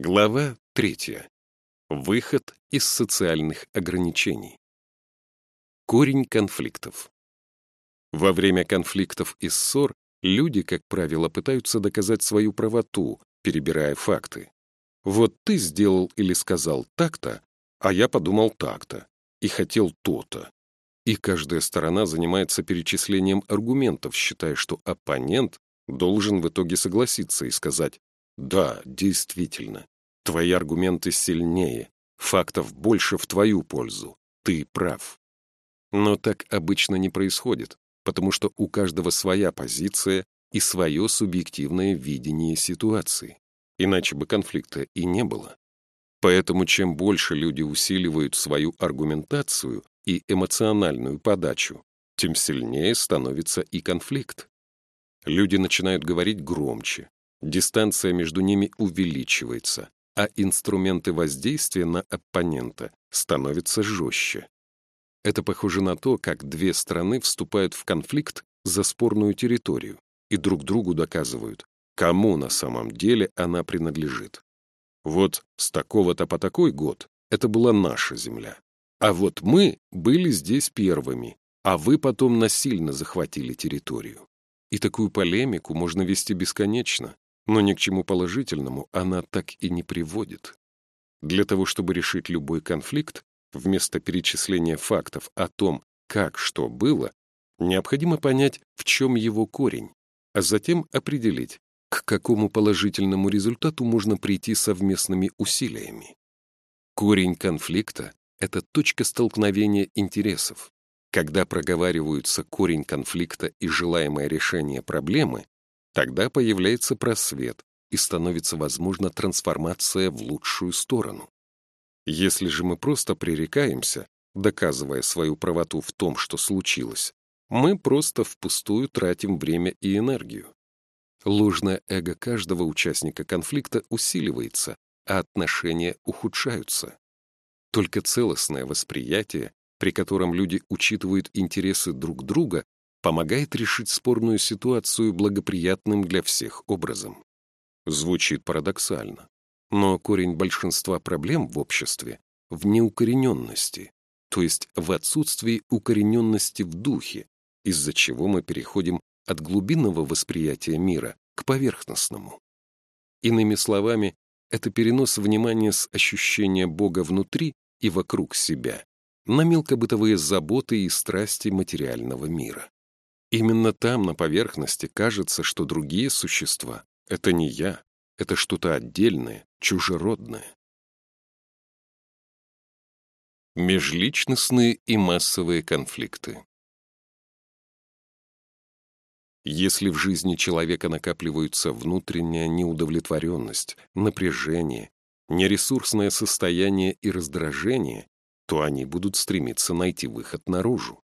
Глава третья. Выход из социальных ограничений. Корень конфликтов. Во время конфликтов и ссор люди, как правило, пытаются доказать свою правоту, перебирая факты. Вот ты сделал или сказал так-то, а я подумал так-то и хотел то-то. И каждая сторона занимается перечислением аргументов, считая, что оппонент должен в итоге согласиться и сказать «Да, действительно, твои аргументы сильнее, фактов больше в твою пользу, ты прав». Но так обычно не происходит, потому что у каждого своя позиция и свое субъективное видение ситуации. Иначе бы конфликта и не было. Поэтому чем больше люди усиливают свою аргументацию и эмоциональную подачу, тем сильнее становится и конфликт. Люди начинают говорить громче, дистанция между ними увеличивается, а инструменты воздействия на оппонента становятся жестче. Это похоже на то, как две страны вступают в конфликт за спорную территорию и друг другу доказывают, кому на самом деле она принадлежит. Вот с такого-то по такой год это была наша земля. А вот мы были здесь первыми, а вы потом насильно захватили территорию. И такую полемику можно вести бесконечно, но ни к чему положительному она так и не приводит. Для того, чтобы решить любой конфликт, вместо перечисления фактов о том, как что было, необходимо понять, в чем его корень, а затем определить, к какому положительному результату можно прийти совместными усилиями. Корень конфликта — это точка столкновения интересов. Когда проговариваются корень конфликта и желаемое решение проблемы, Тогда появляется просвет и становится возможна трансформация в лучшую сторону. Если же мы просто пререкаемся, доказывая свою правоту в том, что случилось, мы просто впустую тратим время и энергию. Ложное эго каждого участника конфликта усиливается, а отношения ухудшаются. Только целостное восприятие, при котором люди учитывают интересы друг друга, помогает решить спорную ситуацию благоприятным для всех образом. Звучит парадоксально, но корень большинства проблем в обществе в неукорененности, то есть в отсутствии укорененности в духе, из-за чего мы переходим от глубинного восприятия мира к поверхностному. Иными словами, это перенос внимания с ощущения Бога внутри и вокруг себя на мелкобытовые заботы и страсти материального мира. Именно там, на поверхности, кажется, что другие существа — это не я, это что-то отдельное, чужеродное. Межличностные и массовые конфликты Если в жизни человека накапливаются внутренняя неудовлетворенность, напряжение, нересурсное состояние и раздражение, то они будут стремиться найти выход наружу.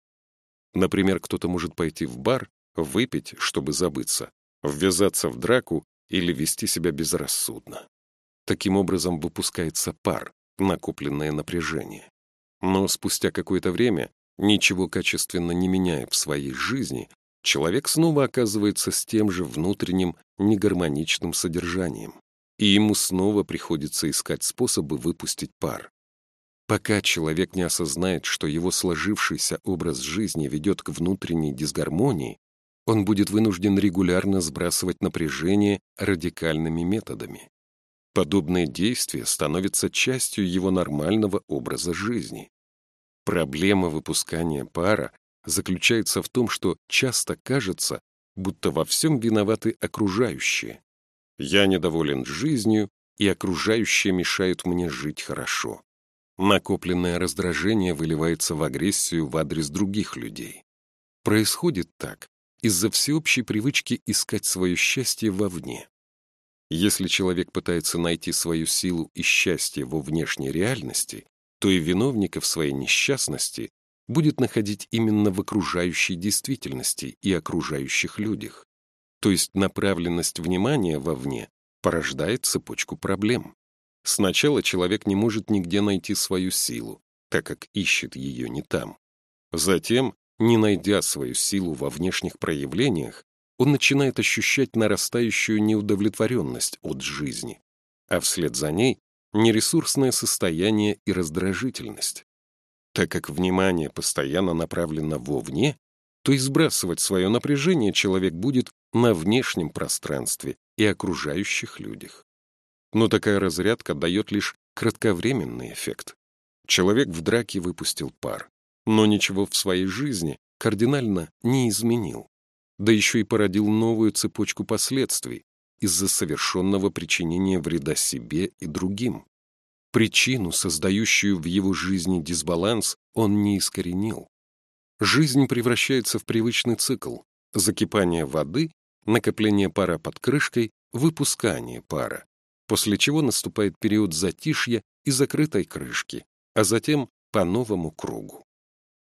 Например, кто-то может пойти в бар, выпить, чтобы забыться, ввязаться в драку или вести себя безрассудно. Таким образом выпускается пар, накопленное напряжение. Но спустя какое-то время, ничего качественно не меняя в своей жизни, человек снова оказывается с тем же внутренним негармоничным содержанием, и ему снова приходится искать способы выпустить пар. Пока человек не осознает, что его сложившийся образ жизни ведет к внутренней дисгармонии, он будет вынужден регулярно сбрасывать напряжение радикальными методами. Подобные действия становятся частью его нормального образа жизни. Проблема выпускания пара заключается в том, что часто кажется, будто во всем виноваты окружающие. Я недоволен жизнью, и окружающие мешают мне жить хорошо. Накопленное раздражение выливается в агрессию в адрес других людей. Происходит так из-за всеобщей привычки искать свое счастье вовне. Если человек пытается найти свою силу и счастье во внешней реальности, то и виновников своей несчастности будет находить именно в окружающей действительности и окружающих людях. То есть направленность внимания вовне порождает цепочку проблем. Сначала человек не может нигде найти свою силу, так как ищет ее не там. Затем, не найдя свою силу во внешних проявлениях, он начинает ощущать нарастающую неудовлетворенность от жизни. а вслед за ней нересурсное состояние и раздражительность. Так как внимание постоянно направлено вовне, то избрасывать свое напряжение человек будет на внешнем пространстве и окружающих людях. Но такая разрядка дает лишь кратковременный эффект. Человек в драке выпустил пар, но ничего в своей жизни кардинально не изменил. Да еще и породил новую цепочку последствий из-за совершенного причинения вреда себе и другим. Причину, создающую в его жизни дисбаланс, он не искоренил. Жизнь превращается в привычный цикл – закипание воды, накопление пара под крышкой, выпускание пара, после чего наступает период затишья и закрытой крышки, а затем по новому кругу.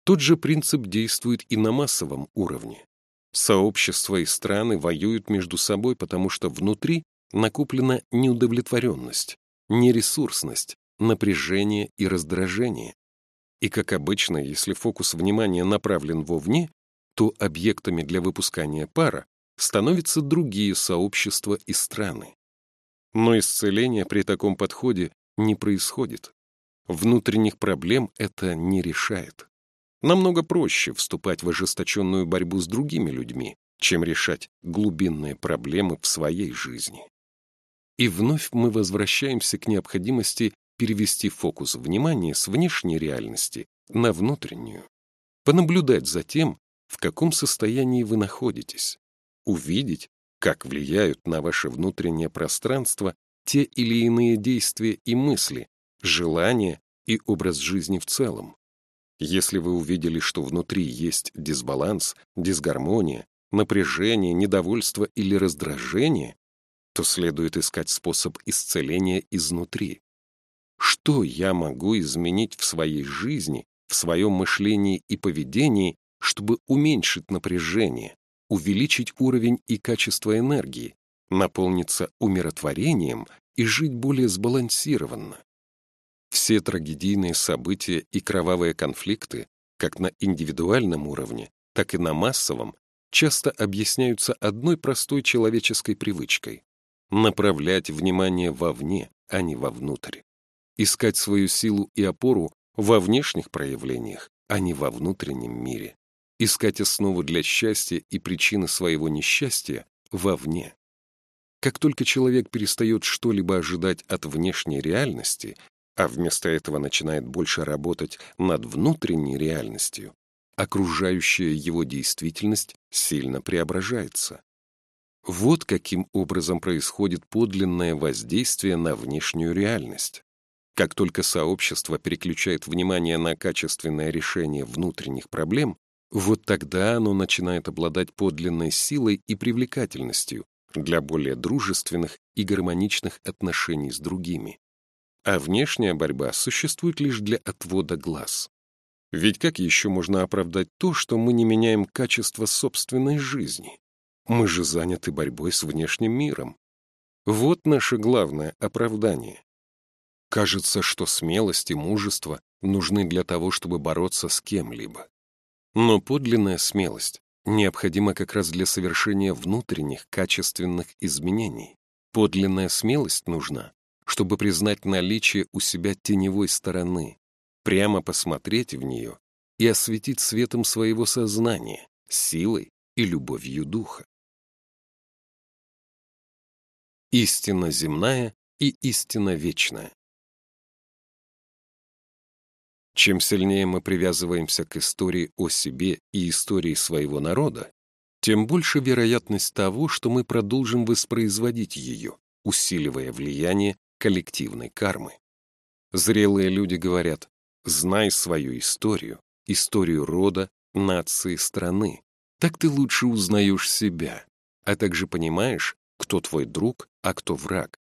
Тот же принцип действует и на массовом уровне. Сообщества и страны воюют между собой, потому что внутри накоплена неудовлетворенность, нересурсность, напряжение и раздражение. И, как обычно, если фокус внимания направлен вовне, то объектами для выпускания пара становятся другие сообщества и страны. Но исцеление при таком подходе не происходит. Внутренних проблем это не решает. Намного проще вступать в ожесточенную борьбу с другими людьми, чем решать глубинные проблемы в своей жизни. И вновь мы возвращаемся к необходимости перевести фокус внимания с внешней реальности на внутреннюю, понаблюдать за тем, в каком состоянии вы находитесь, увидеть, как влияют на ваше внутреннее пространство те или иные действия и мысли, желания и образ жизни в целом. Если вы увидели, что внутри есть дисбаланс, дисгармония, напряжение, недовольство или раздражение, то следует искать способ исцеления изнутри. Что я могу изменить в своей жизни, в своем мышлении и поведении, чтобы уменьшить напряжение, увеличить уровень и качество энергии, наполниться умиротворением и жить более сбалансированно? Все трагедийные события и кровавые конфликты, как на индивидуальном уровне, так и на массовом, часто объясняются одной простой человеческой привычкой — направлять внимание вовне, а не вовнутрь. Искать свою силу и опору во внешних проявлениях, а не во внутреннем мире. Искать основу для счастья и причины своего несчастья вовне. Как только человек перестает что-либо ожидать от внешней реальности а вместо этого начинает больше работать над внутренней реальностью, окружающая его действительность сильно преображается. Вот каким образом происходит подлинное воздействие на внешнюю реальность. Как только сообщество переключает внимание на качественное решение внутренних проблем, вот тогда оно начинает обладать подлинной силой и привлекательностью для более дружественных и гармоничных отношений с другими а внешняя борьба существует лишь для отвода глаз. Ведь как еще можно оправдать то, что мы не меняем качество собственной жизни? Мы же заняты борьбой с внешним миром. Вот наше главное оправдание. Кажется, что смелость и мужество нужны для того, чтобы бороться с кем-либо. Но подлинная смелость необходима как раз для совершения внутренних качественных изменений. Подлинная смелость нужна, чтобы признать наличие у себя теневой стороны, прямо посмотреть в нее и осветить светом своего сознания, силой и любовью духа. Истина земная и истина вечная. Чем сильнее мы привязываемся к истории о себе и истории своего народа, тем больше вероятность того, что мы продолжим воспроизводить ее, усиливая влияние коллективной кармы. Зрелые люди говорят, знай свою историю, историю рода, нации, страны. Так ты лучше узнаешь себя, а также понимаешь, кто твой друг, а кто враг.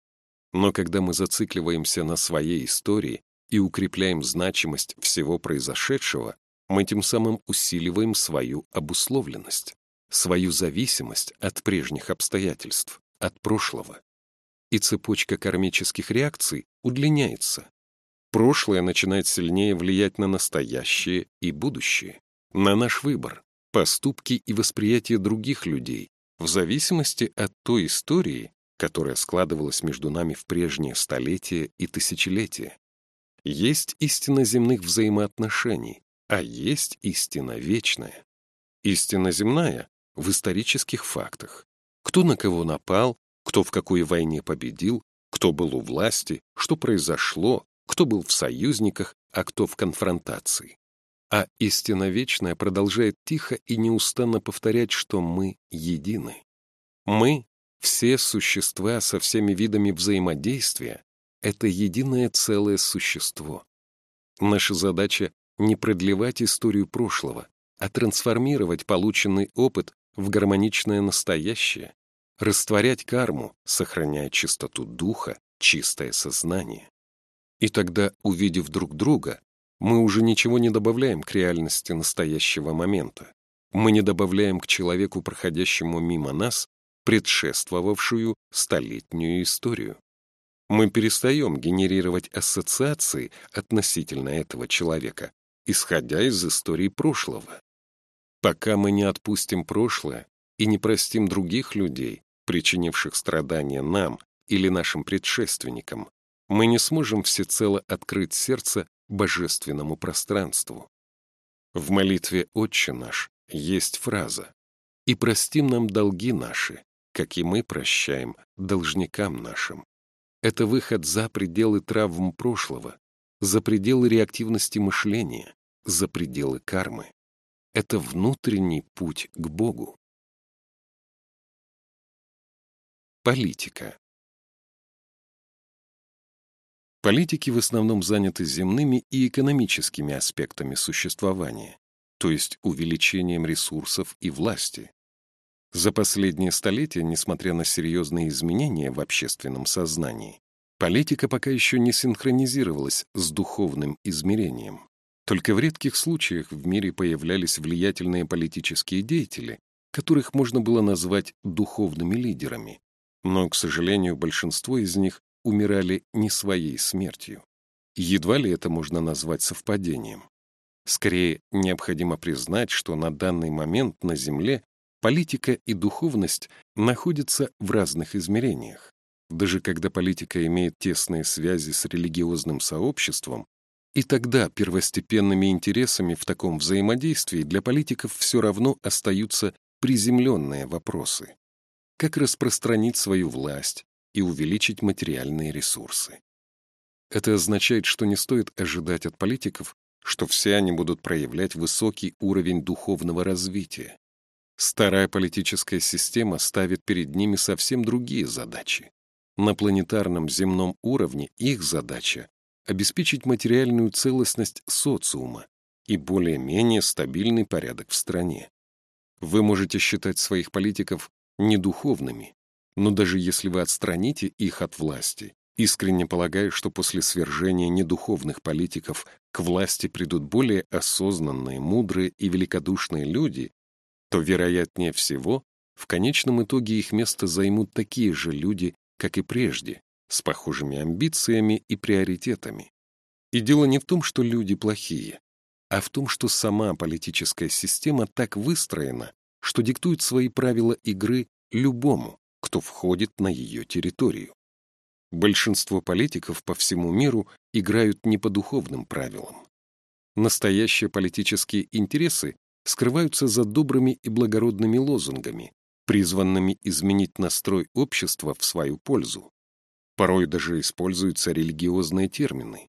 Но когда мы зацикливаемся на своей истории и укрепляем значимость всего произошедшего, мы тем самым усиливаем свою обусловленность, свою зависимость от прежних обстоятельств, от прошлого и цепочка кармических реакций удлиняется. Прошлое начинает сильнее влиять на настоящее и будущее, на наш выбор, поступки и восприятие других людей, в зависимости от той истории, которая складывалась между нами в прежние столетия и тысячелетия. Есть истина земных взаимоотношений, а есть истина вечная. Истина земная в исторических фактах. Кто на кого напал, кто в какой войне победил, кто был у власти, что произошло, кто был в союзниках, а кто в конфронтации. А истина вечная продолжает тихо и неустанно повторять, что мы едины. Мы, все существа со всеми видами взаимодействия, это единое целое существо. Наша задача — не продлевать историю прошлого, а трансформировать полученный опыт в гармоничное настоящее, растворять карму, сохраняя чистоту духа, чистое сознание. И тогда, увидев друг друга, мы уже ничего не добавляем к реальности настоящего момента. Мы не добавляем к человеку, проходящему мимо нас, предшествовавшую столетнюю историю. Мы перестаем генерировать ассоциации относительно этого человека, исходя из истории прошлого. Пока мы не отпустим прошлое и не простим других людей, причинивших страдания нам или нашим предшественникам, мы не сможем всецело открыть сердце божественному пространству. В молитве «Отче наш» есть фраза «И простим нам долги наши, как и мы прощаем должникам нашим». Это выход за пределы травм прошлого, за пределы реактивности мышления, за пределы кармы. Это внутренний путь к Богу. Политика. Политики в основном заняты земными и экономическими аспектами существования, то есть увеличением ресурсов и власти. За последние столетия, несмотря на серьезные изменения в общественном сознании, политика пока еще не синхронизировалась с духовным измерением. Только в редких случаях в мире появлялись влиятельные политические деятели, которых можно было назвать духовными лидерами, но, к сожалению, большинство из них умирали не своей смертью. Едва ли это можно назвать совпадением. Скорее, необходимо признать, что на данный момент на Земле политика и духовность находятся в разных измерениях. Даже когда политика имеет тесные связи с религиозным сообществом, и тогда первостепенными интересами в таком взаимодействии для политиков все равно остаются приземленные вопросы. Как распространить свою власть, и увеличить материальные ресурсы. Это означает, что не стоит ожидать от политиков, что все они будут проявлять высокий уровень духовного развития. Старая политическая система ставит перед ними совсем другие задачи. На планетарном земном уровне их задача — обеспечить материальную целостность социума и более-менее стабильный порядок в стране. Вы можете считать своих политиков недуховными, но даже если вы отстраните их от власти, искренне полагаю, что после свержения недуховных политиков к власти придут более осознанные, мудрые и великодушные люди, то, вероятнее всего, в конечном итоге их место займут такие же люди, как и прежде, с похожими амбициями и приоритетами. И дело не в том, что люди плохие, а в том, что сама политическая система так выстроена, что диктует свои правила игры любому, кто входит на ее территорию. Большинство политиков по всему миру играют не по духовным правилам. Настоящие политические интересы скрываются за добрыми и благородными лозунгами, призванными изменить настрой общества в свою пользу. Порой даже используются религиозные термины.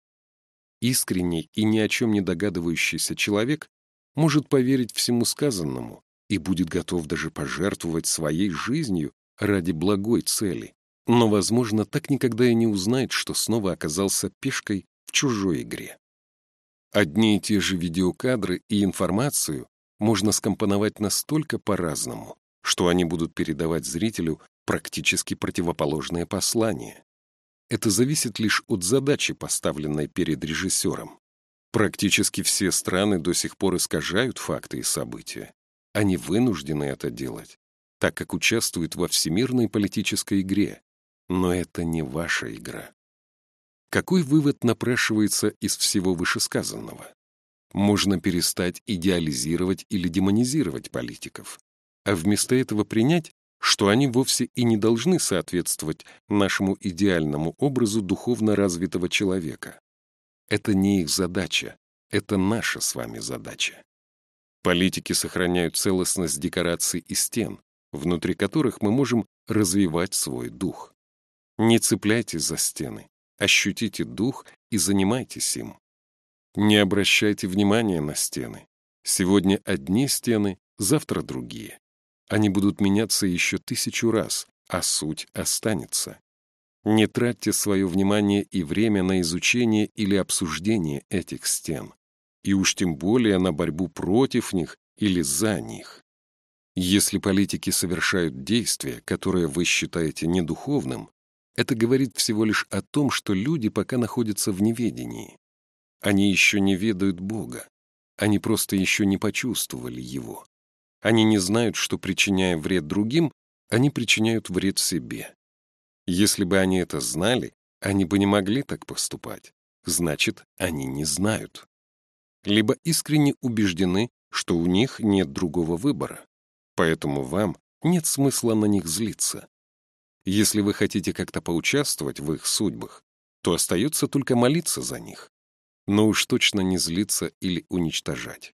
Искренний и ни о чем не догадывающийся человек может поверить всему сказанному и будет готов даже пожертвовать своей жизнью ради благой цели, но, возможно, так никогда и не узнает, что снова оказался пешкой в чужой игре. Одни и те же видеокадры и информацию можно скомпоновать настолько по-разному, что они будут передавать зрителю практически противоположное послание. Это зависит лишь от задачи, поставленной перед режиссером. Практически все страны до сих пор искажают факты и события. Они вынуждены это делать, так как участвует во всемирной политической игре. Но это не ваша игра. Какой вывод напрашивается из всего вышесказанного? Можно перестать идеализировать или демонизировать политиков, а вместо этого принять, что они вовсе и не должны соответствовать нашему идеальному образу духовно развитого человека. Это не их задача, это наша с вами задача. Политики сохраняют целостность декораций и стен, внутри которых мы можем развивать свой дух. Не цепляйтесь за стены, ощутите дух и занимайтесь им. Не обращайте внимания на стены. Сегодня одни стены, завтра другие. Они будут меняться еще тысячу раз, а суть останется. Не тратьте свое внимание и время на изучение или обсуждение этих стен, и уж тем более на борьбу против них или за них. Если политики совершают действия, которые вы считаете недуховным, это говорит всего лишь о том, что люди пока находятся в неведении. Они еще не ведают Бога. Они просто еще не почувствовали Его. Они не знают, что, причиняя вред другим, они причиняют вред себе. Если бы они это знали, они бы не могли так поступать. Значит, они не знают. Либо искренне убеждены, что у них нет другого выбора. Поэтому вам нет смысла на них злиться. Если вы хотите как-то поучаствовать в их судьбах, то остается только молиться за них. Но уж точно не злиться или уничтожать.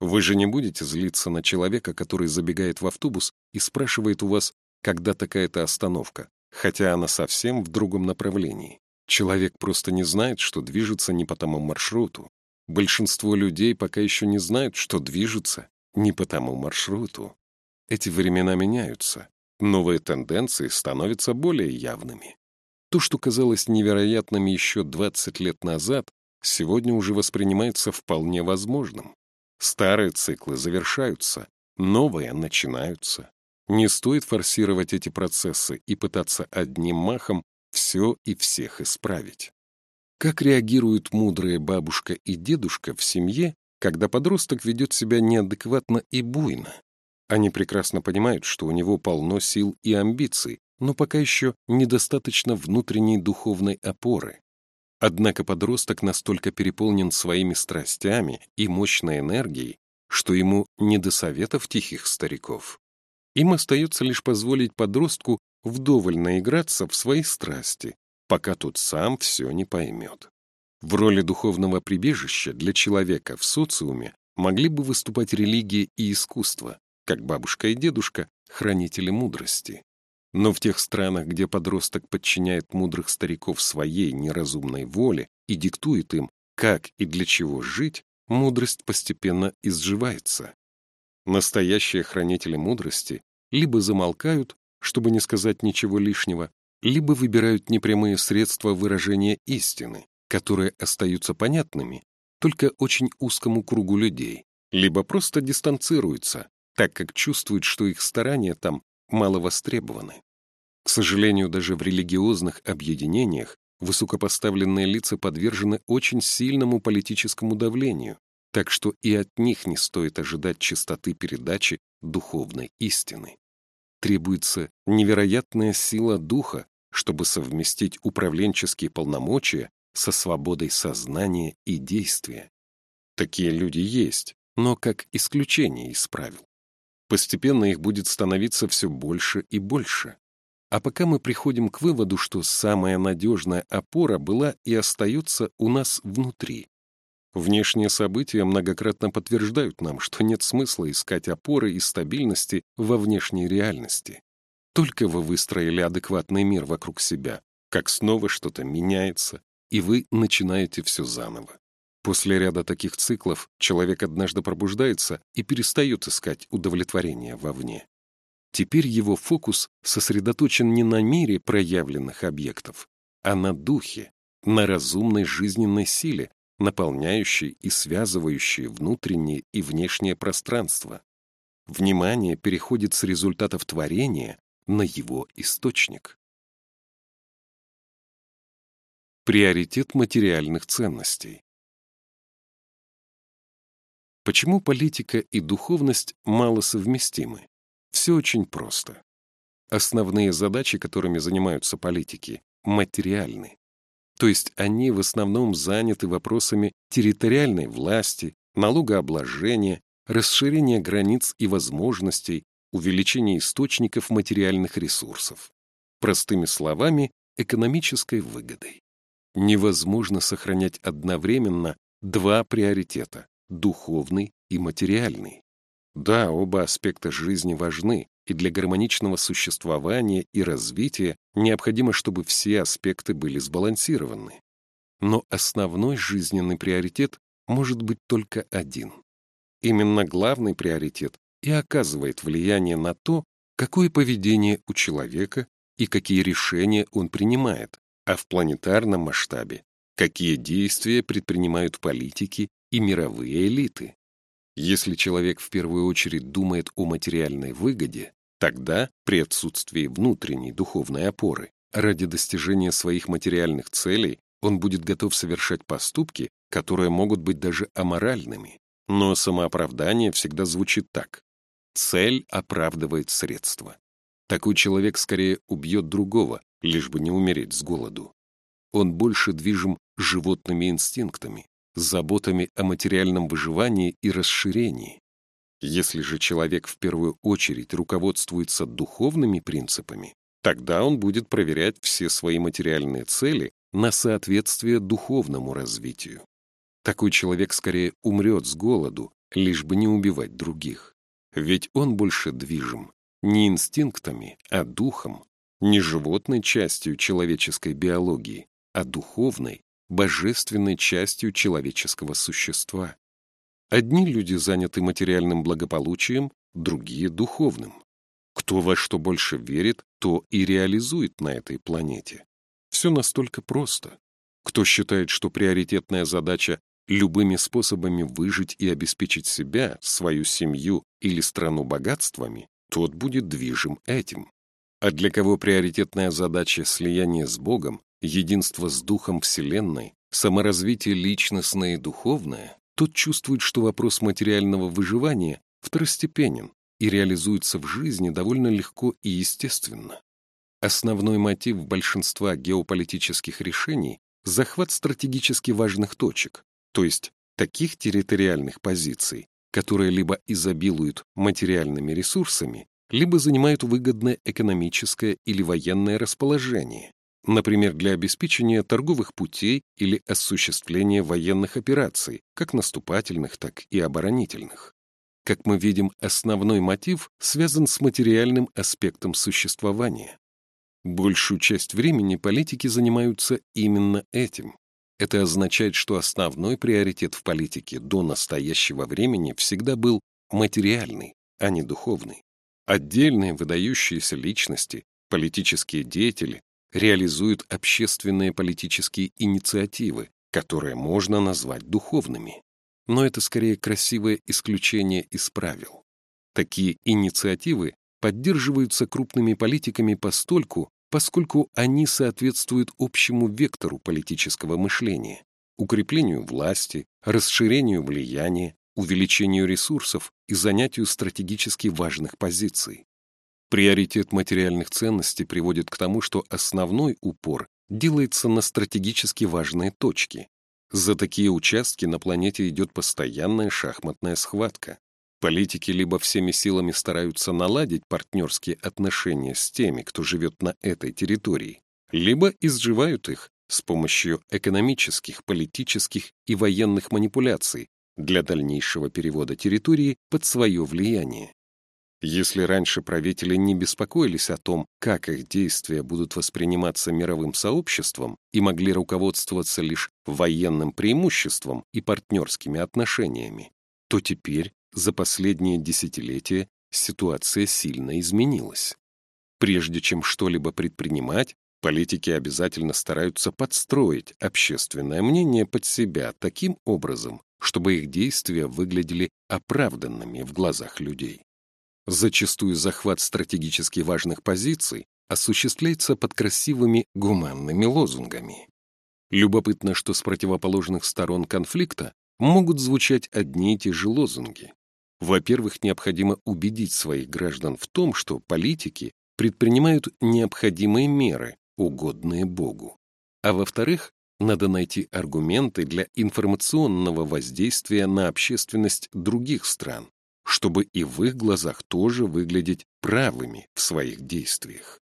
Вы же не будете злиться на человека, который забегает в автобус и спрашивает у вас, когда такая-то остановка, хотя она совсем в другом направлении. Человек просто не знает, что движется не по тому маршруту. Большинство людей пока еще не знают, что движется не по тому маршруту. Эти времена меняются. Новые тенденции становятся более явными. То, что казалось невероятным еще 20 лет назад, сегодня уже воспринимается вполне возможным. Старые циклы завершаются, новые начинаются. Не стоит форсировать эти процессы и пытаться одним махом все и всех исправить. Как реагируют мудрые бабушка и дедушка в семье, когда подросток ведет себя неадекватно и буйно? Они прекрасно понимают, что у него полно сил и амбиций, но пока еще недостаточно внутренней духовной опоры. Однако подросток настолько переполнен своими страстями и мощной энергией, что ему не до советов тихих стариков. Им остается лишь позволить подростку вдоволь наиграться в свои страсти, пока тот сам все не поймет. В роли духовного прибежища для человека в социуме могли бы выступать религия и искусство, как бабушка и дедушка, хранители мудрости. Но в тех странах, где подросток подчиняет мудрых стариков своей неразумной воле и диктует им, как и для чего жить, мудрость постепенно изживается. Настоящие хранители мудрости либо замолкают, чтобы не сказать ничего лишнего, либо выбирают непрямые средства выражения истины, которые остаются понятными только очень узкому кругу людей, либо просто дистанцируются, так как чувствуют, что их старания там мало востребованы. К сожалению, даже в религиозных объединениях высокопоставленные лица подвержены очень сильному политическому давлению, так что и от них не стоит ожидать чистоты передачи духовной истины. Требуется невероятная сила духа, чтобы совместить управленческие полномочия со свободой сознания и действия. Такие люди есть, но как исключение из правил. Постепенно их будет становиться все больше и больше. А пока мы приходим к выводу, что самая надежная опора была и остается у нас внутри. Внешние события многократно подтверждают нам, что нет смысла искать опоры и стабильности во внешней реальности. Только вы выстроили адекватный мир вокруг себя, как снова что-то меняется, и вы начинаете все заново. После ряда таких циклов человек однажды пробуждается и перестает искать удовлетворения вовне. Теперь его фокус сосредоточен не на мире проявленных объектов, а на духе, на разумной жизненной силе, наполняющей и связывающей внутреннее и внешнее пространство. Внимание переходит с результатов творения на его источник. Приоритет материальных ценностей. Почему политика и духовность мало совместимы? Все очень просто. Основные задачи, которыми занимаются политики, материальны. То есть они в основном заняты вопросами территориальной власти, налогообложения, расширения границ и возможностей, увеличение источников материальных ресурсов. Простыми словами, экономической выгодой. Невозможно сохранять одновременно два приоритета – духовный и материальный. Да, оба аспекта жизни важны, и для гармоничного существования и развития необходимо, чтобы все аспекты были сбалансированы. Но основной жизненный приоритет может быть только один. Именно главный приоритет и оказывает влияние на то, какое поведение у человека и какие решения он принимает, а в планетарном масштабе какие действия предпринимают политики и мировые элиты. Если человек в первую очередь думает о материальной выгоде, тогда, при отсутствии внутренней духовной опоры, ради достижения своих материальных целей он будет готов совершать поступки, которые могут быть даже аморальными. Но самооправдание всегда звучит так. Цель оправдывает средства. Такой человек скорее убьет другого, лишь бы не умереть с голоду. Он больше движим животными инстинктами, заботами о материальном выживании и расширении. Если же человек в первую очередь руководствуется духовными принципами, тогда он будет проверять все свои материальные цели на соответствие духовному развитию. Такой человек скорее умрет с голоду, лишь бы не убивать других. Ведь он больше движим не инстинктами, а духом, не животной частью человеческой биологии, а духовной, божественной частью человеческого существа. Одни люди заняты материальным благополучием, другие — духовным. Кто во что больше верит, то и реализует на этой планете. Все настолько просто. Кто считает, что приоритетная задача любыми способами выжить и обеспечить себя, свою семью или страну богатствами, тот будет движим этим. А для кого приоритетная задача слияния с Богом, единство с Духом Вселенной, саморазвитие личностное и духовное, тот чувствует, что вопрос материального выживания второстепенен и реализуется в жизни довольно легко и естественно. Основной мотив большинства геополитических решений – захват стратегически важных точек, то есть таких территориальных позиций, которые либо изобилуют материальными ресурсами, либо занимают выгодное экономическое или военное расположение, например, для обеспечения торговых путей или осуществления военных операций, как наступательных, так и оборонительных. Как мы видим, основной мотив связан с материальным аспектом существования. Большую часть времени политики занимаются именно этим, это означает, что основной приоритет в политике до настоящего времени всегда был материальный, а не духовный. Отдельные выдающиеся личности, политические деятели реализуют общественные политические инициативы, которые можно назвать духовными. Но это скорее красивое исключение из правил. Такие инициативы поддерживаются крупными политиками постольку, поскольку они соответствуют общему вектору политического мышления, укреплению власти, расширению влияния, увеличению ресурсов и занятию стратегически важных позиций. Приоритет материальных ценностей приводит к тому, что основной упор делается на стратегически важные точки. За такие участки на планете идет постоянная шахматная схватка. Политики либо всеми силами стараются наладить партнерские отношения с теми, кто живет на этой территории, либо изживают их с помощью экономических, политических и военных манипуляций для дальнейшего перевода территории под свое влияние. Если раньше правители не беспокоились о том, как их действия будут восприниматься мировым сообществом и могли руководствоваться лишь военным преимуществом и партнерскими отношениями, то теперь за последние десятилетия ситуация сильно изменилась. Прежде чем что-либо предпринимать, политики обязательно стараются подстроить общественное мнение под себя таким образом, чтобы их действия выглядели оправданными в глазах людей. Зачастую захват стратегически важных позиций осуществляется под красивыми гуманными лозунгами. Любопытно, что с противоположных сторон конфликта могут звучать одни и те же лозунги. Во-первых, необходимо убедить своих граждан в том, что политики предпринимают необходимые меры, угодные Богу. А во-вторых, надо найти аргументы для информационного воздействия на общественность других стран, чтобы и в их глазах тоже выглядеть правыми в своих действиях.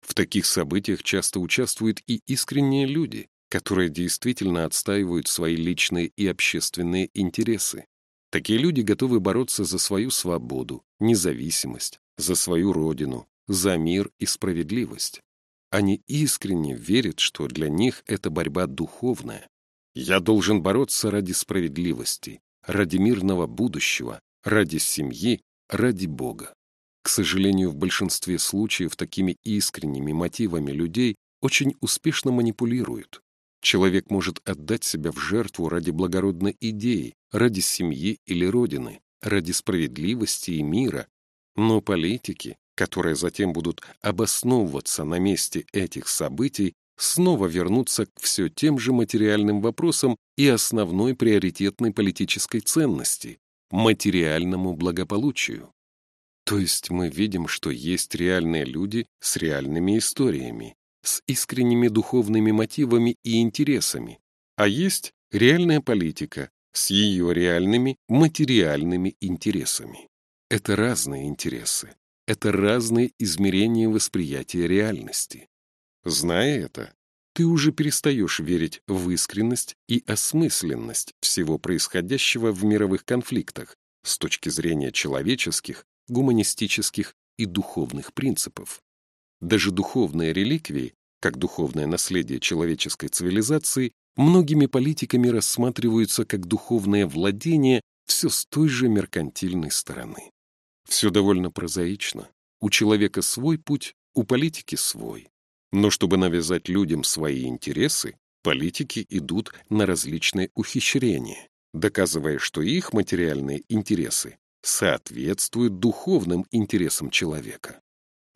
В таких событиях часто участвуют и искренние люди, которые действительно отстаивают свои личные и общественные интересы. Такие люди готовы бороться за свою свободу, независимость, за свою родину, за мир и справедливость. Они искренне верят, что для них это борьба духовная. Я должен бороться ради справедливости, ради мирного будущего, ради семьи, ради Бога. К сожалению, в большинстве случаев такими искренними мотивами людей очень успешно манипулируют. Человек может отдать себя в жертву ради благородной идеи, ради семьи или родины, ради справедливости и мира. Но политики, которые затем будут обосновываться на месте этих событий, снова вернутся к все тем же материальным вопросам и основной приоритетной политической ценности – материальному благополучию. То есть мы видим, что есть реальные люди с реальными историями, с искренними духовными мотивами и интересами, а есть реальная политика с ее реальными материальными интересами. Это разные интересы, это разные измерения восприятия реальности. Зная это, ты уже перестаешь верить в искренность и осмысленность всего происходящего в мировых конфликтах с точки зрения человеческих, гуманистических и духовных принципов. Даже духовные реликвии, как духовное наследие человеческой цивилизации, многими политиками рассматриваются как духовное владение все с той же меркантильной стороны. Все довольно прозаично. У человека свой путь, у политики свой. Но чтобы навязать людям свои интересы, политики идут на различные ухищрения, доказывая, что их материальные интересы соответствуют духовным интересам человека.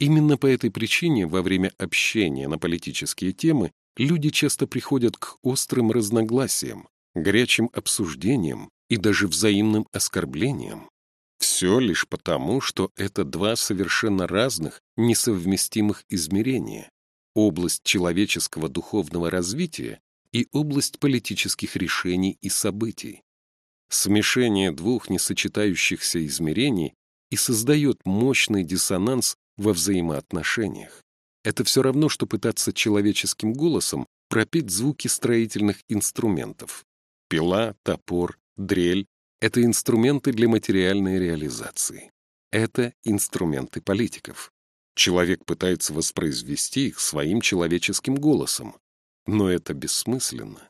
Именно по этой причине во время общения на политические темы люди часто приходят к острым разногласиям, горячим обсуждениям и даже взаимным оскорблениям. Все лишь потому, что это два совершенно разных, несовместимых измерения — область человеческого духовного развития и область политических решений и событий. Смешение двух несочетающихся измерений и создает мощный диссонанс во взаимоотношениях. Это все равно, что пытаться человеческим голосом пропеть звуки строительных инструментов. Пила, топор, дрель это инструменты для материальной реализации. Это инструменты политиков. Человек пытается воспроизвести их своим человеческим голосом. Но это бессмысленно.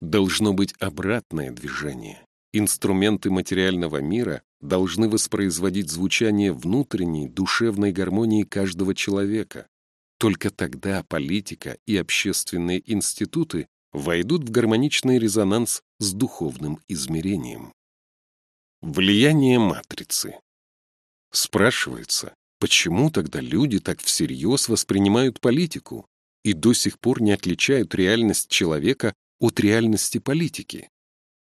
Должно быть обратное движение. Инструменты материального мира должны воспроизводить звучание внутренней душевной гармонии каждого человека. Только тогда политика и общественные институты войдут в гармоничный резонанс с духовным измерением. Влияние матрицы. Спрашивается, почему тогда люди так всерьез воспринимают политику и до сих пор не отличают реальность человека от реальности политики?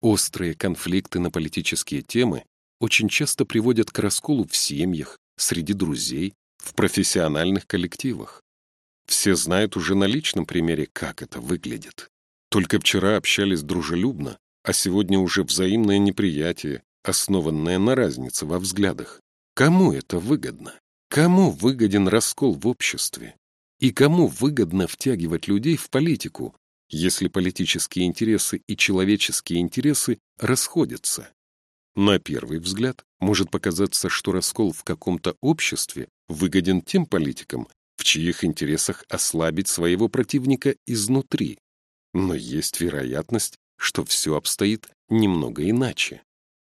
Острые конфликты на политические темы очень часто приводят к расколу в семьях, среди друзей, в профессиональных коллективах. Все знают уже на личном примере, как это выглядит. Только вчера общались дружелюбно, а сегодня уже взаимное неприятие, основанная на разнице во взглядах. Кому это выгодно? Кому выгоден раскол в обществе? И кому выгодно втягивать людей в политику, если политические интересы и человеческие интересы расходятся? На первый взгляд может показаться, что раскол в каком-то обществе выгоден тем политикам, в чьих интересах ослабить своего противника изнутри. Но есть вероятность, что все обстоит немного иначе.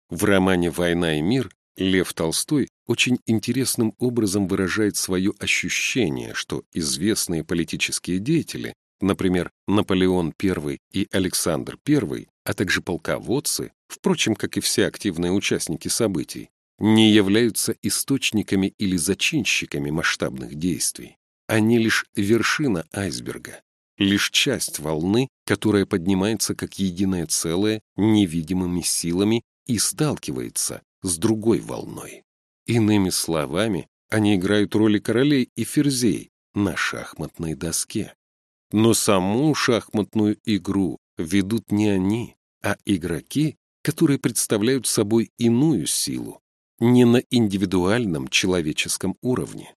В романе «Война и мир» Лев Толстой очень интересным образом выражает свое ощущение, что известные политические деятели, например, Наполеон I и Александр I, а также полководцы, впрочем, как и все активные участники событий, не являются источниками или зачинщиками масштабных действий. Они лишь вершина айсберга, лишь часть волны, которая поднимается как единое целое невидимыми силами и сталкивается с другой волной. Иными словами, они играют роли королей и ферзей на шахматной доске. Но саму шахматную игру ведут не они, а игроки, которые представляют собой иную силу, не на индивидуальном человеческом уровне.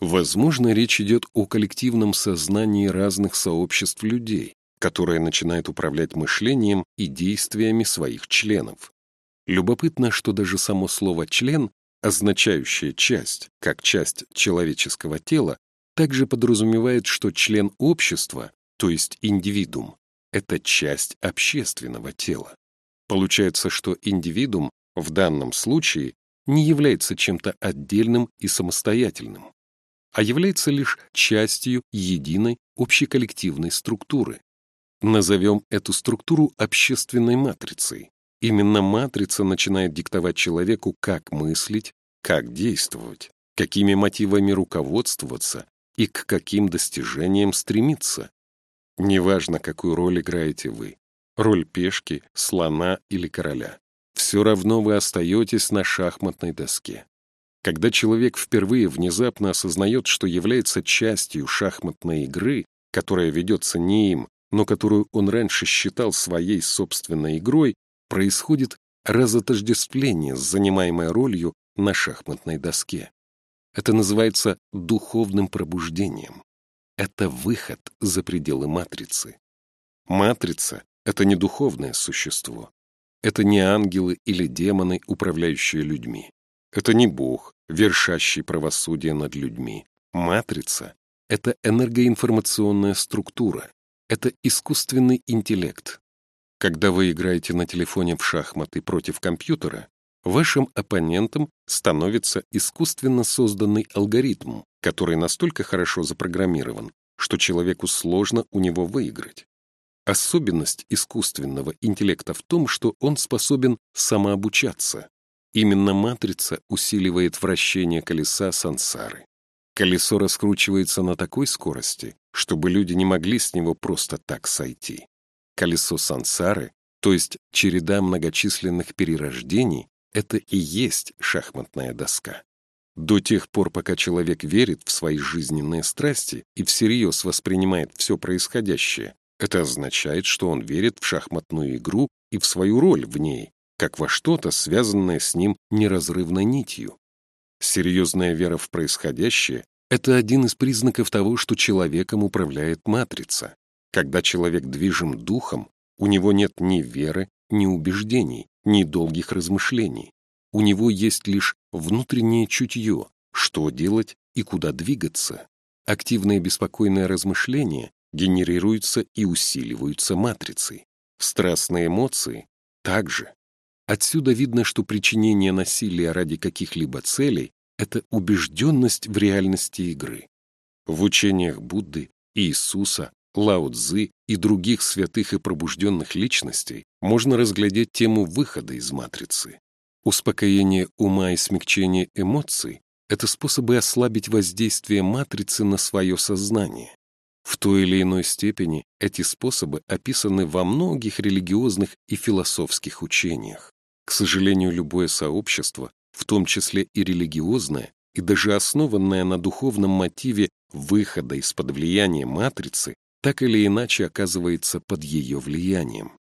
Возможно, речь идет о коллективном сознании разных сообществ людей, которое начинает управлять мышлением и действиями своих членов. Любопытно, что даже само слово «член», означающее «часть», как часть человеческого тела, также подразумевает, что член общества, то есть индивидуум, это часть общественного тела. Получается, что индивидуум в данном случае не является чем-то отдельным и самостоятельным, а является лишь частью единой общеколлективной структуры. Назовем эту структуру общественной матрицей. Именно матрица начинает диктовать человеку, как мыслить, как действовать, какими мотивами руководствоваться и к каким достижениям стремиться. Неважно, какую роль играете вы, роль пешки, слона или короля, все равно вы остаетесь на шахматной доске. Когда человек впервые внезапно осознает, что является частью шахматной игры, которая ведется не им, но которую он раньше считал своей собственной игрой, происходит разотождествление с занимаемой ролью на шахматной доске. Это называется духовным пробуждением. Это выход за пределы матрицы. Матрица — это не духовное существо. Это не ангелы или демоны, управляющие людьми. Это не Бог, вершащий правосудие над людьми. Матрица — это энергоинформационная структура. Это искусственный интеллект. Когда вы играете на телефоне в шахматы против компьютера, вашим оппонентом становится искусственно созданный алгоритм, который настолько хорошо запрограммирован, что человеку сложно у него выиграть. Особенность искусственного интеллекта в том, что он способен самообучаться. Именно матрица усиливает вращение колеса сансары. Колесо раскручивается на такой скорости, чтобы люди не могли с него просто так сойти. Колесо сансары, то есть череда многочисленных перерождений, это и есть шахматная доска. До тех пор, пока человек верит в свои жизненные страсти и всерьез воспринимает все происходящее, это означает, что он верит в шахматную игру и в свою роль в ней, как во что-то, связанное с ним неразрывной нитью. Серьезная вера в происходящее — это один из признаков того, что человеком управляет матрица. Когда человек движим духом, у него нет ни веры, ни убеждений, ни долгих размышлений. У него есть лишь внутреннее чутье, что делать и куда двигаться. Активное беспокойное размышление генерируются и усиливаются матрицей. Страстные эмоции также. Отсюда видно, что причинение насилия ради каких-либо целей — это убежденность в реальности игры. В учениях Будды, Иисуса, Лао Цзы и других святых и пробужденных личностей можно разглядеть тему выхода из матрицы. Успокоение ума и смягчение эмоций — это способы ослабить воздействие матрицы на свое сознание. В той или иной степени эти способы описаны во многих религиозных и философских учениях. К сожалению, любое сообщество, в том числе и религиозное, и даже основанное на духовном мотиве выхода из-под влияния матрицы, так или иначе оказывается под ее влиянием.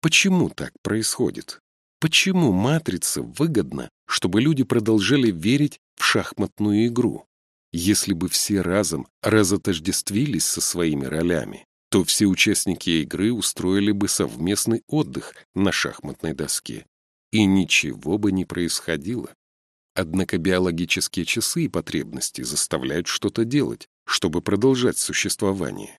Почему так происходит? Почему матрице выгодно, чтобы люди продолжали верить в шахматную игру? Если бы все разом разотождествились со своими ролями, то все участники игры устроили бы совместный отдых на шахматной доске, и ничего бы не происходило. Однако биологические часы и потребности заставляют что-то делать, чтобы продолжать существование.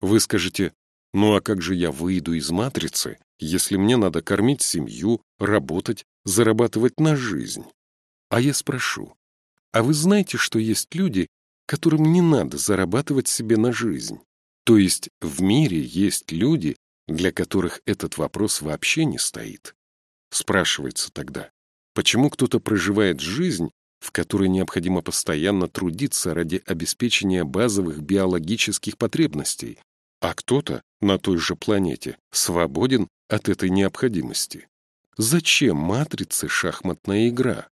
Вы скажете, ну а как же я выйду из матрицы, если мне надо кормить семью, работать, зарабатывать на жизнь? А я спрошу, а вы знаете, что есть люди, которым не надо зарабатывать себе на жизнь? То есть в мире есть люди, для которых этот вопрос вообще не стоит. Спрашивается тогда, почему кто-то проживает жизнь, в которой необходимо постоянно трудиться ради обеспечения базовых биологических потребностей, а кто-то на той же планете свободен от этой необходимости? Зачем матрице шахматная игра?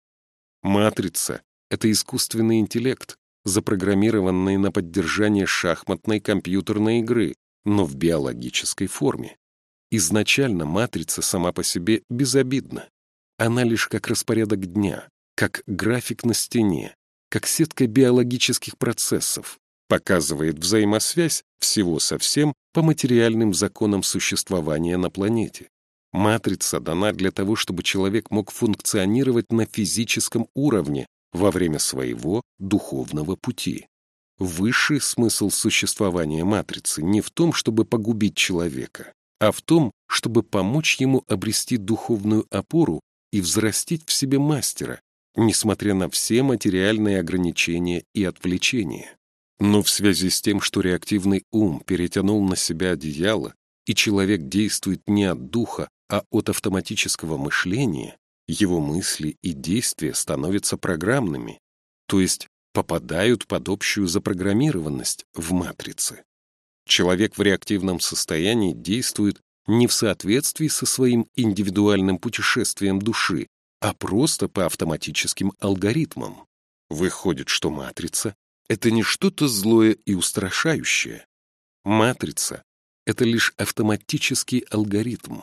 Матрица это искусственный интеллект, запрограммированный на поддержание шахматной компьютерной игры, но в биологической форме. Изначально матрица сама по себе безобидна. Она лишь как распорядок дня, как график на стене, как сетка биологических процессов, показывает взаимосвязь всего со всем по материальным законам существования на планете. Матрица дана для того, чтобы человек мог функционировать на физическом уровне во время своего духовного пути. Высший смысл существования матрицы не в том, чтобы погубить человека, а в том, чтобы помочь ему обрести духовную опору и взрастить в себе мастера, несмотря на все материальные ограничения и отвлечения. Но в связи с тем, что реактивный ум перетянул на себя одеяло, и человек действует не от духа, а от автоматического мышления, его мысли и действия становятся программными, то есть попадают под общую запрограммированность в матрице. Человек в реактивном состоянии действует не в соответствии со своим индивидуальным путешествием души, а просто по автоматическим алгоритмам. Выходит, что матрица — это не что-то злое и устрашающее. Матрица — это лишь автоматический алгоритм.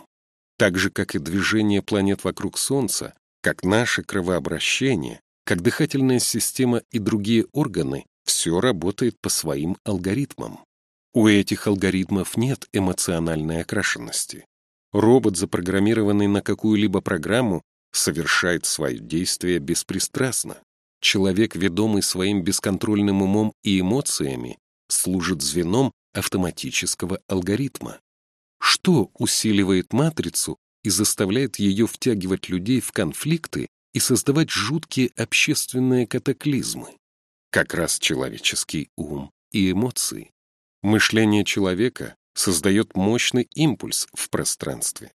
Так же, как и движение планет вокруг Солнца, как наше кровообращение, как дыхательная система и другие органы, все работает по своим алгоритмам. У этих алгоритмов нет эмоциональной окрашенности. Робот, запрограммированный на какую-либо программу, совершает свое действие беспристрастно. Человек, ведомый своим бесконтрольным умом и эмоциями, служит звеном автоматического алгоритма. Что усиливает матрицу и заставляет ее втягивать людей в конфликты и создавать жуткие общественные катаклизмы? Как раз человеческий ум и эмоции. Мышление человека создает мощный импульс в пространстве.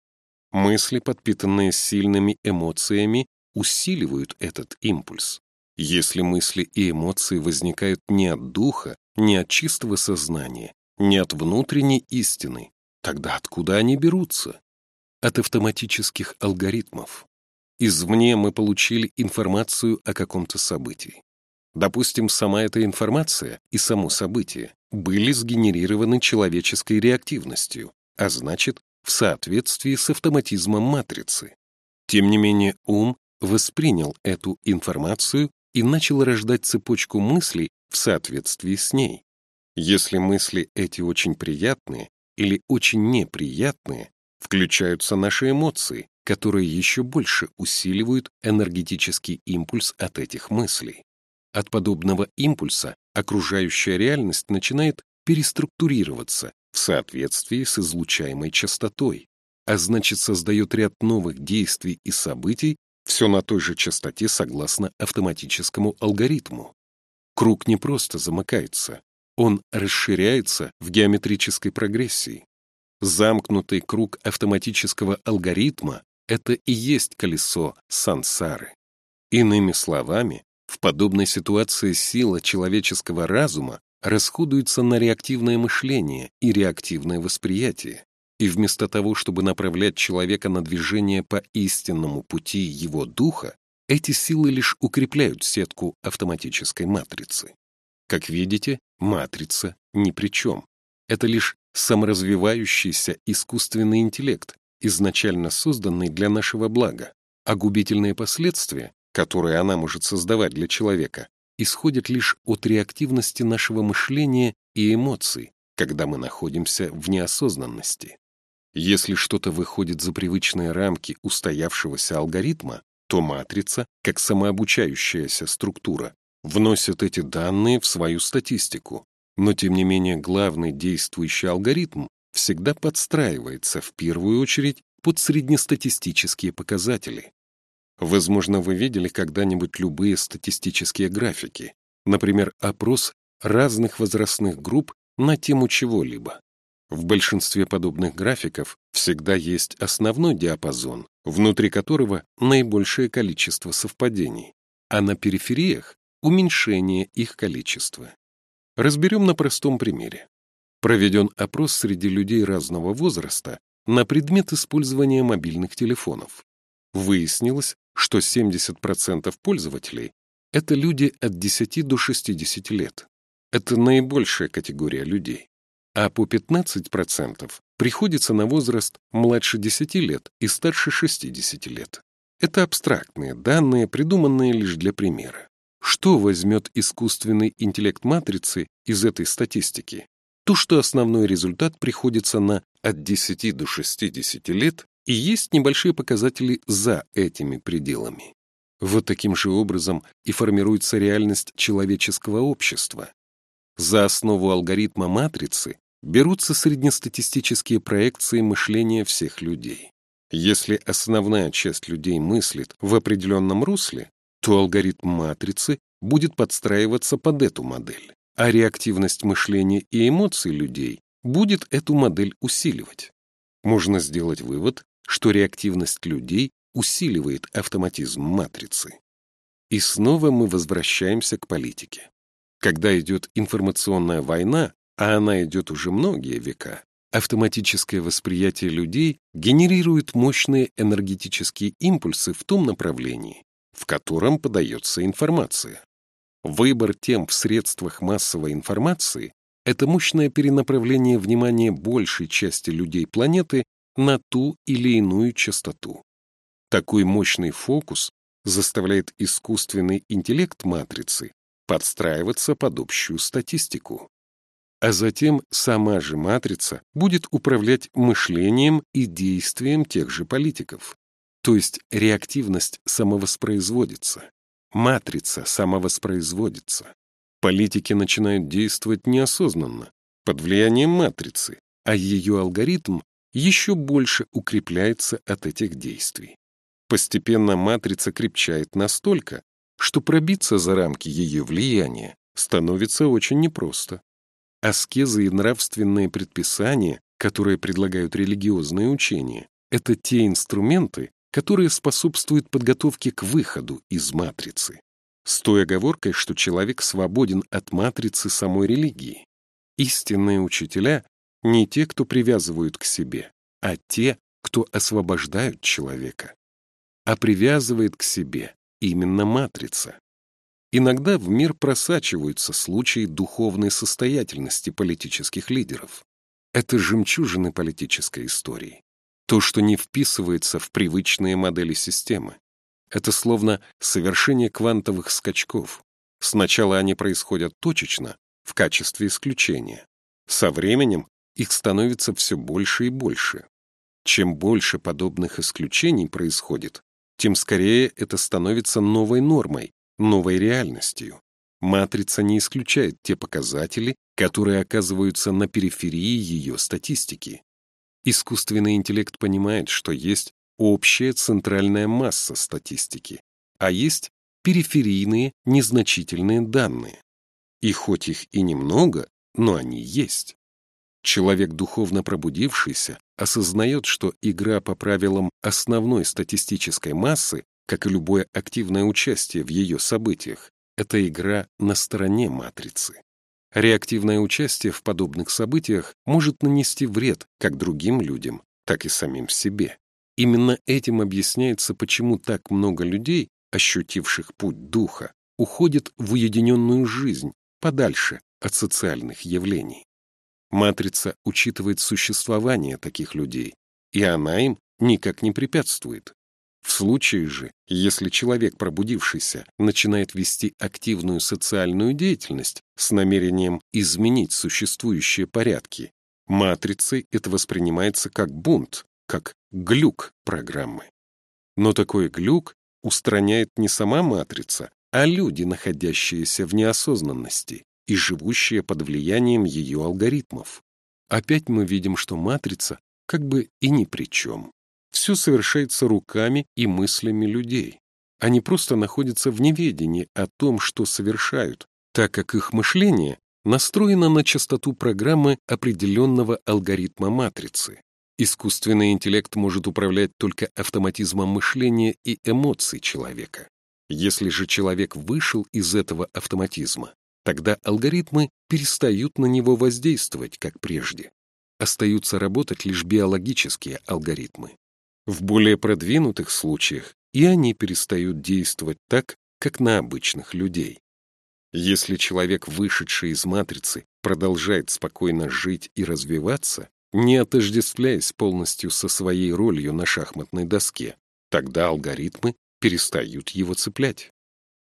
Мысли, подпитанные сильными эмоциями, усиливают этот импульс. Если мысли и эмоции возникают не от духа, не от чистого сознания, не от внутренней истины, тогда откуда они берутся? От автоматических алгоритмов. Извне мы получили информацию о каком-то событии. Допустим, сама эта информация и само событие были сгенерированы человеческой реактивностью, а значит, в соответствии с автоматизмом матрицы. Тем не менее, ум воспринял эту информацию и начал рождать цепочку мыслей в соответствии с ней. Если мысли эти очень приятные или очень неприятные, включаются наши эмоции, которые еще больше усиливают энергетический импульс от этих мыслей. От подобного импульса окружающая реальность начинает переструктурироваться в соответствии с излучаемой частотой, а значит создает ряд новых действий и событий, все на той же частоте согласно автоматическому алгоритму. Круг не просто замыкается, он расширяется в геометрической прогрессии. Замкнутый круг автоматического алгоритма — это и есть колесо сансары. Иными словами, в подобной ситуации сила человеческого разума расходуется на реактивное мышление и реактивное восприятие, и вместо того, чтобы направлять человека на движение по истинному пути его духа, эти силы лишь укрепляют сетку автоматической матрицы. Как видите, матрица ни при чем. Это лишь саморазвивающийся искусственный интеллект, изначально созданный для нашего блага, а губительные последствия которые она может создавать для человека, исходят лишь от реактивности нашего мышления и эмоций, когда мы находимся в неосознанности. Если что-то выходит за привычные рамки устоявшегося алгоритма, то матрица, как самообучающаяся структура, вносит эти данные в свою статистику. Но, тем не менее, главный действующий алгоритм всегда подстраивается в первую очередь под среднестатистические показатели. Возможно, вы видели когда-нибудь любые статистические графики, например, опрос разных возрастных групп на тему чего-либо. В большинстве подобных графиков всегда есть основной диапазон, внутри которого наибольшее количество совпадений, а на перифериях — уменьшение их количества. Разберем на простом примере. Проведен опрос среди людей разного возраста на предмет использования мобильных телефонов. Выяснилось, что 70% пользователей — это люди от 10 до 60 лет. Это наибольшая категория людей. А по 15% приходится на возраст младше 10 лет и старше 60 лет. Это абстрактные данные, придуманные лишь для примера. Что возьмет искусственный интеллект матрицы из этой статистики? То, что основной результат приходится на от 10 до 60 лет и есть небольшие показатели за этими пределами. Вот таким же образом и формируется реальность человеческого общества. За основу алгоритма матрицы берутся среднестатистические проекции мышления всех людей. Если основная часть людей мыслит в определенном русле, то алгоритм матрицы будет подстраиваться под эту модель, а реактивность мышления и эмоций людей будет эту модель усиливать. Можно сделать вывод, что реактивность людей усиливает автоматизм матрицы. И снова мы возвращаемся к политике. Когда идет информационная война, а она идет уже многие века, автоматическое восприятие людей генерирует мощные энергетические импульсы в том направлении, в котором подается информация. Выбор тем в средствах массовой информации — это мощное перенаправление внимания большей части людей планеты на ту или иную частоту. Такой мощный фокус заставляет искусственный интеллект матрицы подстраиваться под общую статистику. А затем сама же матрица будет управлять мышлением и действием тех же политиков. То есть реактивность самовоспроизводится, матрица самовоспроизводится. Политики начинают действовать неосознанно, под влиянием матрицы, а ее алгоритм еще больше укрепляется от этих действий. Постепенно матрица крепчает настолько, что пробиться за рамки ее влияния становится очень непросто. Аскезы и нравственные предписания, которые предлагают религиозные учения, это те инструменты, которые способствуют подготовке к выходу из матрицы. С той оговоркой, что человек свободен от матрицы самой религии. Истинные учителя не те, кто привязывают к себе, а те, кто освобождают человека. А привязывает к себе именно матрица. Иногда в мир просачиваются случаи духовной состоятельности политических лидеров. Это жемчужины политической истории. То, что не вписывается в привычные модели системы. Это словно совершение квантовых скачков. Сначала они происходят точечно, в качестве исключения. Со временем их становится все больше и больше. Чем больше подобных исключений происходит, тем скорее это становится новой нормой, новой реальностью. Матрица не исключает те показатели, которые оказываются на периферии ее статистики. Искусственный интеллект понимает, что есть общая центральная масса статистики, а есть периферийные незначительные данные. И хоть их и немного, но они есть. Человек, духовно пробудившийся, осознает, что игра по правилам основной статистической массы, как и любое активное участие в ее событиях, это игра на стороне матрицы. Реактивное участие в подобных событиях может нанести вред как другим людям, так и самим себе. Именно этим объясняется, почему так много людей, ощутивших путь духа, уходят в уединенную жизнь, подальше от социальных явлений. Матрица учитывает существование таких людей, и она им никак не препятствует. В случае же, если человек, пробудившийся, начинает вести активную социальную деятельность с намерением изменить существующие порядки, матрицей это воспринимается как бунт, как глюк программы. Но такой глюк устраняет не сама матрица, а люди, находящиеся в неосознанности и живущие под влиянием ее алгоритмов. Опять мы видим, что матрица как бы и ни при чем. Все совершается руками и мыслями людей. Они просто находятся в неведении о том, что совершают, так как их мышление настроено на частоту программы определенного алгоритма матрицы. Искусственный интеллект может управлять только автоматизмом мышления и эмоций человека. Если же человек вышел из этого автоматизма, тогда алгоритмы перестают на него воздействовать, как прежде. Остаются работать лишь биологические алгоритмы. В более продвинутых случаях и они перестают действовать так, как на обычных людей. Если человек, вышедший из матрицы, продолжает спокойно жить и развиваться, не отождествляясь полностью со своей ролью на шахматной доске, Тогда алгоритмы перестают его цеплять.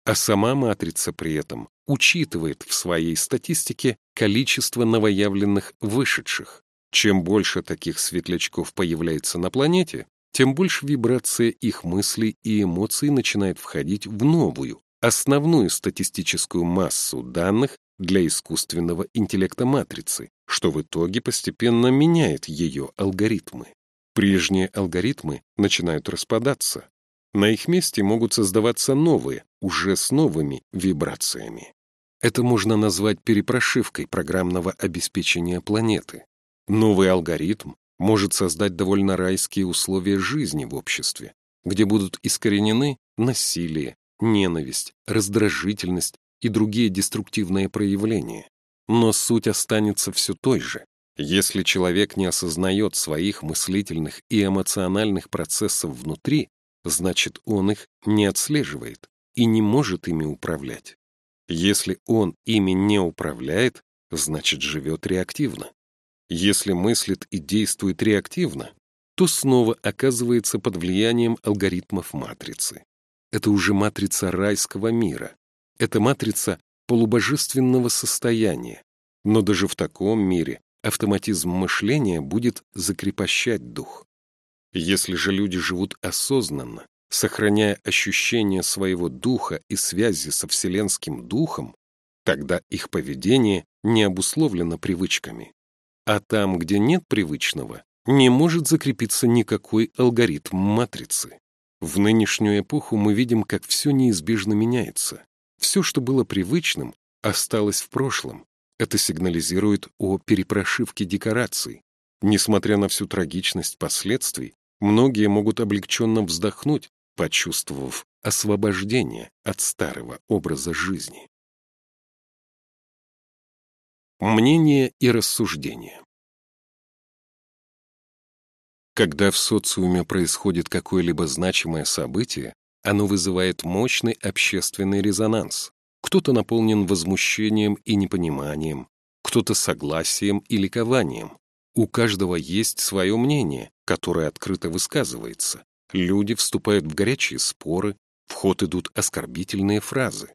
А сама матрица при этом учитывает в своей статистике количество новоявленных вышедших. Чем больше таких светлячков появляется на планете, тем больше вибрация их мыслей и эмоций начинает входить в новую, основную статистическую массу данных для искусственного интеллекта матрицы, что в итоге постепенно меняет ее алгоритмы. Прежние алгоритмы начинают распадаться. На их месте могут создаваться новые, уже с новыми вибрациями. Это можно назвать перепрошивкой программного обеспечения планеты. Новый алгоритм может создать довольно райские условия жизни в обществе, где будут искоренены насилие, ненависть, раздражительность и другие деструктивные проявления. Но суть останется все той же. Если человек не осознает своих мыслительных и эмоциональных процессов внутри, значит, он их не отслеживает и не может ими управлять. Если он ими не управляет, значит, живет реактивно. Если мыслит и действует реактивно, то снова оказывается под влиянием алгоритмов матрицы. Это уже матрица райского мира. Это матрица полубожественного состояния. Но даже в таком мире автоматизм мышления будет закрепощать дух. Если же люди живут осознанно, сохраняя ощущение своего духа и связи со вселенским духом, тогда их поведение не обусловлено привычками. А там, где нет привычного, не может закрепиться никакой алгоритм матрицы. В нынешнюю эпоху мы видим, как все неизбежно меняется. Все, что было привычным, осталось в прошлом. Это сигнализирует о перепрошивке декораций. Несмотря на всю трагичность последствий, многие могут облегченно вздохнуть, почувствовав освобождение от старого образа жизни. Мнение и рассуждение Когда в социуме происходит какое-либо значимое событие, оно вызывает мощный общественный резонанс. Кто-то наполнен возмущением и непониманием, кто-то согласием и ликованием. У каждого есть свое мнение, которое открыто высказывается. Люди вступают в горячие споры, в ход идут оскорбительные фразы.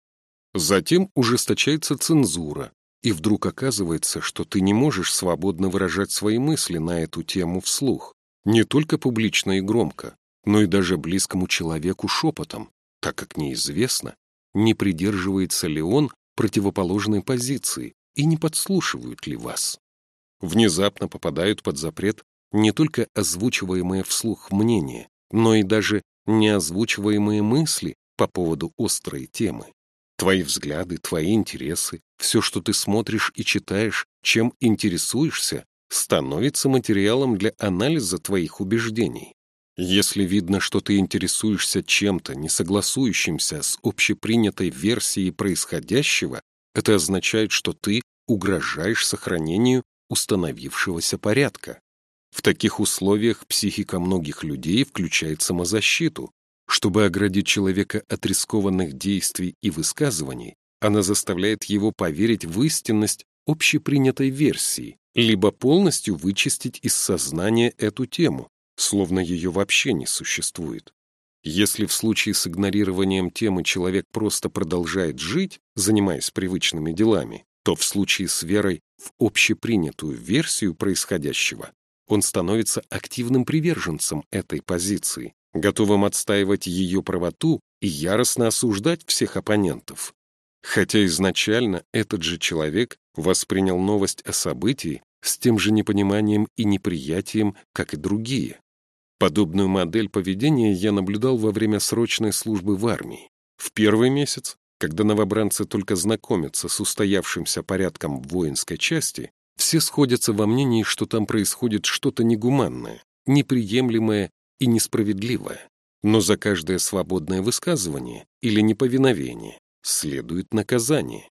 Затем ужесточается цензура, и вдруг оказывается, что ты не можешь свободно выражать свои мысли на эту тему вслух, не только публично и громко, но и даже близкому человеку шепотом, так как неизвестно, не придерживается ли он противоположной позиции и не подслушивают ли вас. Внезапно попадают под запрет не только озвучиваемые вслух мнения, но и даже неозвучиваемые мысли по поводу острой темы. Твои взгляды, твои интересы, все, что ты смотришь и читаешь, чем интересуешься, становится материалом для анализа твоих убеждений. Если видно, что ты интересуешься чем-то, не согласующимся с общепринятой версией происходящего, это означает, что ты угрожаешь сохранению установившегося порядка. В таких условиях психика многих людей включает самозащиту, чтобы оградить человека от рискованных действий и высказываний, она заставляет его поверить в истинность общепринятой версии, либо полностью вычистить из сознания эту тему, словно ее вообще не существует. Если в случае с игнорированием темы человек просто продолжает жить, занимаясь привычными делами, то в случае с верой в общепринятую версию происходящего он становится активным приверженцем этой позиции, готовым отстаивать ее правоту и яростно осуждать всех оппонентов. Хотя изначально этот же человек воспринял новость о событии с тем же непониманием и неприятием, как и другие. Подобную модель поведения я наблюдал во время срочной службы в армии. В первый месяц, когда новобранцы только знакомятся с устоявшимся порядком воинской части, все сходятся во мнении, что там происходит что-то негуманное, неприемлемое и несправедливое. Но за каждое свободное высказывание или неповиновение следует наказание.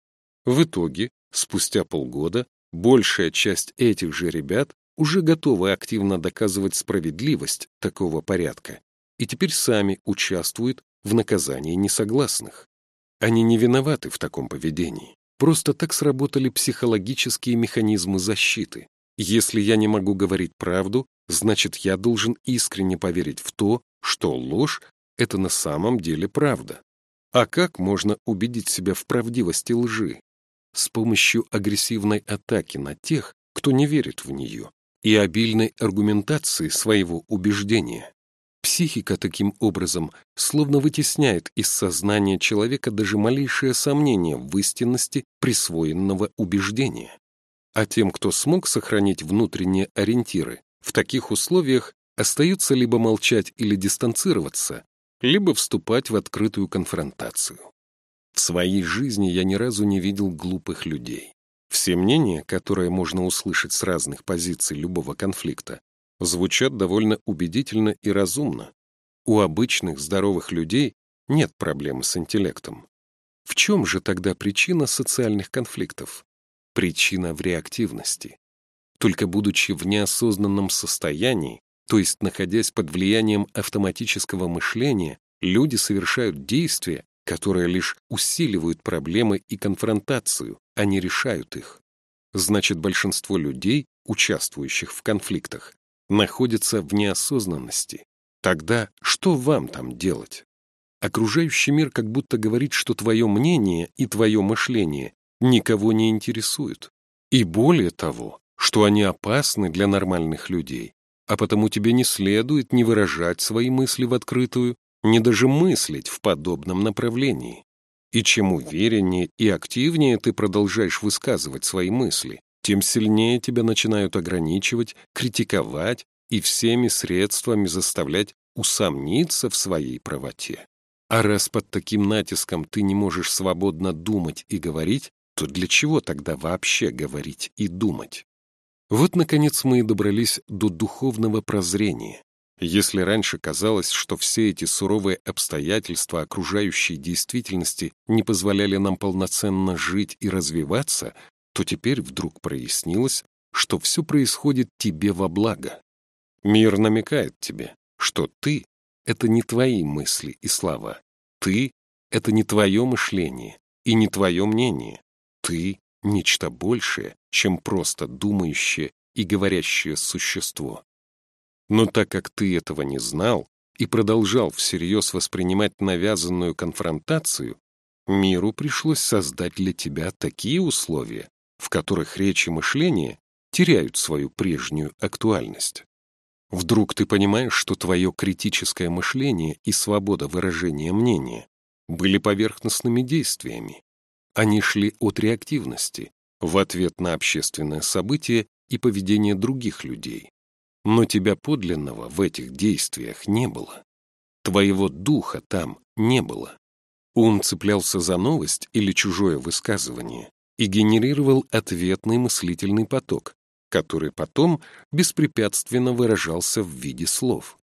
В итоге, спустя полгода, большая часть этих же ребят уже готовы активно доказывать справедливость такого порядка и теперь сами участвуют в наказании несогласных. Они не виноваты в таком поведении. Просто так сработали психологические механизмы защиты. Если я не могу говорить правду, значит, я должен искренне поверить в то, что ложь — это на самом деле правда. А как можно убедить себя в правдивости лжи? С помощью агрессивной атаки на тех, кто не верит в нее, и обильной аргументации своего убеждения. Психика таким образом словно вытесняет из сознания человека даже малейшее сомнение в истинности присвоенного убеждения. А тем, кто смог сохранить внутренние ориентиры, в таких условиях остается либо молчать или дистанцироваться, либо вступать в открытую конфронтацию. В своей жизни я ни разу не видел глупых людей. Все мнения, которые можно услышать с разных позиций любого конфликта, звучат довольно убедительно и разумно. У обычных здоровых людей нет проблемы с интеллектом. В чем же тогда причина социальных конфликтов? Причина в реактивности. Только будучи в неосознанном состоянии, то есть находясь под влиянием автоматического мышления, люди совершают действия, которые лишь усиливают проблемы и конфронтацию, а не решают их. Значит, большинство людей, участвующих в конфликтах, находятся в неосознанности. Тогда что вам там делать? Окружающий мир как будто говорит, что твое мнение и твое мышление никого не интересуют. И более того, что они опасны для нормальных людей, а потому тебе не следует не выражать свои мысли в открытую, не даже мыслить в подобном направлении. И чем увереннее и активнее ты продолжаешь высказывать свои мысли, тем сильнее тебя начинают ограничивать, критиковать и всеми средствами заставлять усомниться в своей правоте. А раз под таким натиском ты не можешь свободно думать и говорить, то для чего тогда вообще говорить и думать? Вот, наконец, мы и добрались до духовного прозрения. Если раньше казалось, что все эти суровые обстоятельства окружающей действительности не позволяли нам полноценно жить и развиваться, то теперь вдруг прояснилось, что все происходит тебе во благо. Мир намекает тебе, что ты — это не твои мысли и слова, ты — это не твое мышление и не твое мнение, ты — нечто большее, чем просто думающее и говорящее существо. Но так как ты этого не знал и продолжал всерьез воспринимать навязанную конфронтацию, миру пришлось создать для тебя такие условия, в которых речь и мышление теряют свою прежнюю актуальность. Вдруг ты понимаешь, что твое критическое мышление и свобода выражения мнения были поверхностными действиями. Они шли от реактивности, в ответ на общественное событие и поведение других людей. Но тебя подлинного в этих действиях не было. Твоего духа там не было. Ум цеплялся за новость или чужое высказывание и генерировал ответный мыслительный поток, который потом беспрепятственно выражался в виде слов.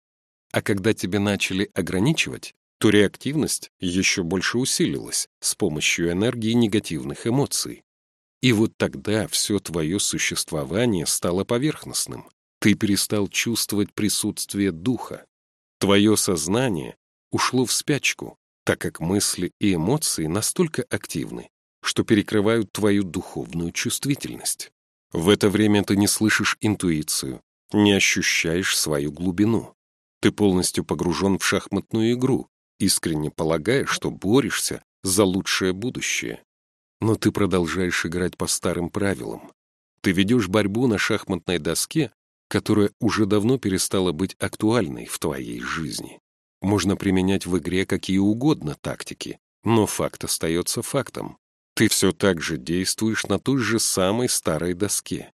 А когда тебя начали ограничивать, то реактивность еще больше усилилась с помощью энергии негативных эмоций. И вот тогда все твое существование стало поверхностным. Ты перестал чувствовать присутствие духа. Твое сознание ушло в спячку, так как мысли и эмоции настолько активны, что перекрывают твою духовную чувствительность. В это время ты не слышишь интуицию, не ощущаешь свою глубину. Ты полностью погружен в шахматную игру, искренне полагая, что борешься за лучшее будущее. Но ты продолжаешь играть по старым правилам. Ты ведешь борьбу на шахматной доске, которая уже давно перестала быть актуальной в твоей жизни. Можно применять в игре какие угодно тактики, но факт остается фактом. Ты все так же действуешь на той же самой старой доске.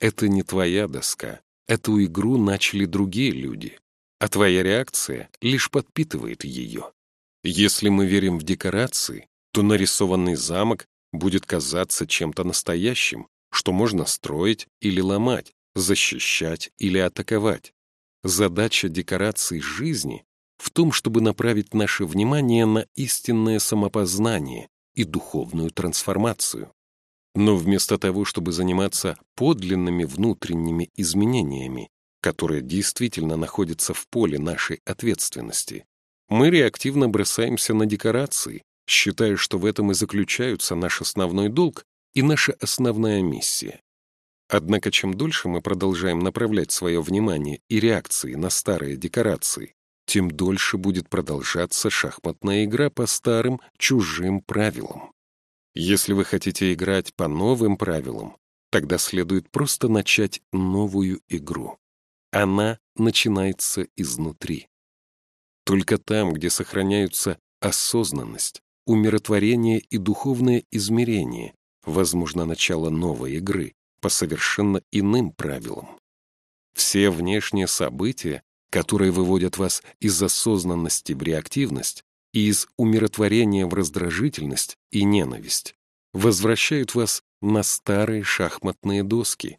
Это не твоя доска. Эту игру начали другие люди, а твоя реакция лишь подпитывает ее. Если мы верим в декорации, то нарисованный замок будет казаться чем-то настоящим, что можно строить или ломать, защищать или атаковать. Задача декорации жизни в том, чтобы направить наше внимание на истинное самопознание, и духовную трансформацию. Но вместо того, чтобы заниматься подлинными внутренними изменениями, которые действительно находятся в поле нашей ответственности, мы реактивно бросаемся на декорации, считая, что в этом и заключаются наш основной долг и наша основная миссия. Однако чем дольше мы продолжаем направлять свое внимание и реакции на старые декорации, тем дольше будет продолжаться шахматная игра по старым, чужим правилам. Если вы хотите играть по новым правилам, тогда следует просто начать новую игру. Она начинается изнутри. Только там, где сохраняются осознанность, умиротворение и духовное измерение, возможно начало новой игры по совершенно иным правилам. Все внешние события, которые выводят вас из осознанности в реактивность и из умиротворения в раздражительность и ненависть, возвращают вас на старые шахматные доски.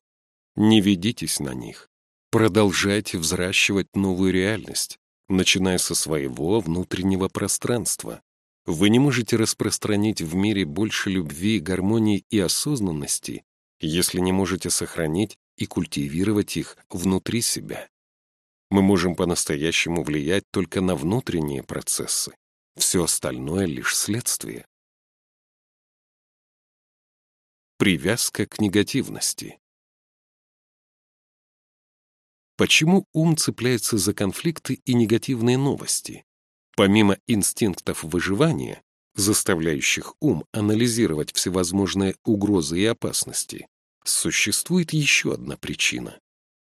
Не ведитесь на них. Продолжайте взращивать новую реальность, начиная со своего внутреннего пространства. Вы не можете распространить в мире больше любви, гармонии и осознанности, если не можете сохранить и культивировать их внутри себя. Мы можем по-настоящему влиять только на внутренние процессы. Все остальное — лишь следствие. Привязка к негативности. Почему ум цепляется за конфликты и негативные новости? Помимо инстинктов выживания, заставляющих ум анализировать всевозможные угрозы и опасности, существует еще одна причина.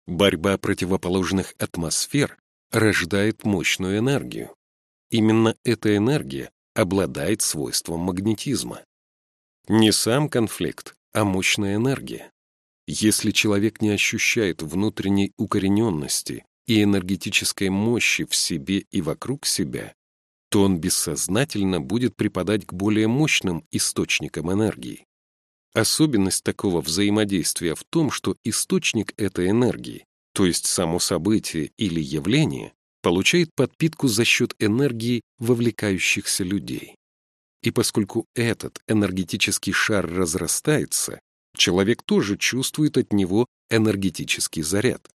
Борьба противоположных атмосфер рождает мощную энергию. Именно эта энергия обладает свойством магнетизма. Не сам конфликт, а мощная энергия. Если человек не ощущает внутренней укорененности и энергетической мощи в себе и вокруг себя, то он бессознательно будет припадать к более мощным источникам энергии. Особенность такого взаимодействия в том, что источник этой энергии, то есть само событие или явление, получает подпитку за счет энергии вовлекающихся людей. И поскольку этот энергетический шар разрастается, человек тоже чувствует от него энергетический заряд.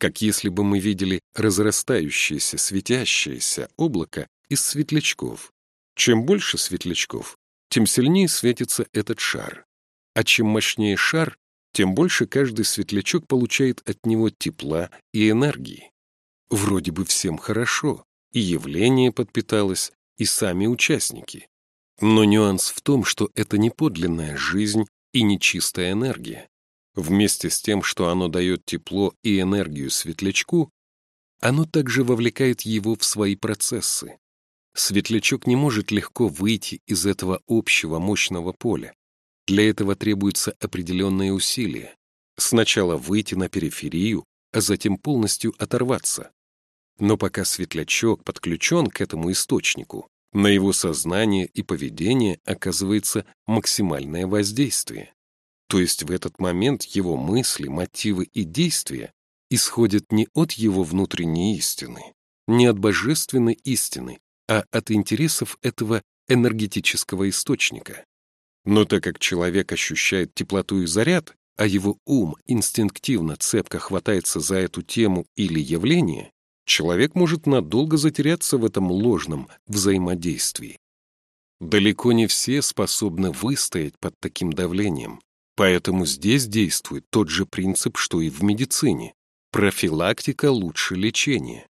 Как если бы мы видели разрастающееся светящееся облако из светлячков. Чем больше светлячков, тем сильнее светится этот шар. А чем мощнее шар, тем больше каждый светлячок получает от него тепла и энергии. Вроде бы всем хорошо, и явление подпиталось, и сами участники. Но нюанс в том, что это не подлинная жизнь и не чистая энергия. Вместе с тем, что оно дает тепло и энергию светлячку, оно также вовлекает его в свои процессы. Светлячок не может легко выйти из этого общего мощного поля. Для этого требуются определенные усилия. Сначала выйти на периферию, а затем полностью оторваться. Но пока светлячок подключен к этому источнику, на его сознание и поведение оказывается максимальное воздействие. То есть в этот момент его мысли, мотивы и действия исходят не от его внутренней истины, не от божественной истины, а от интересов этого энергетического источника. Но так как человек ощущает теплоту и заряд, а его ум инстинктивно цепко хватается за эту тему или явление, человек может надолго затеряться в этом ложном взаимодействии. Далеко не все способны выстоять под таким давлением, поэтому здесь действует тот же принцип, что и в медицине. Профилактика лучше лечения.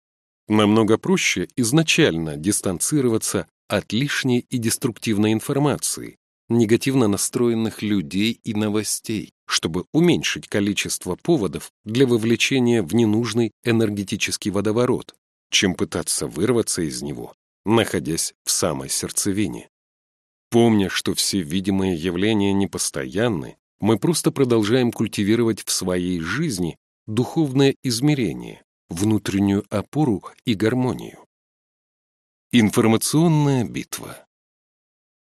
Намного проще изначально дистанцироваться от лишней и деструктивной информации, негативно настроенных людей и новостей, чтобы уменьшить количество поводов для вовлечения в ненужный энергетический водоворот, чем пытаться вырваться из него, находясь в самой сердцевине. Помня, что все видимые явления непостоянны, мы просто продолжаем культивировать в своей жизни духовное измерение, внутреннюю опору и гармонию. Информационная битва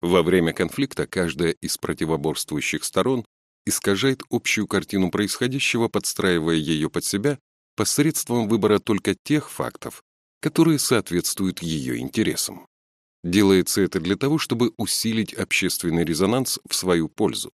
во время конфликта каждая из противоборствующих сторон искажает общую картину происходящего, подстраивая ее под себя посредством выбора только тех фактов, которые соответствуют ее интересам. Делается это для того, чтобы усилить общественный резонанс в свою пользу.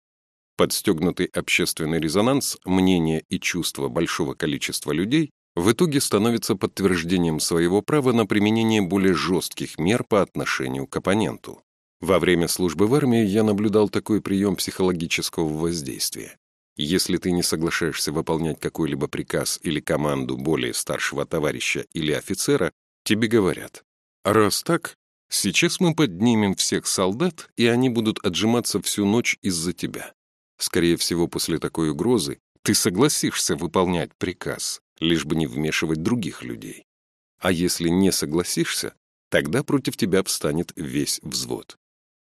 Подстегнутый общественный резонанс, мнения и чувства большого количества людей в итоге становится подтверждением своего права на применение более жестких мер по отношению к оппоненту. Во время службы в армии я наблюдал такой прием психологического воздействия. Если ты не соглашаешься выполнять какой-либо приказ или команду более старшего товарища или офицера, тебе говорят, раз так, сейчас мы поднимем всех солдат, и они будут отжиматься всю ночь из-за тебя. Скорее всего, после такой угрозы ты согласишься выполнять приказ, лишь бы не вмешивать других людей. А если не согласишься, тогда против тебя встанет весь взвод.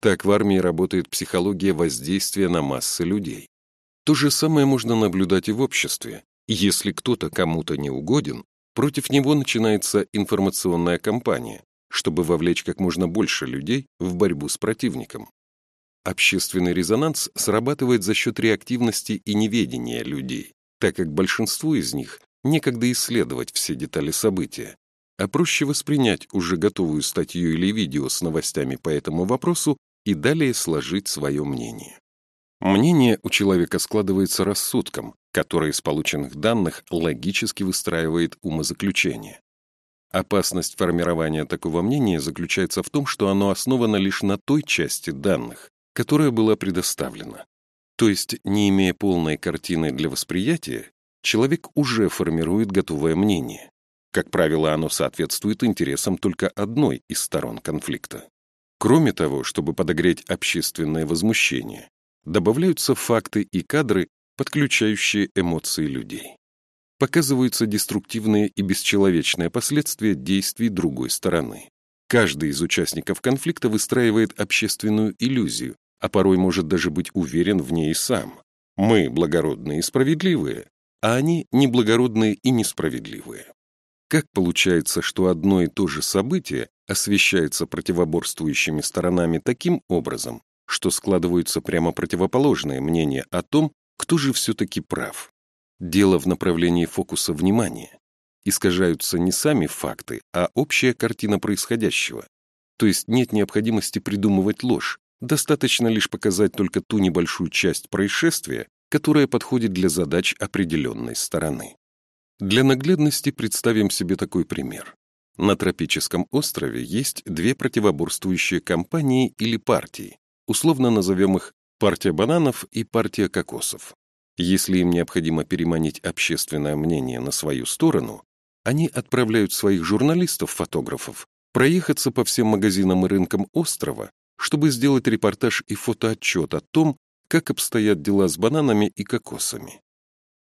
Так в армии работает психология воздействия на массы людей. То же самое можно наблюдать и в обществе. Если кто-то кому-то не угоден, против него начинается информационная кампания, чтобы вовлечь как можно больше людей в борьбу с противником. Общественный резонанс срабатывает за счет реактивности и неведения людей, так как большинству из них некогда исследовать все детали события, а проще воспринять уже готовую статью или видео с новостями по этому вопросу и далее сложить свое мнение. Мнение у человека складывается рассудком, который из полученных данных логически выстраивает умозаключение. Опасность формирования такого мнения заключается в том, что оно основано лишь на той части данных, которая была предоставлена. То есть, не имея полной картины для восприятия, человек уже формирует готовое мнение. Как правило, оно соответствует интересам только одной из сторон конфликта. Кроме того, чтобы подогреть общественное возмущение, добавляются факты и кадры, подключающие эмоции людей. Показываются деструктивные и бесчеловечные последствия действий другой стороны. Каждый из участников конфликта выстраивает общественную иллюзию, а порой может даже быть уверен в ней сам. Мы благородные и справедливые, а они неблагородные и несправедливые. Как получается, что одно и то же событие освещается противоборствующими сторонами таким образом, что складываются прямо противоположные мнения о том, кто же все-таки прав? Дело в направлении фокуса внимания искажаются не сами факты, а общая картина происходящего. То есть нет необходимости придумывать ложь, достаточно лишь показать только ту небольшую часть происшествия, которая подходит для задач определенной стороны. Для наглядности представим себе такой пример. На тропическом острове есть две противоборствующие компании или партии, условно назовем их партия бананов и партия кокосов. Если им необходимо переманить общественное мнение на свою сторону, они отправляют своих журналистов-фотографов проехаться по всем магазинам и рынкам острова, чтобы сделать репортаж и фотоотчет о том, как обстоят дела с бананами и кокосами.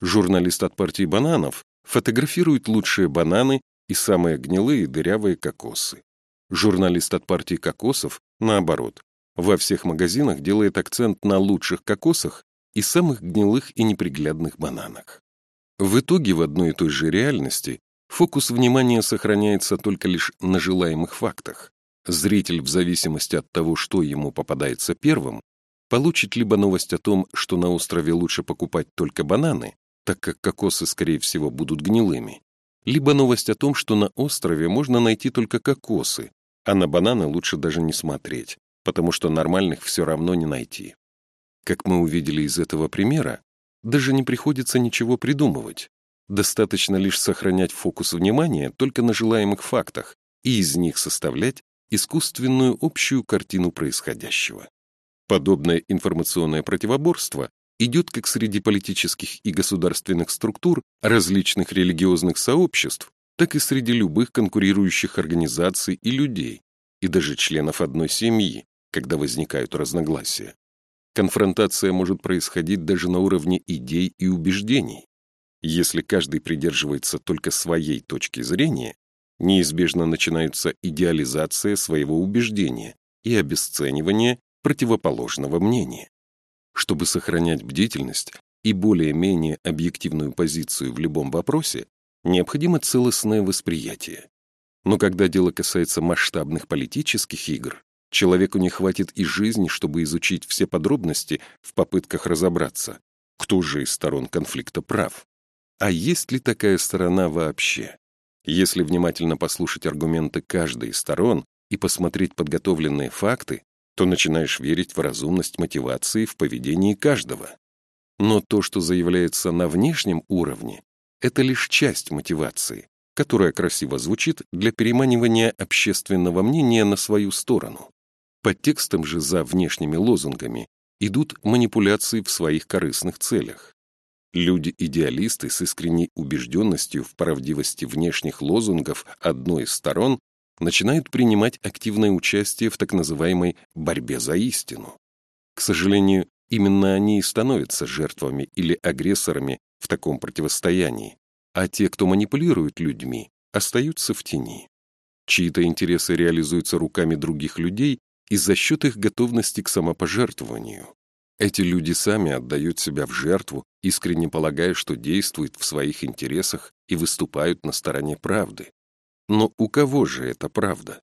Журналист от партии бананов фотографирует лучшие бананы и самые гнилые дырявые кокосы. Журналист от партии кокосов, наоборот, во всех магазинах делает акцент на лучших кокосах и самых гнилых и неприглядных бананах. В итоге в одной и той же реальности Фокус внимания сохраняется только лишь на желаемых фактах. Зритель, в зависимости от того, что ему попадается первым, получит либо новость о том, что на острове лучше покупать только бананы, так как кокосы, скорее всего, будут гнилыми, либо новость о том, что на острове можно найти только кокосы, а на бананы лучше даже не смотреть, потому что нормальных все равно не найти. Как мы увидели из этого примера, даже не приходится ничего придумывать. Достаточно лишь сохранять фокус внимания только на желаемых фактах и из них составлять искусственную общую картину происходящего. Подобное информационное противоборство идет как среди политических и государственных структур различных религиозных сообществ, так и среди любых конкурирующих организаций и людей, и даже членов одной семьи, когда возникают разногласия. Конфронтация может происходить даже на уровне идей и убеждений. Если каждый придерживается только своей точки зрения, неизбежно начинается идеализация своего убеждения и обесценивание противоположного мнения. Чтобы сохранять бдительность и более-менее объективную позицию в любом вопросе, необходимо целостное восприятие. Но когда дело касается масштабных политических игр, человеку не хватит и жизни, чтобы изучить все подробности в попытках разобраться, кто же из сторон конфликта прав. А есть ли такая сторона вообще? Если внимательно послушать аргументы каждой из сторон и посмотреть подготовленные факты, то начинаешь верить в разумность мотивации в поведении каждого. Но то, что заявляется на внешнем уровне, это лишь часть мотивации, которая красиво звучит для переманивания общественного мнения на свою сторону. Под текстом же за внешними лозунгами идут манипуляции в своих корыстных целях. Люди-идеалисты с искренней убежденностью в правдивости внешних лозунгов одной из сторон начинают принимать активное участие в так называемой борьбе за истину. К сожалению, именно они и становятся жертвами или агрессорами в таком противостоянии, а те, кто манипулирует людьми, остаются в тени. Чьи-то интересы реализуются руками других людей и за счет их готовности к самопожертвованию. Эти люди сами отдают себя в жертву, искренне полагая, что действуют в своих интересах и выступают на стороне правды. Но у кого же это правда?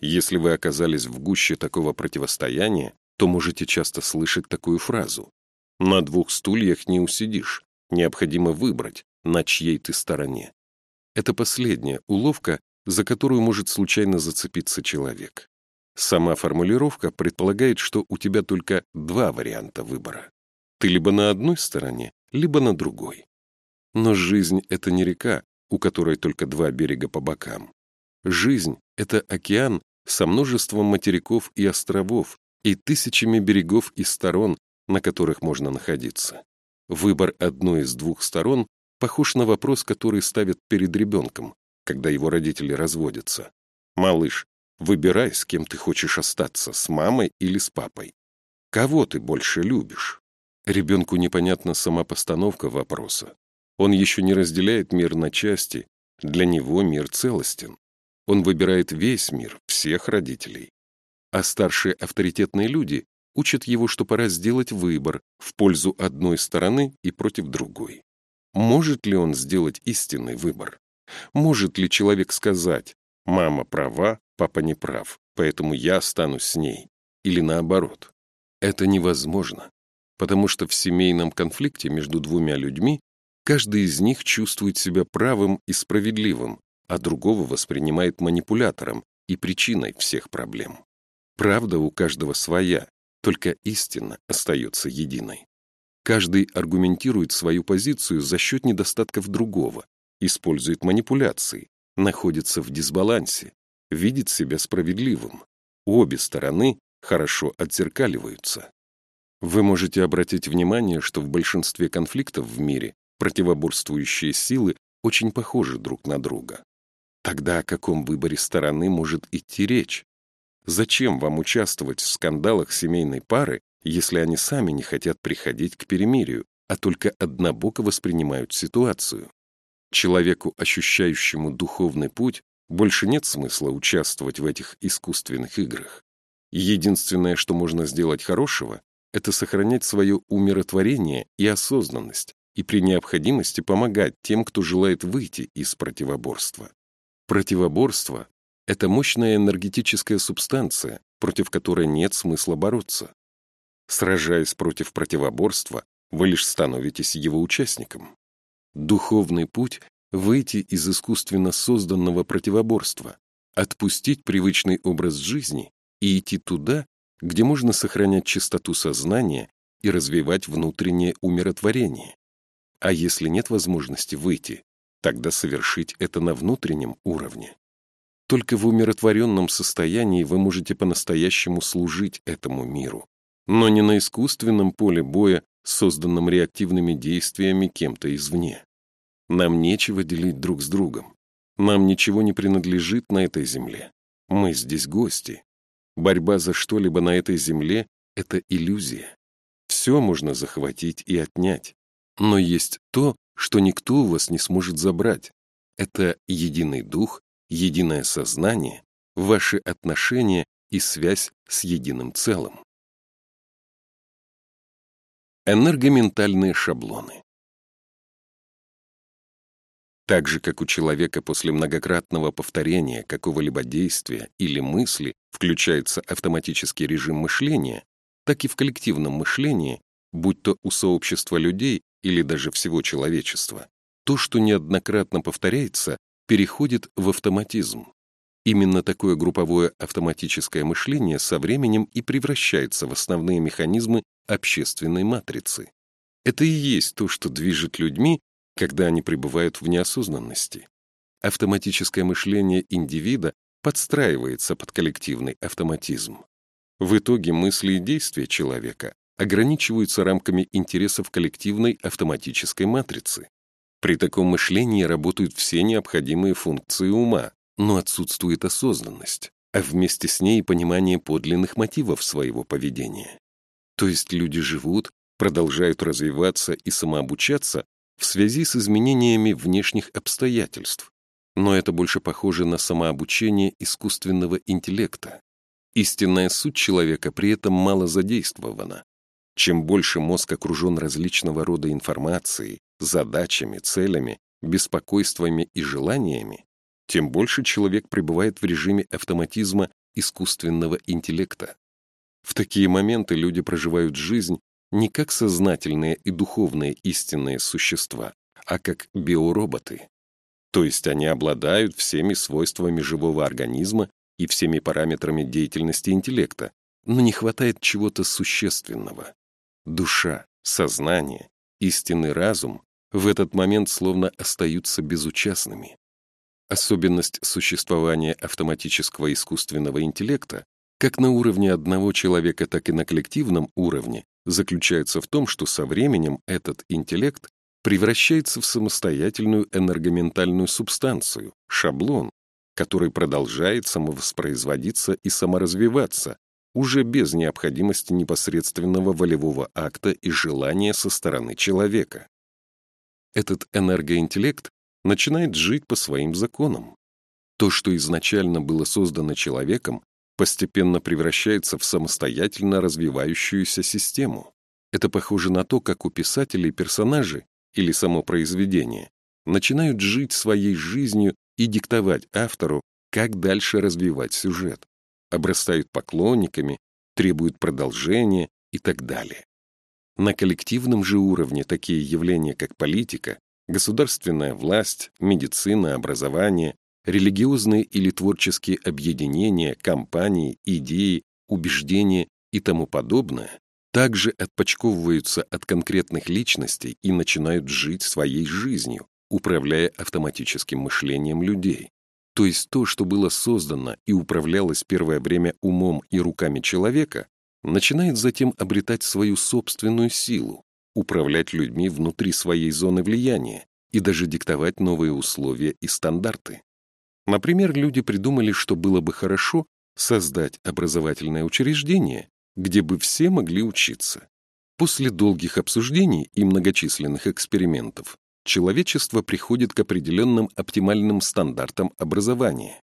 Если вы оказались в гуще такого противостояния, то можете часто слышать такую фразу. «На двух стульях не усидишь, необходимо выбрать, на чьей ты стороне». Это последняя уловка, за которую может случайно зацепиться человек. Сама формулировка предполагает, что у тебя только два варианта выбора. Ты либо на одной стороне, либо на другой. Но жизнь — это не река, у которой только два берега по бокам. Жизнь — это океан со множеством материков и островов и тысячами берегов и сторон, на которых можно находиться. Выбор одной из двух сторон похож на вопрос, который ставят перед ребенком, когда его родители разводятся. «Малыш, выбирай, с кем ты хочешь остаться, с мамой или с папой. Кого ты больше любишь?» Ребенку непонятна сама постановка вопроса. Он еще не разделяет мир на части, для него мир целостен. Он выбирает весь мир, всех родителей. А старшие авторитетные люди учат его, что пора сделать выбор в пользу одной стороны и против другой. Может ли он сделать истинный выбор? Может ли человек сказать «мама права, папа не прав, поэтому я останусь с ней» или наоборот? Это невозможно, потому что в семейном конфликте между двумя людьми каждый из них чувствует себя правым и справедливым, а другого воспринимает манипулятором и причиной всех проблем. Правда у каждого своя, только истина остается единой. Каждый аргументирует свою позицию за счет недостатков другого, использует манипуляции, находится в дисбалансе, видит себя справедливым. Обе стороны хорошо отзеркаливаются. Вы можете обратить внимание, что в большинстве конфликтов в мире противоборствующие силы очень похожи друг на друга. Тогда о каком выборе стороны может идти речь? Зачем вам участвовать в скандалах семейной пары, если они сами не хотят приходить к перемирию, а только однобоко воспринимают ситуацию. Человеку, ощущающему духовный путь, больше нет смысла участвовать в этих искусственных играх. Единственное, что можно сделать хорошего, это сохранять свое умиротворение и осознанность, и при необходимости помогать тем, кто желает выйти из противоборства. Противоборство — это мощная энергетическая субстанция, против которой нет смысла бороться. Сражаясь против противоборства, вы лишь становитесь его участником. Духовный путь — выйти из искусственно созданного противоборства, отпустить привычный образ жизни и идти туда, где можно сохранять чистоту сознания и развивать внутреннее умиротворение. А если нет возможности выйти, тогда совершить это на внутреннем уровне. Только в умиротворенном состоянии вы можете по-настоящему служить этому миру, но не на искусственном поле боя, созданном реактивными действиями кем-то извне. Нам нечего делить друг с другом. Нам ничего не принадлежит на этой земле. Мы здесь гости. Борьба за что-либо на этой земле — это иллюзия. Все можно захватить и отнять. Но есть то, что никто у вас не сможет забрать. Это единый дух, единое сознание, ваши отношения и связь с единым целым. Энергоментальные шаблоны. Так же, как у человека после многократного повторения какого-либо действия или мысли включается автоматический режим мышления, так и в коллективном мышлении, будь то у сообщества людей или даже всего человечества, то, что неоднократно повторяется, переходит в автоматизм. Именно такое групповое автоматическое мышление со временем и превращается в основные механизмы общественной матрицы. Это и есть то, что движет людьми, когда они пребывают в неосознанности. Автоматическое мышление индивида подстраивается под коллективный автоматизм. В итоге мысли и действия человека ограничиваются рамками интересов коллективной автоматической матрицы. При таком мышлении работают все необходимые функции ума, но отсутствует осознанность, а вместе с ней понимание подлинных мотивов своего поведения. То есть люди живут, продолжают развиваться и самообучаться в связи с изменениями внешних обстоятельств, но это больше похоже на самообучение искусственного интеллекта. Истинная суть человека при этом мало задействована. Чем больше мозг окружен различного рода информацией, задачами, целями, беспокойствами и желаниями, тем больше человек пребывает в режиме автоматизма искусственного интеллекта. В такие моменты люди проживают жизнь не как сознательные и духовные истинные существа, а как биороботы. То есть они обладают всеми свойствами живого организма и всеми параметрами деятельности интеллекта, но не хватает чего-то существенного. Душа, сознание, истинный разум в этот момент словно остаются безучастными. Особенность существования автоматического искусственного интеллекта как на уровне одного человека, так и на коллективном уровне заключается в том, что со временем этот интеллект превращается в самостоятельную энергоментальную субстанцию, шаблон, который продолжает самовоспроизводиться и саморазвиваться, уже без необходимости непосредственного волевого акта и желания со стороны человека. Этот энергоинтеллект начинает жить по своим законам. То, что изначально было создано человеком, постепенно превращается в самостоятельно развивающуюся систему. Это похоже на то, как у писателей персонажи или само произведение начинают жить своей жизнью и диктовать автору, как дальше развивать сюжет, обрастают поклонниками, требуют продолжения и так далее. На коллективном же уровне такие явления, как политика, государственная власть, медицина, образование, религиозные или творческие объединения, компании, идеи, убеждения и тому подобное, также отпочковываются от конкретных личностей и начинают жить своей жизнью, управляя автоматическим мышлением людей. То есть то, что было создано и управлялось первое время умом и руками человека, начинает затем обретать свою собственную силу, управлять людьми внутри своей зоны влияния и даже диктовать новые условия и стандарты. Например, люди придумали, что было бы хорошо создать образовательное учреждение, где бы все могли учиться. После долгих обсуждений и многочисленных экспериментов человечество приходит к определенным оптимальным стандартам образования.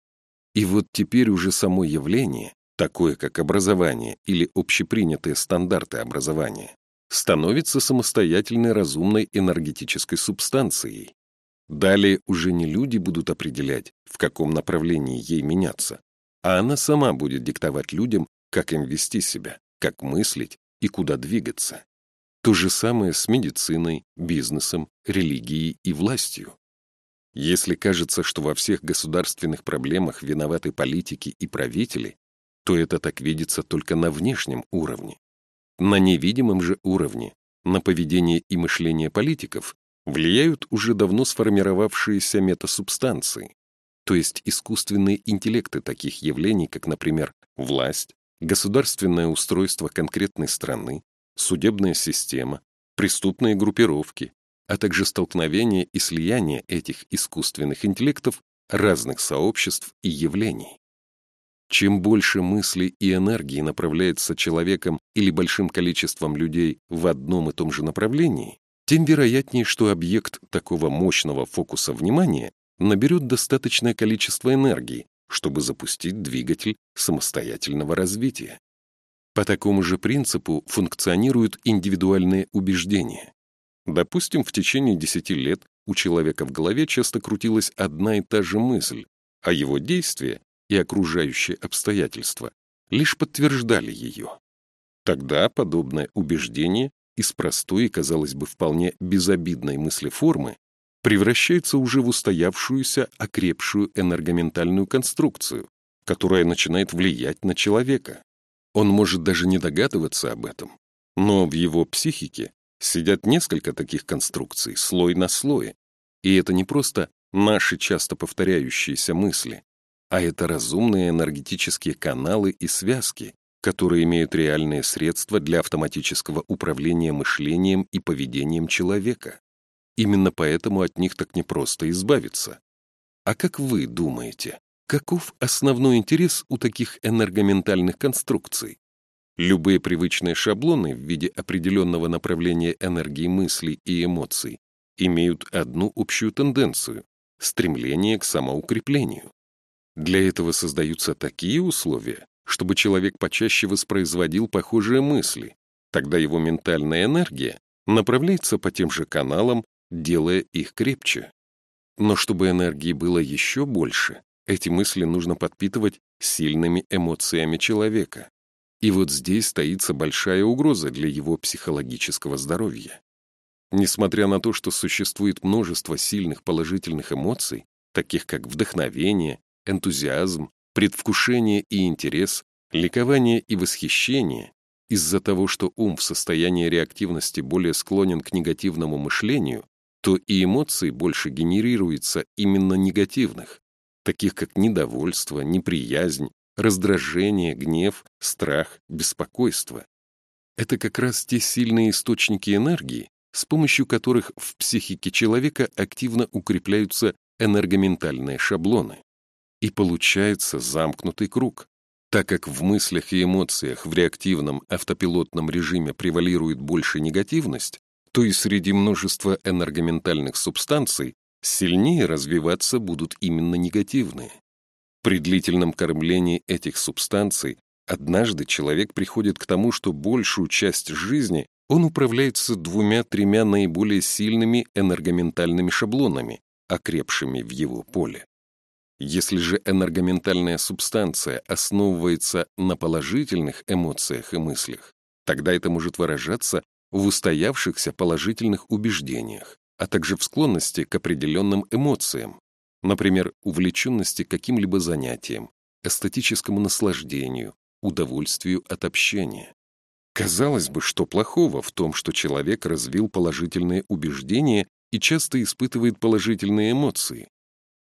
И вот теперь уже само явление, такое как образование или общепринятые стандарты образования, становится самостоятельной разумной энергетической субстанцией, Далее уже не люди будут определять, в каком направлении ей меняться, а она сама будет диктовать людям, как им вести себя, как мыслить и куда двигаться. То же самое с медициной, бизнесом, религией и властью. Если кажется, что во всех государственных проблемах виноваты политики и правители, то это так видится только на внешнем уровне. На невидимом же уровне, на поведение и мышление политиков влияют уже давно сформировавшиеся метасубстанции, то есть искусственные интеллекты таких явлений, как, например, власть, государственное устройство конкретной страны, судебная система, преступные группировки, а также столкновение и слияние этих искусственных интеллектов разных сообществ и явлений. Чем больше мысли и энергии направляется человеком или большим количеством людей в одном и том же направлении, тем вероятнее, что объект такого мощного фокуса внимания наберет достаточное количество энергии, чтобы запустить двигатель самостоятельного развития. По такому же принципу функционируют индивидуальные убеждения. Допустим, в течение 10 лет у человека в голове часто крутилась одна и та же мысль, а его действия и окружающие обстоятельства лишь подтверждали ее. Тогда подобное убеждение из простой и, казалось бы, вполне безобидной мыслеформы превращается уже в устоявшуюся, окрепшую энергоментальную конструкцию, которая начинает влиять на человека. Он может даже не догадываться об этом, но в его психике сидят несколько таких конструкций, слой на слое, и это не просто наши часто повторяющиеся мысли, а это разумные энергетические каналы и связки, которые имеют реальные средства для автоматического управления мышлением и поведением человека. Именно поэтому от них так непросто избавиться. А как вы думаете, каков основной интерес у таких энергоментальных конструкций? Любые привычные шаблоны в виде определенного направления энергии мыслей и эмоций имеют одну общую тенденцию — стремление к самоукреплению. Для этого создаются такие условия, чтобы человек почаще воспроизводил похожие мысли, тогда его ментальная энергия направляется по тем же каналам, делая их крепче. Но чтобы энергии было еще больше, эти мысли нужно подпитывать сильными эмоциями человека. И вот здесь стоится большая угроза для его психологического здоровья. Несмотря на то, что существует множество сильных положительных эмоций, таких как вдохновение, энтузиазм, предвкушение и интерес, ликование и восхищение, из-за того, что ум в состоянии реактивности более склонен к негативному мышлению, то и эмоций больше генерируется именно негативных, таких как недовольство, неприязнь, раздражение, гнев, страх, беспокойство. Это как раз те сильные источники энергии, с помощью которых в психике человека активно укрепляются энергоментальные шаблоны. И получается замкнутый круг. Так как в мыслях и эмоциях в реактивном автопилотном режиме превалирует больше негативность, то и среди множества энергоментальных субстанций сильнее развиваться будут именно негативные. При длительном кормлении этих субстанций однажды человек приходит к тому, что большую часть жизни он управляется двумя-тремя наиболее сильными энергоментальными шаблонами, окрепшими в его поле. Если же энергоментальная субстанция основывается на положительных эмоциях и мыслях, тогда это может выражаться в устоявшихся положительных убеждениях, а также в склонности к определенным эмоциям, например, увлеченности каким-либо занятием, эстетическому наслаждению, удовольствию от общения. Казалось бы, что плохого в том, что человек развил положительные убеждения и часто испытывает положительные эмоции,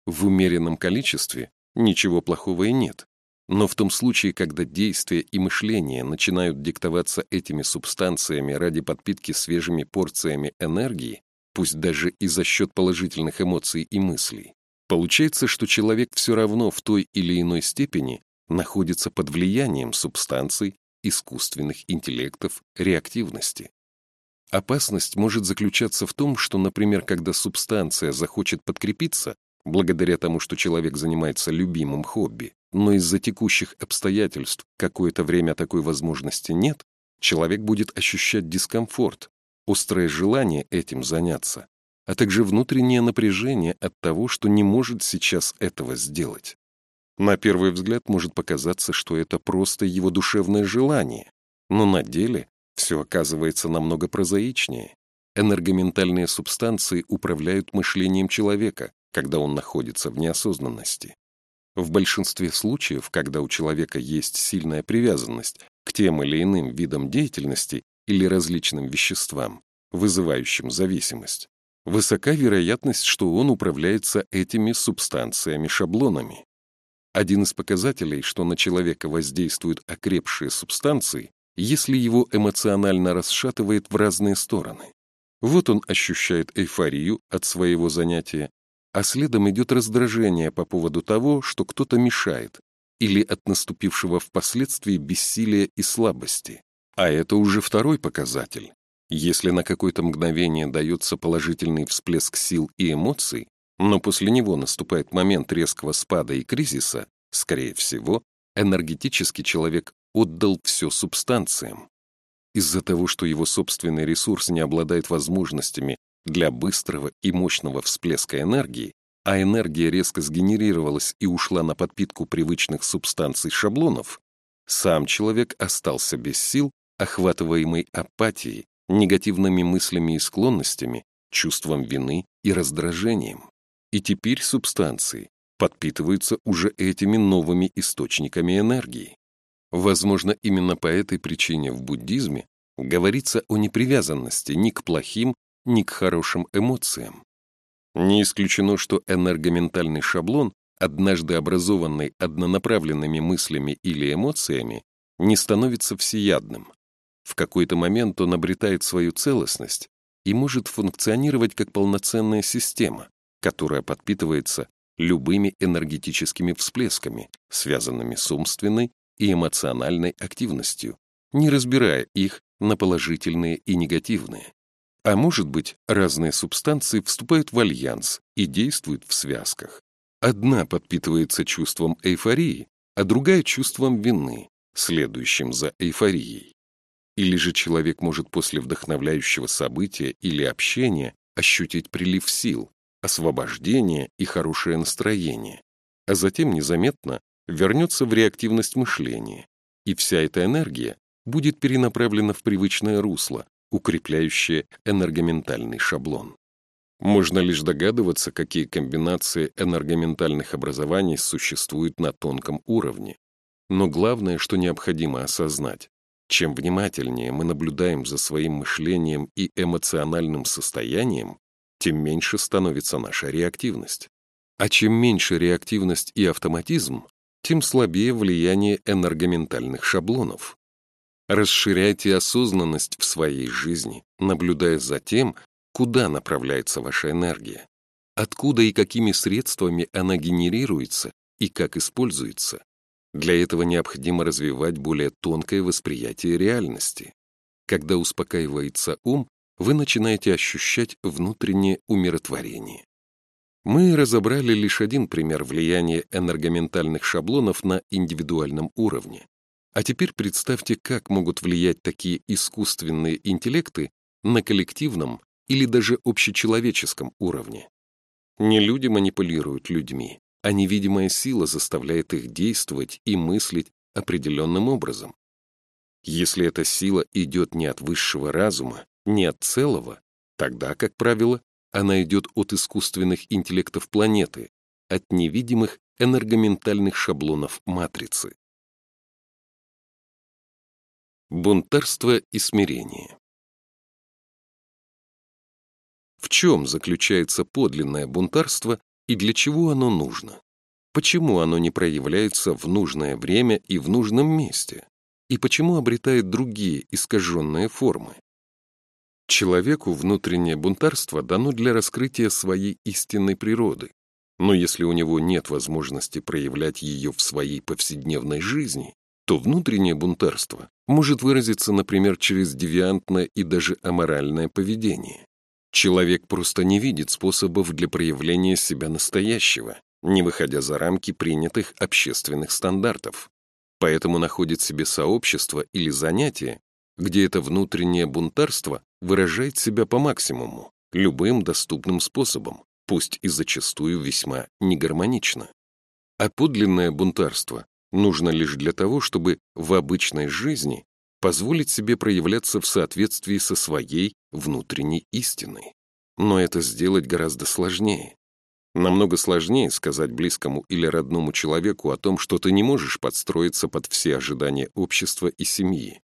в умеренном количестве ничего плохого и нет. Но в том случае, когда действия и мышление начинают диктоваться этими субстанциями ради подпитки свежими порциями энергии, пусть даже и за счет положительных эмоций и мыслей, получается, что человек все равно в той или иной степени находится под влиянием субстанций, искусственных интеллектов, реактивности. Опасность может заключаться в том, что, например, когда субстанция захочет подкрепиться, благодаря тому, что человек занимается любимым хобби, но из-за текущих обстоятельств какое-то время такой возможности нет, человек будет ощущать дискомфорт, острое желание этим заняться, а также внутреннее напряжение от того, что не может сейчас этого сделать. На первый взгляд может показаться, что это просто его душевное желание, но на деле все оказывается намного прозаичнее. Энергоментальные субстанции управляют мышлением человека, когда он находится в неосознанности. В большинстве случаев, когда у человека есть сильная привязанность к тем или иным видам деятельности или различным веществам, вызывающим зависимость, высока вероятность, что он управляется этими субстанциями-шаблонами. Один из показателей, что на человека воздействуют окрепшие субстанции, если его эмоционально расшатывает в разные стороны. Вот он ощущает эйфорию от своего занятия, а следом идет раздражение по поводу того, что кто-то мешает, или от наступившего впоследствии бессилия и слабости. А это уже второй показатель. Если на какое-то мгновение дается положительный всплеск сил и эмоций, но после него наступает момент резкого спада и кризиса, скорее всего, энергетически человек отдал все субстанциям. Из-за того, что его собственный ресурс не обладает возможностями для быстрого и мощного всплеска энергии, а энергия резко сгенерировалась и ушла на подпитку привычных субстанций шаблонов, сам человек остался без сил, охватываемый апатией, негативными мыслями и склонностями, чувством вины и раздражением. И теперь субстанции подпитываются уже этими новыми источниками энергии. Возможно, именно по этой причине в буддизме говорится о непривязанности ни к плохим, ни к хорошим эмоциям. Не исключено, что энергоментальный шаблон, однажды образованный однонаправленными мыслями или эмоциями, не становится всеядным. В какой-то момент он обретает свою целостность и может функционировать как полноценная система, которая подпитывается любыми энергетическими всплесками, связанными с умственной и эмоциональной активностью, не разбирая их на положительные и негативные. А может быть, разные субстанции вступают в альянс и действуют в связках. Одна подпитывается чувством эйфории, а другая — чувством вины, следующим за эйфорией. Или же человек может после вдохновляющего события или общения ощутить прилив сил, освобождение и хорошее настроение, а затем незаметно вернется в реактивность мышления, и вся эта энергия будет перенаправлена в привычное русло, укрепляющее энергоментальный шаблон. Можно лишь догадываться, какие комбинации энергоментальных образований существуют на тонком уровне. Но главное, что необходимо осознать, чем внимательнее мы наблюдаем за своим мышлением и эмоциональным состоянием, тем меньше становится наша реактивность. А чем меньше реактивность и автоматизм, тем слабее влияние энергоментальных шаблонов. Расширяйте осознанность в своей жизни, наблюдая за тем, куда направляется ваша энергия, откуда и какими средствами она генерируется и как используется. Для этого необходимо развивать более тонкое восприятие реальности. Когда успокаивается ум, вы начинаете ощущать внутреннее умиротворение. Мы разобрали лишь один пример влияния энергоментальных шаблонов на индивидуальном уровне. А теперь представьте, как могут влиять такие искусственные интеллекты на коллективном или даже общечеловеческом уровне. Не люди манипулируют людьми, а невидимая сила заставляет их действовать и мыслить определенным образом. Если эта сила идет не от высшего разума, не от целого, тогда, как правило, она идет от искусственных интеллектов планеты, от невидимых энергоментальных шаблонов матрицы. Бунтарство и смирение В чем заключается подлинное бунтарство и для чего оно нужно? Почему оно не проявляется в нужное время и в нужном месте? И почему обретает другие искаженные формы? Человеку внутреннее бунтарство дано для раскрытия своей истинной природы. Но если у него нет возможности проявлять ее в своей повседневной жизни, то внутреннее бунтарство может выразиться, например, через девиантное и даже аморальное поведение. Человек просто не видит способов для проявления себя настоящего, не выходя за рамки принятых общественных стандартов. Поэтому находит себе сообщество или занятие, где это внутреннее бунтарство выражает себя по максимуму, любым доступным способом, пусть и зачастую весьма негармонично. А подлинное бунтарство нужно лишь для того, чтобы в обычной жизни позволить себе проявляться в соответствии со своей внутренней истиной. Но это сделать гораздо сложнее. Намного сложнее сказать близкому или родному человеку о том, что ты не можешь подстроиться под все ожидания общества и семьи,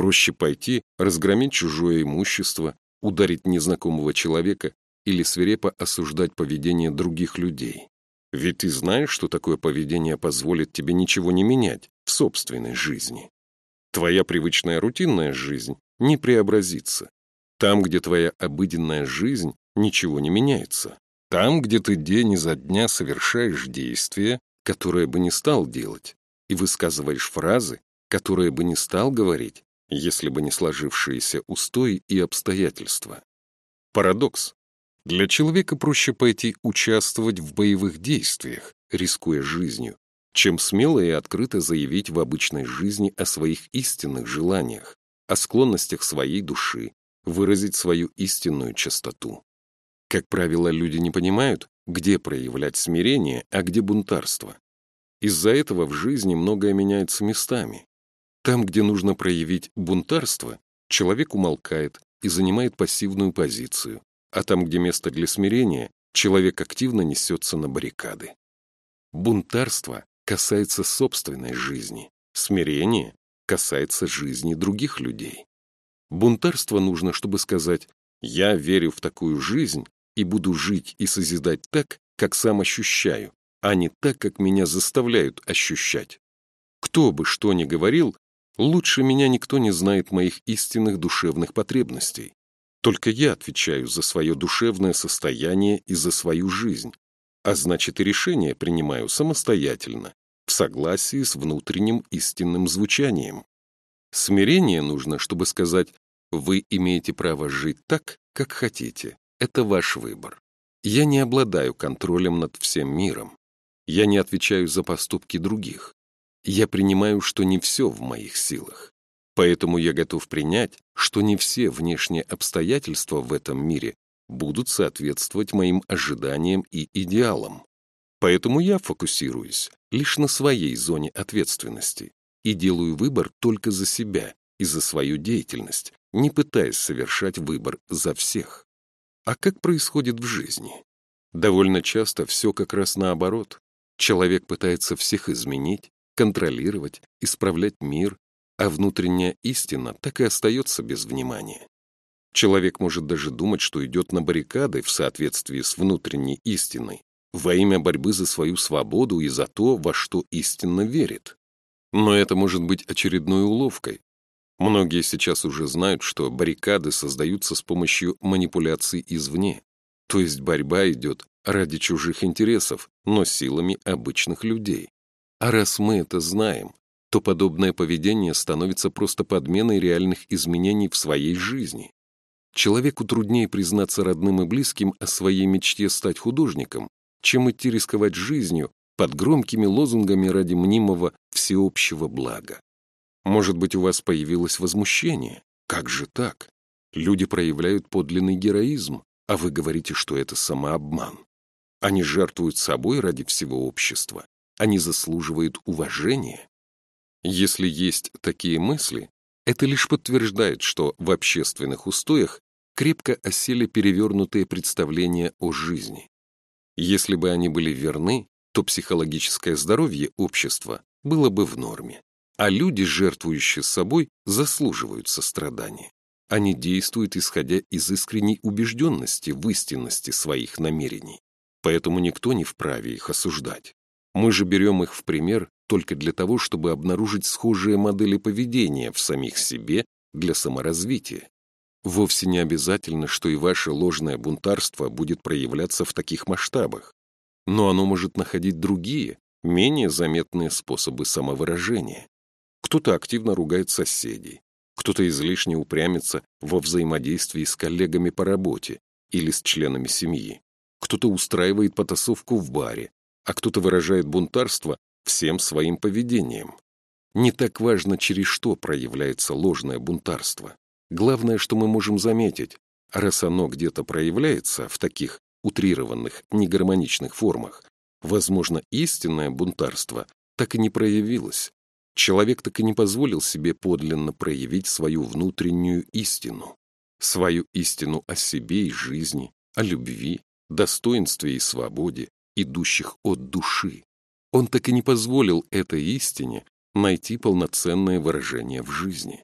Проще пойти, разгромить чужое имущество, ударить незнакомого человека или свирепо осуждать поведение других людей. Ведь ты знаешь, что такое поведение позволит тебе ничего не менять в собственной жизни. Твоя привычная рутинная жизнь не преобразится. Там, где твоя обыденная жизнь, ничего не меняется. Там, где ты день изо дня совершаешь действия, которые бы не стал делать, и высказываешь фразы, которые бы не стал говорить, если бы не сложившиеся устои и обстоятельства. Парадокс. Для человека проще пойти участвовать в боевых действиях, рискуя жизнью, чем смело и открыто заявить в обычной жизни о своих истинных желаниях, о склонностях своей души, выразить свою истинную чистоту. Как правило, люди не понимают, где проявлять смирение, а где бунтарство. Из-за этого в жизни многое меняется местами. Там, где нужно проявить бунтарство, человек умолкает и занимает пассивную позицию, а там, где место для смирения, человек активно несется на баррикады. Бунтарство касается собственной жизни, смирение касается жизни других людей. Бунтарство нужно, чтобы сказать «я верю в такую жизнь и буду жить и созидать так, как сам ощущаю, а не так, как меня заставляют ощущать». Кто бы что ни говорил, Лучше меня никто не знает моих истинных душевных потребностей. Только я отвечаю за свое душевное состояние и за свою жизнь, а значит и решение принимаю самостоятельно, в согласии с внутренним истинным звучанием. Смирение нужно, чтобы сказать «Вы имеете право жить так, как хотите. Это ваш выбор. Я не обладаю контролем над всем миром. Я не отвечаю за поступки других. Я принимаю, что не все в моих силах. Поэтому я готов принять, что не все внешние обстоятельства в этом мире будут соответствовать моим ожиданиям и идеалам. Поэтому я фокусируюсь лишь на своей зоне ответственности и делаю выбор только за себя и за свою деятельность, не пытаясь совершать выбор за всех. А как происходит в жизни? Довольно часто все как раз наоборот. Человек пытается всех изменить, контролировать, исправлять мир, а внутренняя истина так и остается без внимания. Человек может даже думать, что идет на баррикады в соответствии с внутренней истиной, во имя борьбы за свою свободу и за то, во что истинно верит. Но это может быть очередной уловкой. Многие сейчас уже знают, что баррикады создаются с помощью манипуляций извне, то есть борьба идет ради чужих интересов, но силами обычных людей. А раз мы это знаем, то подобное поведение становится просто подменой реальных изменений в своей жизни. Человеку труднее признаться родным и близким о своей мечте стать художником, чем идти рисковать жизнью под громкими лозунгами ради мнимого всеобщего блага. Может быть, у вас появилось возмущение? Как же так? Люди проявляют подлинный героизм, а вы говорите, что это самообман. Они жертвуют собой ради всего общества. Они заслуживают уважения. Если есть такие мысли, это лишь подтверждает, что в общественных устоях крепко осели перевернутые представления о жизни. Если бы они были верны, то психологическое здоровье общества было бы в норме. А люди, жертвующие собой, заслуживают сострадания. Они действуют, исходя из искренней убежденности в истинности своих намерений. Поэтому никто не вправе их осуждать. Мы же берем их в пример только для того, чтобы обнаружить схожие модели поведения в самих себе для саморазвития. Вовсе не обязательно, что и ваше ложное бунтарство будет проявляться в таких масштабах, но оно может находить другие, менее заметные способы самовыражения. Кто-то активно ругает соседей, кто-то излишне упрямится во взаимодействии с коллегами по работе или с членами семьи, кто-то устраивает потасовку в баре, а кто-то выражает бунтарство всем своим поведением. Не так важно, через что проявляется ложное бунтарство. Главное, что мы можем заметить, раз оно где-то проявляется в таких утрированных, негармоничных формах, возможно, истинное бунтарство так и не проявилось. Человек так и не позволил себе подлинно проявить свою внутреннюю истину, свою истину о себе и жизни, о любви, достоинстве и свободе, идущих от души. Он так и не позволил этой истине найти полноценное выражение в жизни.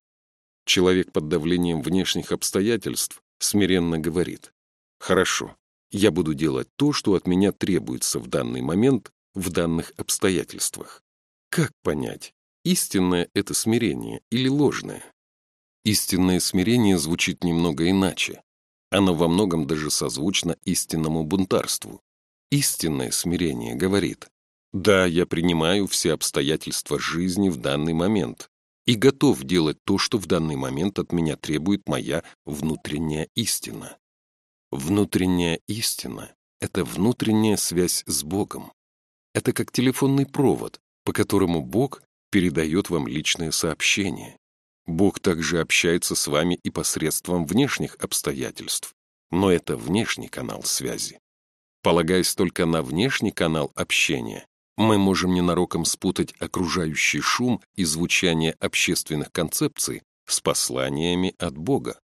Человек под давлением внешних обстоятельств смиренно говорит «Хорошо, я буду делать то, что от меня требуется в данный момент, в данных обстоятельствах». Как понять, истинное это смирение или ложное? Истинное смирение звучит немного иначе. Оно во многом даже созвучно истинному бунтарству. Истинное смирение говорит «Да, я принимаю все обстоятельства жизни в данный момент, и готов делать то, что в данный момент от меня требует моя внутренняя истина. Внутренняя истина — это внутренняя связь с Богом. Это как телефонный провод, по которому Бог передает вам личное сообщение. Бог также общается с вами и посредством внешних обстоятельств, но это внешний канал связи. Полагаясь только на внешний канал общения, мы можем ненароком спутать окружающий шум и звучание общественных концепций с посланиями от Бога.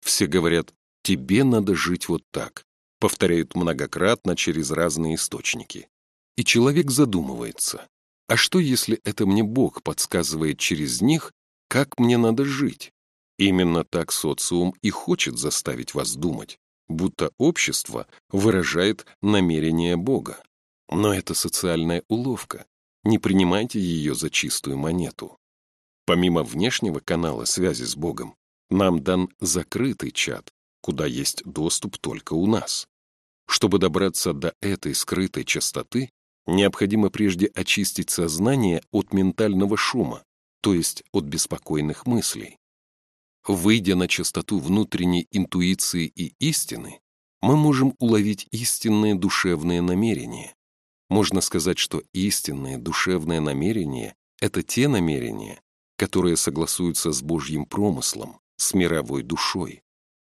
Все говорят «тебе надо жить вот так», повторяют многократно через разные источники. И человек задумывается, а что если это мне Бог подсказывает через них, как мне надо жить? Именно так социум и хочет заставить вас думать, будто общество выражает намерение Бога. Но это социальная уловка. Не принимайте ее за чистую монету. Помимо внешнего канала связи с Богом, нам дан закрытый чат, куда есть доступ только у нас. Чтобы добраться до этой скрытой частоты, необходимо прежде очистить сознание от ментального шума, то есть от беспокойных мыслей. Выйдя на частоту внутренней интуиции и истины, мы можем уловить истинные душевные намерения. Можно сказать, что истинные душевные намерения — это те намерения, которые согласуются с Божьим промыслом, с мировой душой.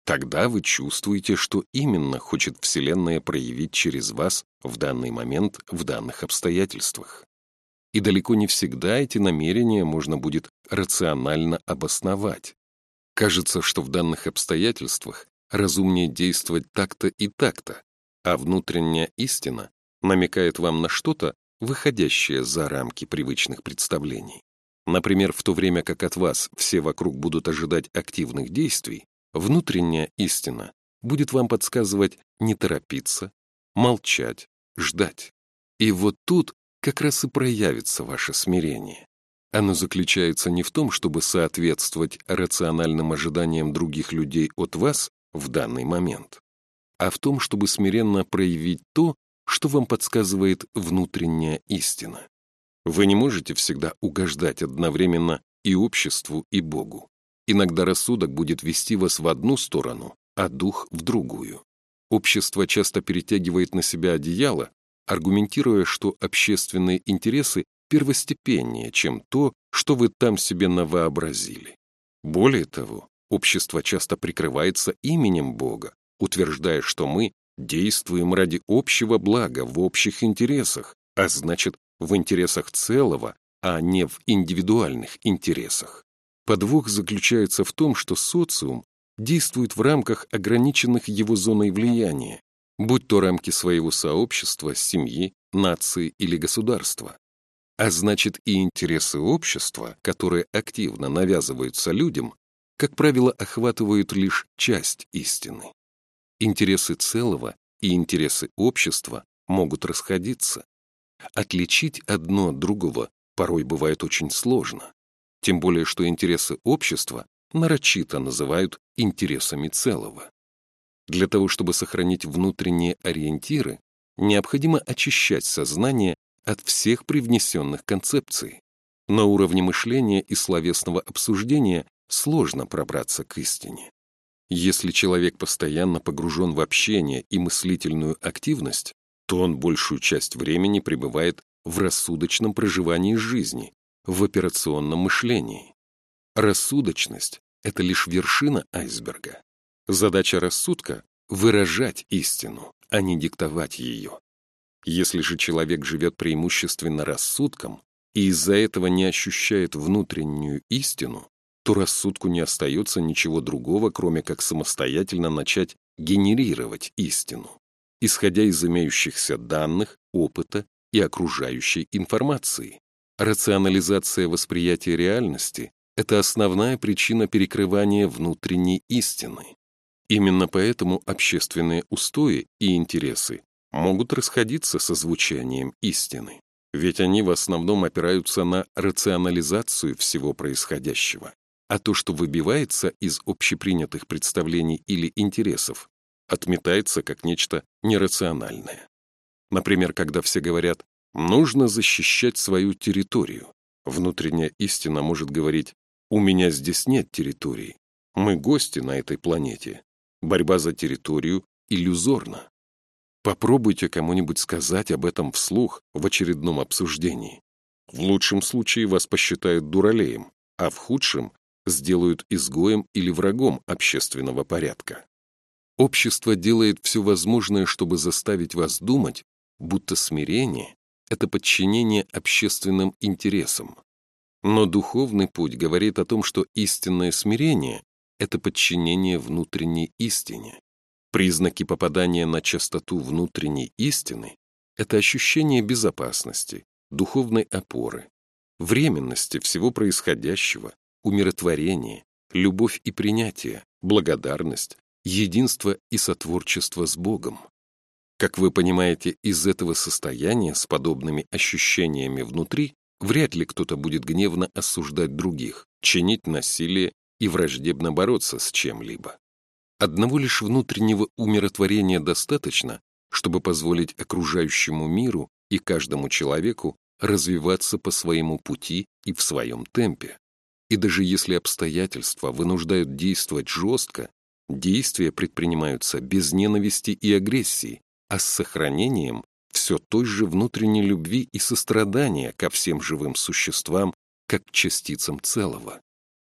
Тогда вы чувствуете, что именно хочет Вселенная проявить через вас в данный момент в данных обстоятельствах. И далеко не всегда эти намерения можно будет рационально обосновать. Кажется, что в данных обстоятельствах разумнее действовать так-то и так-то, а внутренняя истина намекает вам на что-то, выходящее за рамки привычных представлений. Например, в то время как от вас все вокруг будут ожидать активных действий, внутренняя истина будет вам подсказывать не торопиться, молчать, ждать. И вот тут как раз и проявится ваше смирение. Оно заключается не в том, чтобы соответствовать рациональным ожиданиям других людей от вас в данный момент, а в том, чтобы смиренно проявить то, что вам подсказывает внутренняя истина. Вы не можете всегда угождать одновременно и обществу, и Богу. Иногда рассудок будет вести вас в одну сторону, а дух — в другую. Общество часто перетягивает на себя одеяло, аргументируя, что общественные интересы первостепеннее, чем то, что вы там себе навообразили. Более того, общество часто прикрывается именем Бога, утверждая, что мы действуем ради общего блага в общих интересах, а значит, в интересах целого, а не в индивидуальных интересах. Подвох заключается в том, что социум действует в рамках ограниченных его зоной влияния, будь то рамки своего сообщества, семьи, нации или государства. А значит, и интересы общества, которые активно навязываются людям, как правило, охватывают лишь часть истины. Интересы целого и интересы общества могут расходиться. Отличить одно от другого порой бывает очень сложно, тем более что интересы общества нарочито называют интересами целого. Для того, чтобы сохранить внутренние ориентиры, необходимо очищать сознание от всех привнесенных концепций. На уровне мышления и словесного обсуждения сложно пробраться к истине. Если человек постоянно погружен в общение и мыслительную активность, то он большую часть времени пребывает в рассудочном проживании жизни, в операционном мышлении. Рассудочность — это лишь вершина айсберга. Задача рассудка — выражать истину, а не диктовать ее. Если же человек живет преимущественно рассудком и из-за этого не ощущает внутреннюю истину, то рассудку не остается ничего другого, кроме как самостоятельно начать генерировать истину, исходя из имеющихся данных, опыта и окружающей информации. Рационализация восприятия реальности — это основная причина перекрывания внутренней истины. Именно поэтому общественные устои и интересы могут расходиться со звучанием истины, ведь они в основном опираются на рационализацию всего происходящего. А то, что выбивается из общепринятых представлений или интересов, отметается как нечто нерациональное. Например, когда все говорят «нужно защищать свою территорию», внутренняя истина может говорить «у меня здесь нет территории, мы гости на этой планете, борьба за территорию иллюзорна». Попробуйте кому-нибудь сказать об этом вслух в очередном обсуждении. В лучшем случае вас посчитают дуралеем, а в худшем сделают изгоем или врагом общественного порядка. Общество делает все возможное, чтобы заставить вас думать, будто смирение — это подчинение общественным интересам. Но духовный путь говорит о том, что истинное смирение — это подчинение внутренней истине. Признаки попадания на частоту внутренней истины — это ощущение безопасности, духовной опоры, временности всего происходящего, умиротворение, любовь и принятие, благодарность, единство и сотворчество с Богом. Как вы понимаете, из этого состояния с подобными ощущениями внутри вряд ли кто-то будет гневно осуждать других, чинить насилие и враждебно бороться с чем-либо. Одного лишь внутреннего умиротворения достаточно, чтобы позволить окружающему миру и каждому человеку развиваться по своему пути и в своем темпе. И даже если обстоятельства вынуждают действовать жестко, действия предпринимаются без ненависти и агрессии, а с сохранением все той же внутренней любви и сострадания ко всем живым существам, как к частицам целого.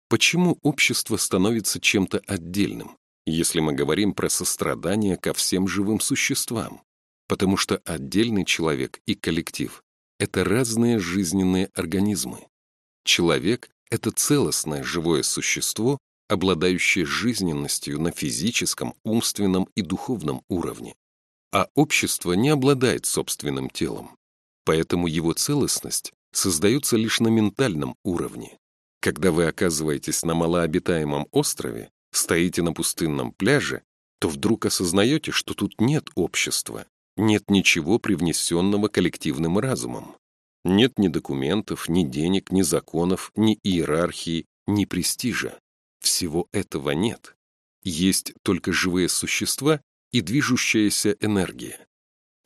Почему общество становится чем-то отдельным, если мы говорим про сострадание ко всем живым существам? Потому что отдельный человек и коллектив — это разные жизненные организмы. Человек — это целостное живое существо, обладающее жизненностью на физическом, умственном и духовном уровне. А общество не обладает собственным телом, поэтому его целостность создается лишь на ментальном уровне. Когда вы оказываетесь на малообитаемом острове, стоите на пустынном пляже, то вдруг осознаете, что тут нет общества, нет ничего привнесенного коллективным разумом. Нет ни документов, ни денег, ни законов, ни иерархии, ни престижа. Всего этого нет. Есть только живые существа и движущаяся энергия.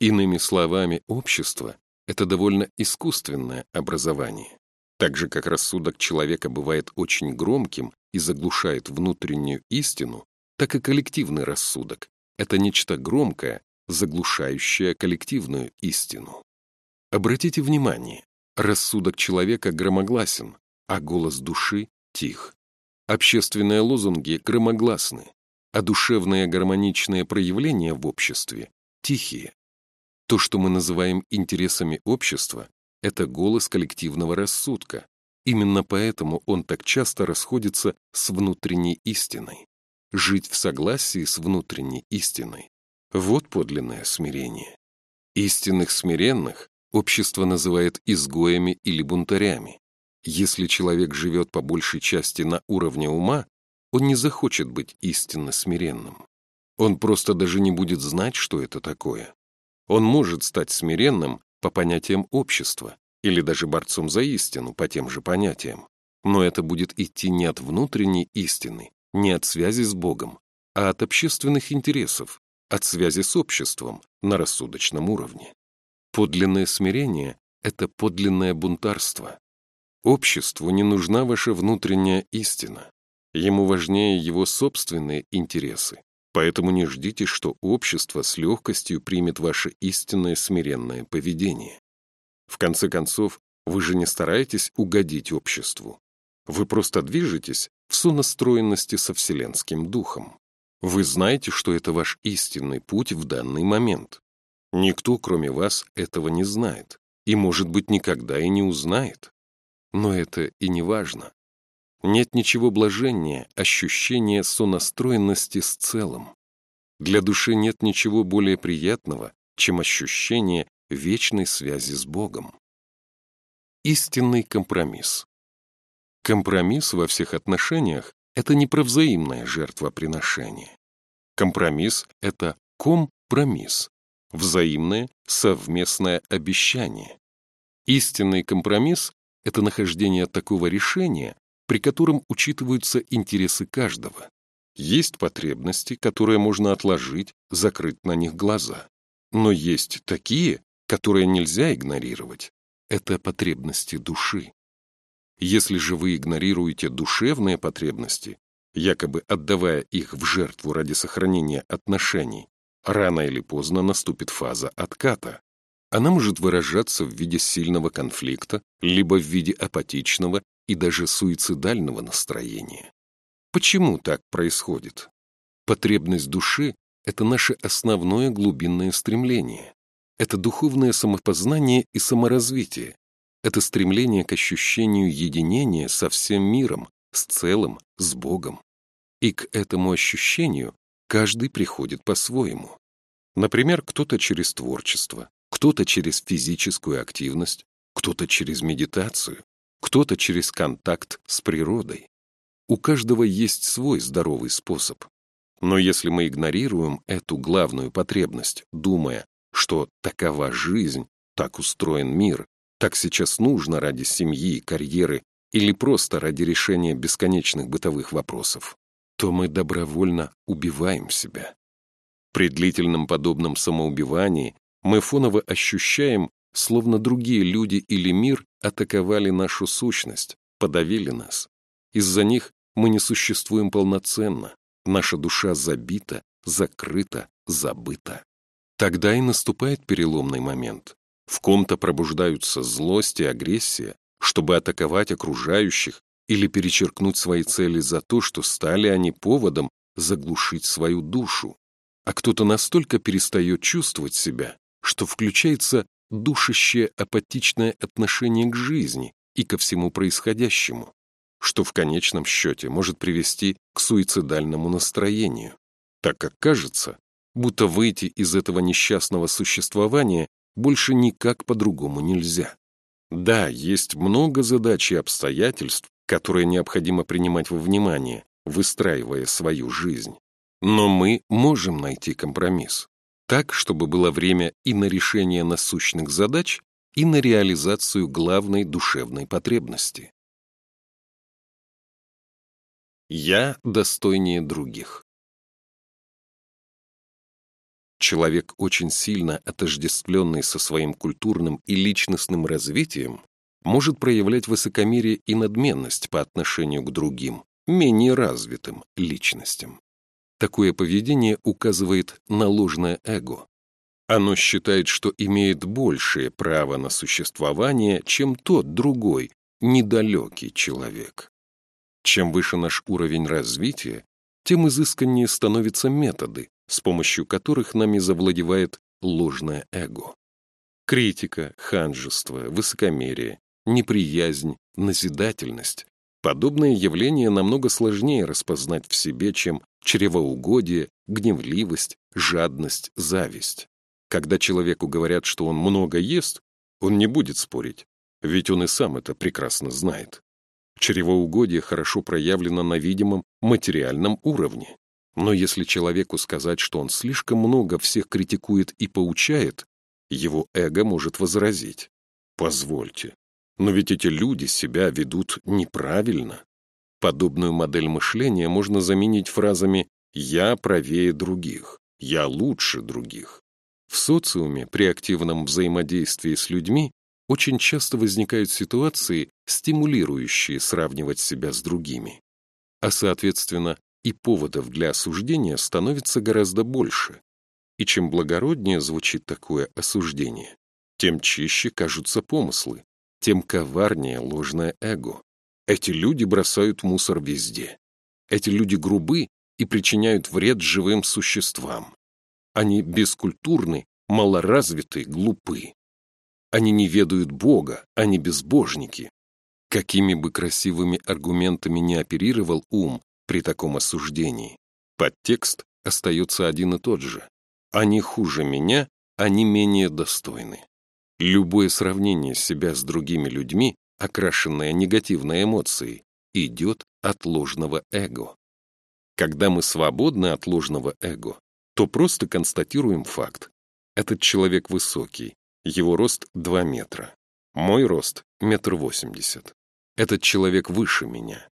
Иными словами, общество — это довольно искусственное образование. Так же, как рассудок человека бывает очень громким и заглушает внутреннюю истину, так и коллективный рассудок — это нечто громкое, заглушающее коллективную истину. Обратите внимание, рассудок человека громогласен, а голос души тих. Общественные лозунги громогласны, а душевные гармоничные проявления в обществе тихие. То, что мы называем интересами общества, это голос коллективного рассудка. Именно поэтому он так часто расходится с внутренней истиной. Жить в согласии с внутренней истиной — вот подлинное смирение. Истинных смиренных общество называет изгоями или бунтарями. Если человек живет по большей части на уровне ума, он не захочет быть истинно смиренным. Он просто даже не будет знать, что это такое. Он может стать смиренным по понятиям общества или даже борцом за истину по тем же понятиям. Но это будет идти не от внутренней истины, не от связи с Богом, а от общественных интересов, от связи с обществом на рассудочном уровне. Подлинное смирение — это подлинное бунтарство. Обществу не нужна ваша внутренняя истина. Ему важнее его собственные интересы. Поэтому не ждите, что общество с легкостью примет ваше истинное смиренное поведение. В конце концов, вы же не стараетесь угодить обществу. Вы просто движетесь в сонастроенности со Вселенским Духом. Вы знаете, что это ваш истинный путь в данный момент. Никто, кроме вас, этого не знает и, может быть, никогда и не узнает. Но это и не важно. Нет ничего блаженнее ощущения сонастроенности с целым. Для души нет ничего более приятного, чем ощущение вечной связи с Богом. Истинный компромисс. Компромисс во всех отношениях — это не про взаимное жертвоприношение. Компромисс — это компромисс, взаимное совместное обещание. Истинный компромисс — это нахождение такого решения, при котором учитываются интересы каждого. Есть потребности, которые можно отложить, закрыть на них глаза. Но есть такие, которые нельзя игнорировать. Это потребности души. Если же вы игнорируете душевные потребности, якобы отдавая их в жертву ради сохранения отношений, рано или поздно наступит фаза отката. Она может выражаться в виде сильного конфликта, либо в виде апатичного и даже суицидального настроения. Почему так происходит? Потребность души — это наше основное глубинное стремление. Это духовное самопознание и саморазвитие. Это стремление к ощущению единения со всем миром, с целым, с Богом. И к этому ощущению каждый приходит по-своему. Например, кто-то через творчество, кто-то через физическую активность, кто-то через медитацию, кто-то через контакт с природой. У каждого есть свой здоровый способ. Но если мы игнорируем эту главную потребность, думая, что такова жизнь, так устроен мир, так сейчас нужно ради семьи, карьеры или просто ради решения бесконечных бытовых вопросов, то мы добровольно убиваем себя. При длительном подобном самоубивании мы фоново ощущаем, словно другие люди или мир атаковали нашу сущность, подавили нас. Из-за них мы не существуем полноценно, наша душа забита, закрыта, забыта. Тогда и наступает переломный момент. В ком-то пробуждаются злость и агрессия, чтобы атаковать окружающих или перечеркнуть свои цели за то, что стали они поводом заглушить свою душу. А кто-то настолько перестает чувствовать себя, что включается душащее апатичное отношение к жизни и ко всему происходящему, что в конечном счете может привести к суицидальному настроению, так как кажется, будто выйти из этого несчастного существования больше никак по-другому нельзя. Да, есть много задач и обстоятельств, которые необходимо принимать во внимание, выстраивая свою жизнь. Но мы можем найти компромисс. Так, чтобы было время и на решение насущных задач, и на реализацию главной душевной потребности. Я достойнее других. Человек, очень сильно отождествленный со своим культурным и личностным развитием, может проявлять высокомерие и надменность по отношению к другим, менее развитым личностям. Такое поведение указывает на ложное эго. Оно считает, что имеет большее право на существование, чем тот другой, недалекий человек. Чем выше наш уровень развития, тем изысканнее становятся методы, с помощью которых нами завладевает ложное эго. Критика, ханжество, высокомерие, неприязнь, назидательность. Подобные явления намного сложнее распознать в себе, чем чревоугодие, гневливость, жадность, зависть. Когда человеку говорят, что он много ест, он не будет спорить, ведь он и сам это прекрасно знает. Чревоугодие хорошо проявлено на видимом материальном уровне. Но если человеку сказать, что он слишком много всех критикует и поучает, его эго может возразить. Позвольте, но ведь эти люди себя ведут неправильно. Подобную модель мышления можно заменить фразами «я правее других», «я лучше других». В социуме при активном взаимодействии с людьми очень часто возникают ситуации, стимулирующие сравнивать себя с другими. А соответственно, и поводов для осуждения становится гораздо больше. И чем благороднее звучит такое осуждение, тем чище кажутся помыслы, тем коварнее ложное эго. Эти люди бросают мусор везде. Эти люди грубы и причиняют вред живым существам. Они бескультурны, малоразвиты, глупы. Они не ведают Бога, они безбожники. Какими бы красивыми аргументами не оперировал ум, при таком осуждении. Подтекст остается один и тот же. Они хуже меня, они менее достойны. Любое сравнение себя с другими людьми, окрашенное негативной эмоцией, идет от ложного эго. Когда мы свободны от ложного эго, то просто констатируем факт. Этот человек высокий, его рост 2 метра. Мой рост — метр восемьдесят. Этот человек выше меня.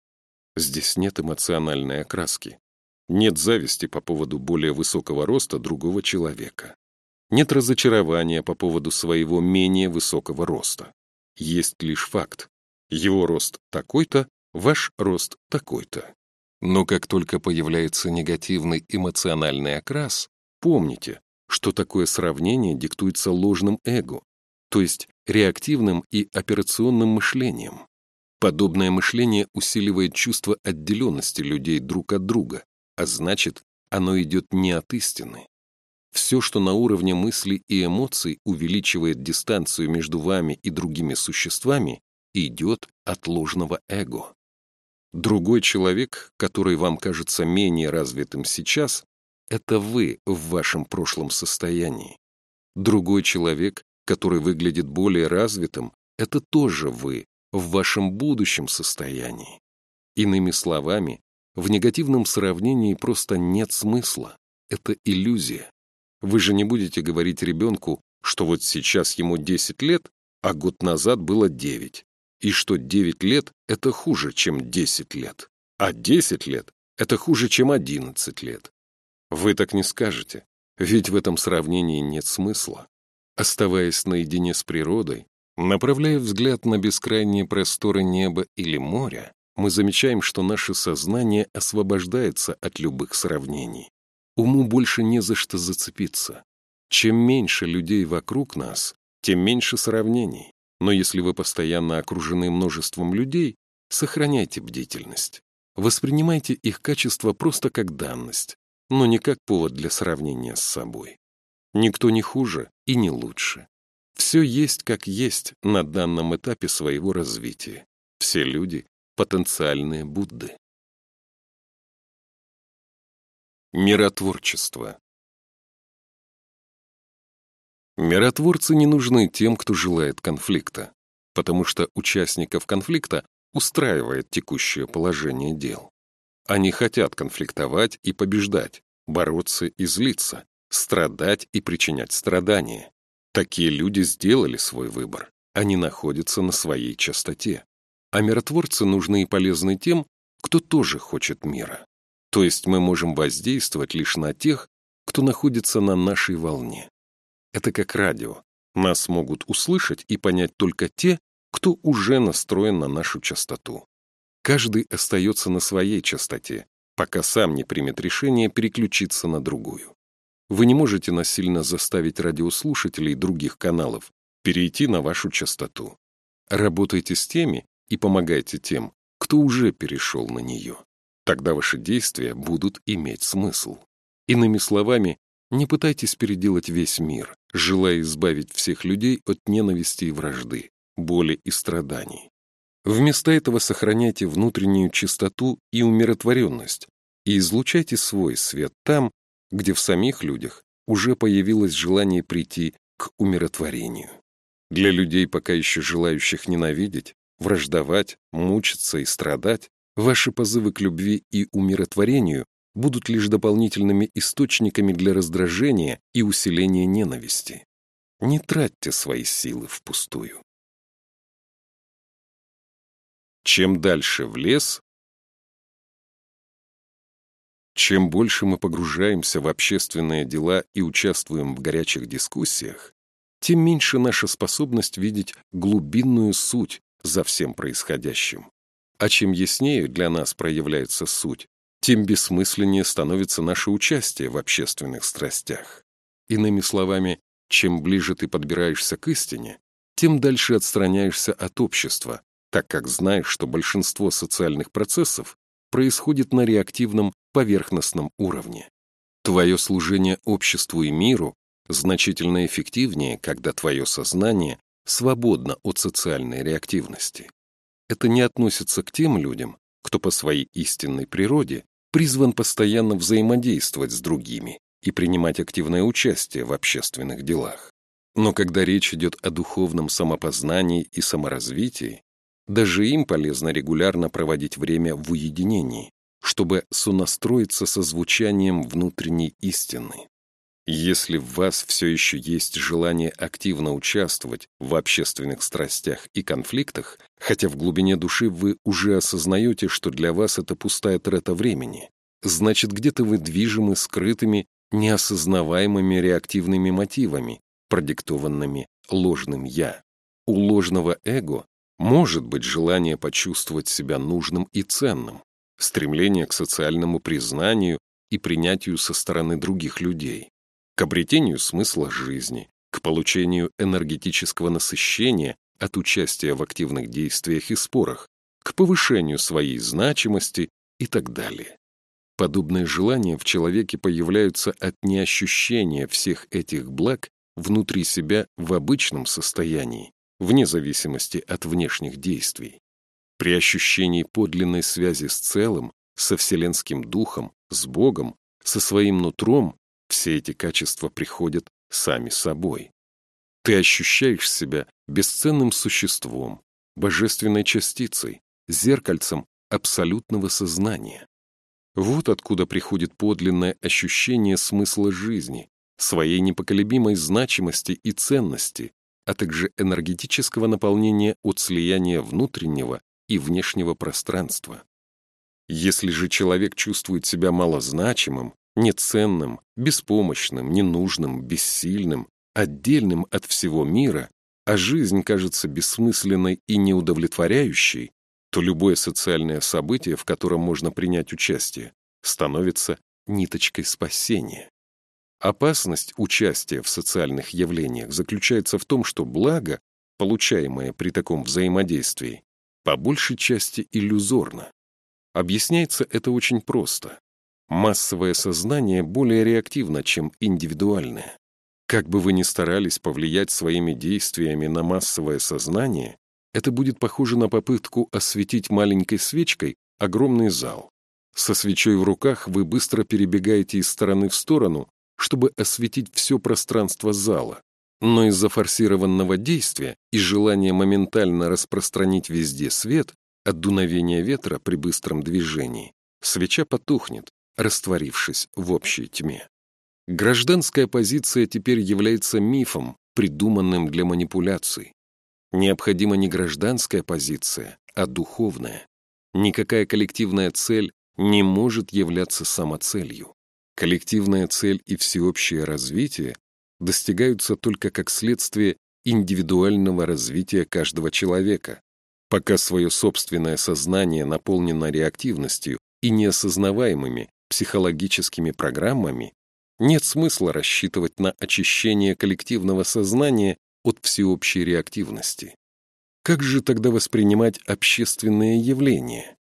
Здесь нет эмоциональной окраски. Нет зависти по поводу более высокого роста другого человека. Нет разочарования по поводу своего менее высокого роста. Есть лишь факт. Его рост такой-то, ваш рост такой-то. Но как только появляется негативный эмоциональный окрас, помните, что такое сравнение диктуется ложным эго, то есть реактивным и операционным мышлением. Подобное мышление усиливает чувство отделенности людей друг от друга, а значит, оно идет не от истины. Все, что на уровне мыслей и эмоций увеличивает дистанцию между вами и другими существами, идет от ложного эго. Другой человек, который вам кажется менее развитым сейчас, это вы в вашем прошлом состоянии. Другой человек, который выглядит более развитым, это тоже вы в вашем будущем состоянии. Иными словами, в негативном сравнении просто нет смысла. Это иллюзия. Вы же не будете говорить ребенку, что вот сейчас ему 10 лет, а год назад было 9, и что 9 лет — это хуже, чем 10 лет, а 10 лет — это хуже, чем 11 лет. Вы так не скажете, ведь в этом сравнении нет смысла. Оставаясь наедине с природой, направляя взгляд на бескрайние просторы неба или моря, мы замечаем, что наше сознание освобождается от любых сравнений. Уму больше не за что зацепиться. Чем меньше людей вокруг нас, тем меньше сравнений. Но если вы постоянно окружены множеством людей, сохраняйте бдительность. Воспринимайте их качество просто как данность, но не как повод для сравнения с собой. Никто не хуже и не лучше. Все есть как есть на данном этапе своего развития. Все люди — потенциальные Будды. Миротворчество Миротворцы не нужны тем, кто желает конфликта, потому что участников конфликта устраивает текущее положение дел. Они хотят конфликтовать и побеждать, бороться и злиться, страдать и причинять страдания. Такие люди сделали свой выбор. Они находятся на своей частоте. А миротворцы нужны и полезны тем, кто тоже хочет мира. То есть мы можем воздействовать лишь на тех, кто находится на нашей волне. Это как радио. Нас могут услышать и понять только те, кто уже настроен на нашу частоту. Каждый остается на своей частоте, пока сам не примет решение переключиться на другую. Вы не можете насильно заставить радиослушателей других каналов перейти на вашу частоту. Работайте с теми и помогайте тем, кто уже перешел на нее. Тогда ваши действия будут иметь смысл. Иными словами, не пытайтесь переделать весь мир, желая избавить всех людей от ненависти и вражды, боли и страданий. Вместо этого сохраняйте внутреннюю чистоту и умиротворенность и излучайте свой свет там, где в самих людях уже появилось желание прийти к умиротворению. Для людей, пока еще желающих ненавидеть, враждовать, мучиться и страдать, ваши позывы к любви и умиротворению будут лишь дополнительными источниками для раздражения и усиления ненависти. Не тратьте свои силы впустую. Чем дальше в лес, чем больше мы погружаемся в общественные дела и участвуем в горячих дискуссиях, тем меньше наша способность видеть глубинную суть за всем происходящим. А чем яснее для нас проявляется суть, тем бессмысленнее становится наше участие в общественных страстях. Иными словами, чем ближе ты подбираешься к истине, тем дальше отстраняешься от общества, так как знаешь, что большинство социальных процессов происходит на реактивном поверхностном уровне. Твое служение обществу и миру значительно эффективнее, когда твое сознание свободно от социальной реактивности. Это не относится к тем людям, кто по своей истинной природе призван постоянно взаимодействовать с другими и принимать активное участие в общественных делах. Но когда речь идет о духовном самопознании и саморазвитии, даже им полезно регулярно проводить время в уединении, чтобы сонастроиться со звучанием внутренней истины. Если в вас все еще есть желание активно участвовать в общественных страстях и конфликтах, хотя в глубине души вы уже осознаете, что для вас это пустая трата времени, значит, где-то вы движимы скрытыми, неосознаваемыми реактивными мотивами, продиктованными ложным «я». У ложного эго может быть желание почувствовать себя нужным и ценным, стремление к социальному признанию и принятию со стороны других людей, к обретению смысла жизни, к получению энергетического насыщения от участия в активных действиях и спорах, к повышению своей значимости и так далее. Подобные желания в человеке появляются от неощущения всех этих благ внутри себя в обычном состоянии, вне зависимости от внешних действий. При ощущении подлинной связи с целым, со Вселенским Духом, с Богом, со своим нутром, все эти качества приходят сами собой. Ты ощущаешь себя бесценным существом, божественной частицей, зеркальцем абсолютного сознания. Вот откуда приходит подлинное ощущение смысла жизни, своей непоколебимой значимости и ценности, а также энергетического наполнения от слияния внутреннего и внешнего пространства. Если же человек чувствует себя малозначимым, неценным, беспомощным, ненужным, бессильным, отдельным от всего мира, а жизнь кажется бессмысленной и неудовлетворяющей, то любое социальное событие, в котором можно принять участие, становится ниточкой спасения. Опасность участия в социальных явлениях заключается в том, что благо, получаемое при таком взаимодействии, по большей части иллюзорно. Объясняется это очень просто. Массовое сознание более реактивно, чем индивидуальное. Как бы вы ни старались повлиять своими действиями на массовое сознание, это будет похоже на попытку осветить маленькой свечкой огромный зал. Со свечой в руках вы быстро перебегаете из стороны в сторону, чтобы осветить все пространство зала. Но из-за форсированного действия и желания моментально распространить везде свет, от дуновения ветра при быстром движении, свеча потухнет, растворившись в общей тьме. Гражданская позиция теперь является мифом, придуманным для манипуляций. Необходима не гражданская позиция, а духовная. Никакая коллективная цель не может являться самоцелью. Коллективная цель и всеобщее развитие достигаются только как следствие индивидуального развития каждого человека. Пока свое собственное сознание наполнено реактивностью и неосознаваемыми психологическими программами, нет смысла рассчитывать на очищение коллективного сознания от всеобщей реактивности. Как же тогда воспринимать общественные явления?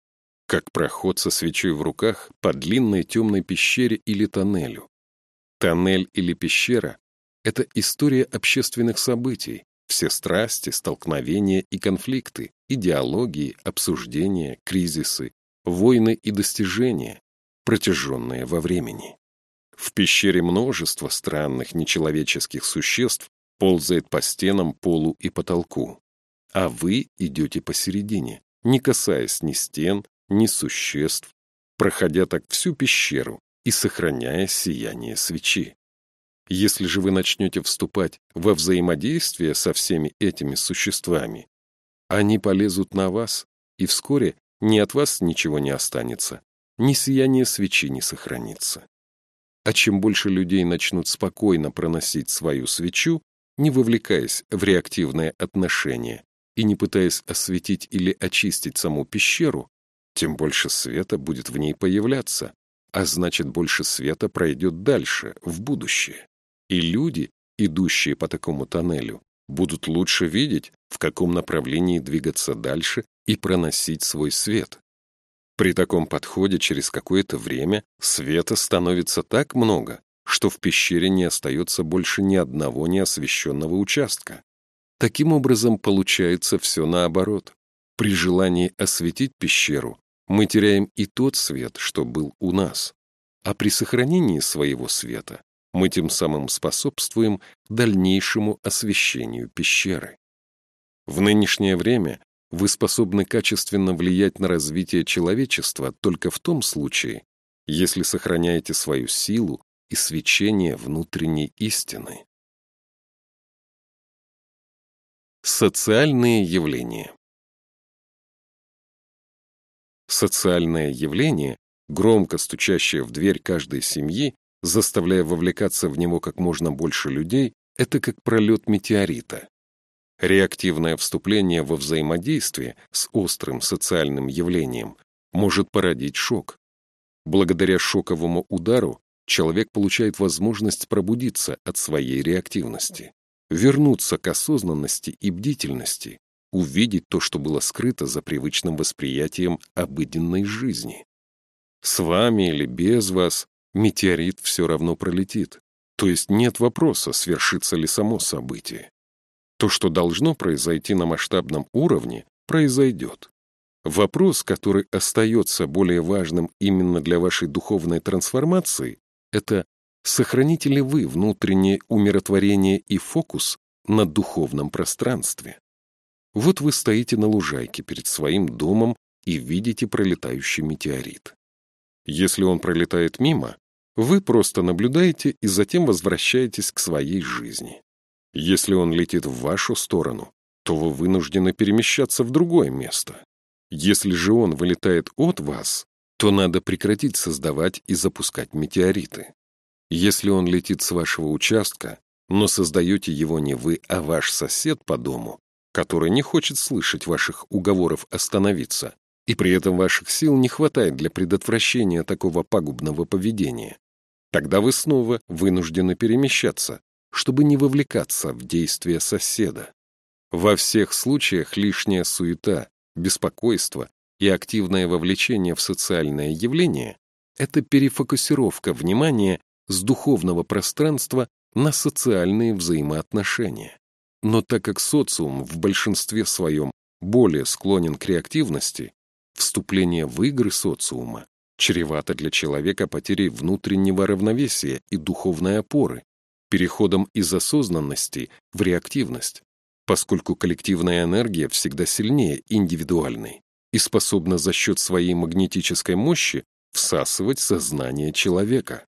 Как проход со свечой в руках по длинной темной пещере или тоннелю. Тоннель или пещера — это история общественных событий, все страсти, столкновения и конфликты, идеологии, обсуждения, кризисы, войны и достижения, протяженные во времени. В пещере множество странных нечеловеческих существ ползает по стенам, полу и потолку. А вы идете посередине, не касаясь ни стен, ни существ, проходя так всю пещеру и сохраняя сияние свечи. Если же вы начнете вступать во взаимодействие со всеми этими существами, они полезут на вас, и вскоре ни от вас ничего не останется, ни сияние свечи не сохранится. А чем больше людей начнут спокойно проносить свою свечу, не вовлекаясь в реактивное отношение и не пытаясь осветить или очистить саму пещеру, тем больше света будет в ней появляться, а значит, больше света пройдет дальше, в будущее. И люди, идущие по такому тоннелю, будут лучше видеть, в каком направлении двигаться дальше и проносить свой свет. При таком подходе через какое-то время света становится так много, что в пещере не остается больше ни одного неосвещенного участка. Таким образом, получается все наоборот. При желании осветить пещеру мы теряем и тот свет, что был у нас, а при сохранении своего света мы тем самым способствуем дальнейшему освещению пещеры. В нынешнее время вы способны качественно влиять на развитие человечества только в том случае, если сохраняете свою силу и свечение внутренней истины. Социальные явления Социальное явление, громко стучащее в дверь каждой семьи, заставляя вовлекаться в него как можно больше людей, это как пролет метеорита. Реактивное вступление во взаимодействие с острым социальным явлением может породить шок. Благодаря шоковому удару человек получает возможность пробудиться от своей реактивности, вернуться к осознанности и бдительности, увидеть то, что было скрыто за привычным восприятием обыденной жизни. С вами или без вас метеорит все равно пролетит. То есть нет вопроса, свершится ли само событие. То, что должно произойти на масштабном уровне, произойдет. Вопрос, который остается более важным именно для вашей духовной трансформации, это сохраните ли вы внутреннее умиротворение и фокус на духовном пространстве. Вот вы стоите на лужайке перед своим домом и видите пролетающий метеорит. Если он пролетает мимо, вы просто наблюдаете и затем возвращаетесь к своей жизни. Если он летит в вашу сторону, то вы вынуждены перемещаться в другое место. Если же он вылетает от вас, то надо прекратить создавать и запускать метеориты. Если он летит с вашего участка, но создаете его не вы, а ваш сосед по дому, который не хочет слышать ваших уговоров остановиться, и при этом ваших сил не хватает для предотвращения такого пагубного поведения, тогда вы снова вынуждены перемещаться, чтобы не вовлекаться в действия соседа. Во всех случаях лишняя суета, беспокойство и активное вовлечение в социальное явление — это перефокусировка внимания с духовного пространства на социальные взаимоотношения. Но так как социум в большинстве своем более склонен к реактивности, вступление в игры социума чревато для человека потерей внутреннего равновесия и духовной опоры, переходом из осознанности в реактивность, поскольку коллективная энергия всегда сильнее индивидуальной и способна за счет своей магнетической мощи всасывать сознание человека.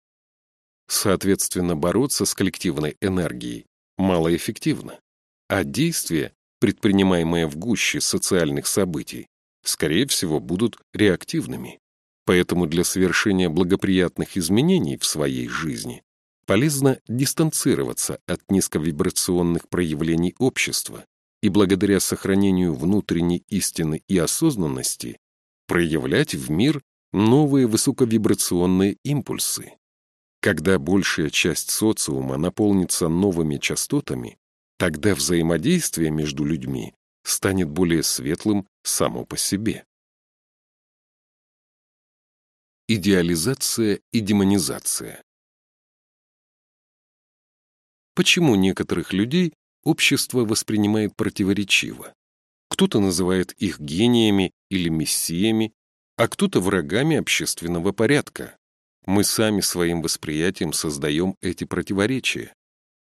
Соответственно, бороться с коллективной энергией малоэффективно, а действия, предпринимаемые в гуще социальных событий, скорее всего, будут реактивными. Поэтому для совершения благоприятных изменений в своей жизни полезно дистанцироваться от низковибрационных проявлений общества и благодаря сохранению внутренней истины и осознанности проявлять в мир новые высоковибрационные импульсы. Когда большая часть социума наполнится новыми частотами, тогда взаимодействие между людьми станет более светлым само по себе. Идеализация и демонизация Почему некоторых людей общество воспринимает противоречиво? Кто-то называет их гениями или мессиями, а кто-то врагами общественного порядка. Мы сами своим восприятием создаем эти противоречия.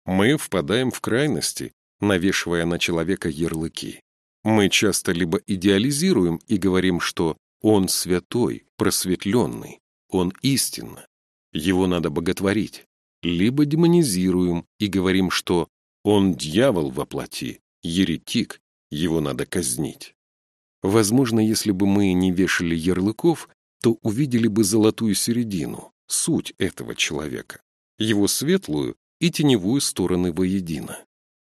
Мы впадаем в крайности, навешивая на человека ярлыки. Мы часто либо идеализируем и говорим, что он святой, просветленный, он истинно, его надо боготворить, либо демонизируем и говорим, что он дьявол во плоти, еретик, его надо казнить. Возможно, если бы мы не вешали ярлыков, то увидели бы золотую середину, суть этого человека, его светлую и теневую стороны воедино.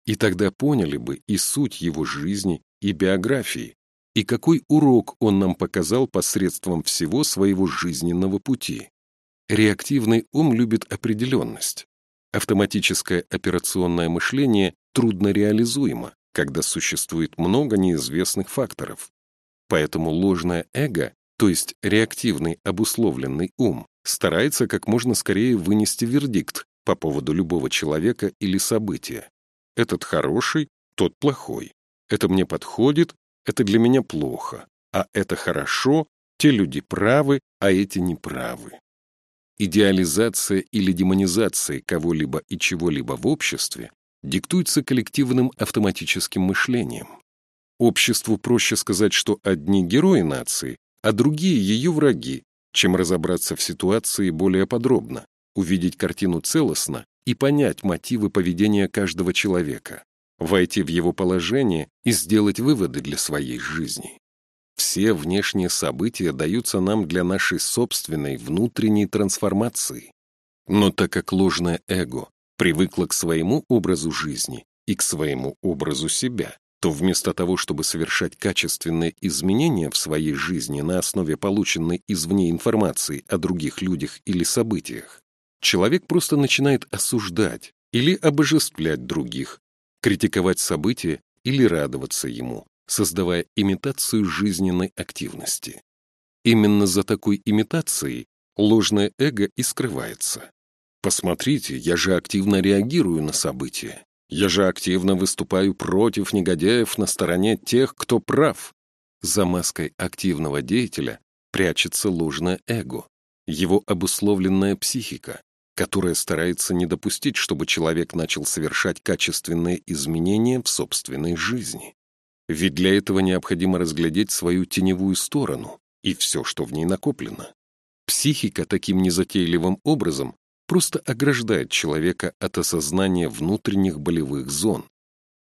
И тогда поняли бы и суть его жизни, и биографии, и какой урок он нам показал посредством всего своего жизненного пути. Реактивный ум любит определенность. Автоматическое операционное мышление трудно реализуемо, когда существует много неизвестных факторов. Поэтому ложное эго, то есть реактивный обусловленный ум, старается как можно скорее вынести вердикт по поводу любого человека или события. Этот хороший, тот плохой. Это мне подходит, это для меня плохо. А это хорошо, те люди правы, а эти неправы. Идеализация или демонизация кого-либо и чего-либо в обществе диктуется коллективным автоматическим мышлением. Обществу проще сказать, что одни герои нации, а другие ее враги, чем разобраться в ситуации более подробно, увидеть картину целостно и понять мотивы поведения каждого человека, войти в его положение и сделать выводы для своей жизни. Все внешние события даются нам для нашей собственной внутренней трансформации. Но так как ложное эго привыкло к своему образу жизни и к своему образу себя, то вместо того, чтобы совершать качественные изменения в своей жизни на основе полученной извне информации о других людях или событиях, человек просто начинает осуждать или обожествлять других, критиковать события или радоваться ему, создавая имитацию жизненной активности. Именно за такой имитацией ложное эго и скрывается. Посмотрите, я же активно реагирую на события. Я же активно выступаю против негодяев на стороне тех, кто прав. За маской активного деятеля прячется ложное эго, его обусловленная психика, которая старается не допустить, чтобы человек начал совершать качественные изменения в собственной жизни. Ведь для этого необходимо разглядеть свою теневую сторону и все, что в ней накоплено. Психика таким незатейливым образом просто ограждает человека от осознания внутренних болевых зон.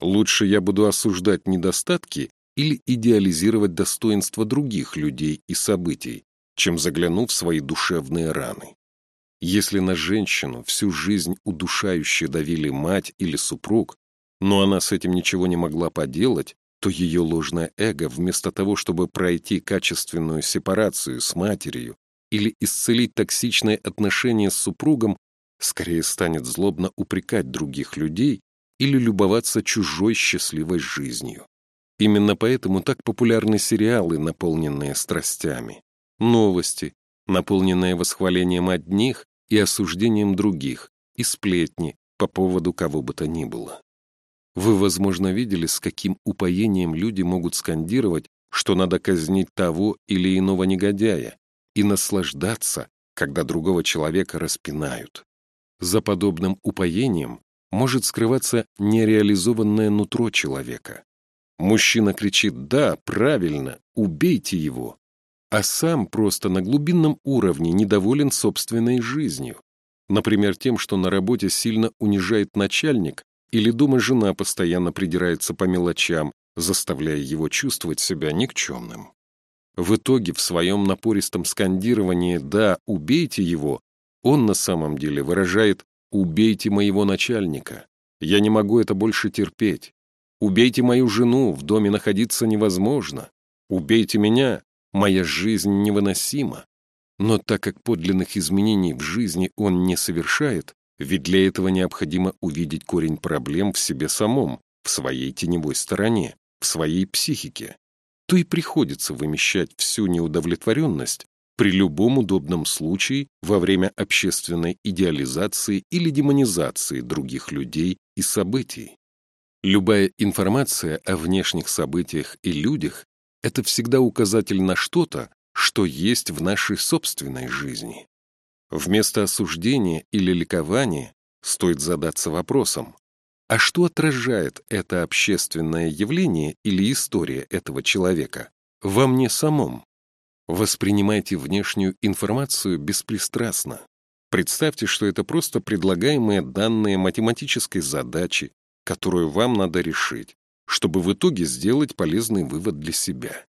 Лучше я буду осуждать недостатки или идеализировать достоинства других людей и событий, чем загляну в свои душевные раны. Если на женщину всю жизнь удушающе давили мать или супруг, но она с этим ничего не могла поделать, то ее ложное эго, вместо того, чтобы пройти качественную сепарацию с матерью или исцелить токсичные отношения с супругом, скорее станет злобно упрекать других людей или любоваться чужой счастливой жизнью. Именно поэтому так популярны сериалы, наполненные страстями, новости, наполненные восхвалением одних и осуждением других, и сплетни по поводу кого бы то ни было. Вы, возможно, видели, с каким упоением люди могут скандировать, что надо казнить того или иного негодяя, и наслаждаться, когда другого человека распинают. За подобным упоением может скрываться нереализованное нутро человека. Мужчина кричит «Да, правильно, убейте его», а сам просто на глубинном уровне недоволен собственной жизнью. Например, тем, что на работе сильно унижает начальник, или дома жена постоянно придирается по мелочам, заставляя его чувствовать себя никчемным. В итоге в своем напористом скандировании «да, убейте его» он на самом деле выражает «убейте моего начальника, я не могу это больше терпеть, убейте мою жену, в доме находиться невозможно, убейте меня, моя жизнь невыносима». Но так как подлинных изменений в жизни он не совершает, ведь для этого необходимо увидеть корень проблем в себе самом, в своей теневой стороне, в своей психике, то и приходится вымещать всю неудовлетворенность при любом удобном случае во время общественной идеализации или демонизации других людей и событий. Любая информация о внешних событиях и людях – это всегда указатель на что-то, что есть в нашей собственной жизни. Вместо осуждения или ликования стоит задаться вопросом, а что отражает это общественное явление или история этого человека во мне самом? Воспринимайте внешнюю информацию беспристрастно. Представьте, что это просто предлагаемые данные математической задачи, которую вам надо решить, чтобы в итоге сделать полезный вывод для себя.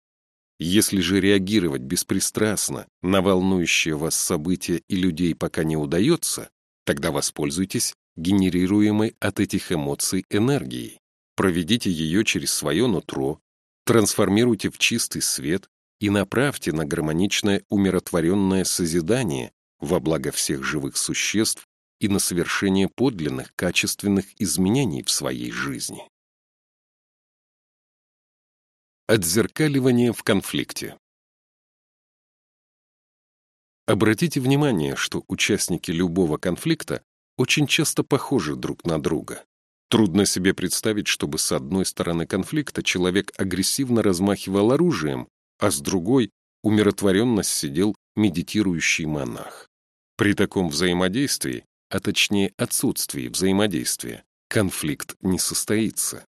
Если же реагировать беспристрастно на волнующие вас события и людей пока не удается, тогда воспользуйтесь генерируемой от этих эмоций энергией. Проведите ее через свое нутро, трансформируйте в чистый свет и направьте на гармоничное умиротворенное созидание во благо всех живых существ и на совершение подлинных качественных изменений в своей жизни. Отзеркаливание в конфликте. Обратите внимание, что участники любого конфликта очень часто похожи друг на друга. Трудно себе представить, чтобы с одной стороны конфликта человек агрессивно размахивал оружием, а с другой умиротворенно сидел медитирующий монах. При таком взаимодействии, а точнее отсутствии взаимодействия, конфликт не состоится.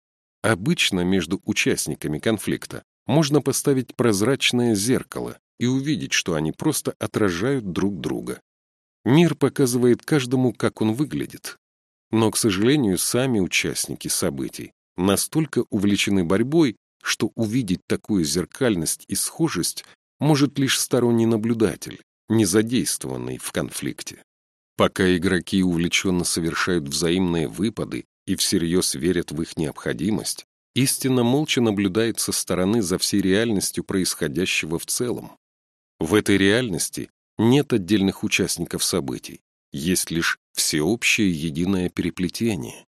Обычно между участниками конфликта можно поставить прозрачное зеркало и увидеть, что они просто отражают друг друга. Мир показывает каждому, как он выглядит. Но, к сожалению, сами участники событий настолько увлечены борьбой, что увидеть такую зеркальность и схожесть может лишь сторонний наблюдатель, не задействованный в конфликте. Пока игроки увлеченно совершают взаимные выпады и всерьез верят в их необходимость, истина молча наблюдает со стороны за всей реальностью происходящего в целом. В этой реальности нет отдельных участников событий, есть лишь всеобщее единое переплетение.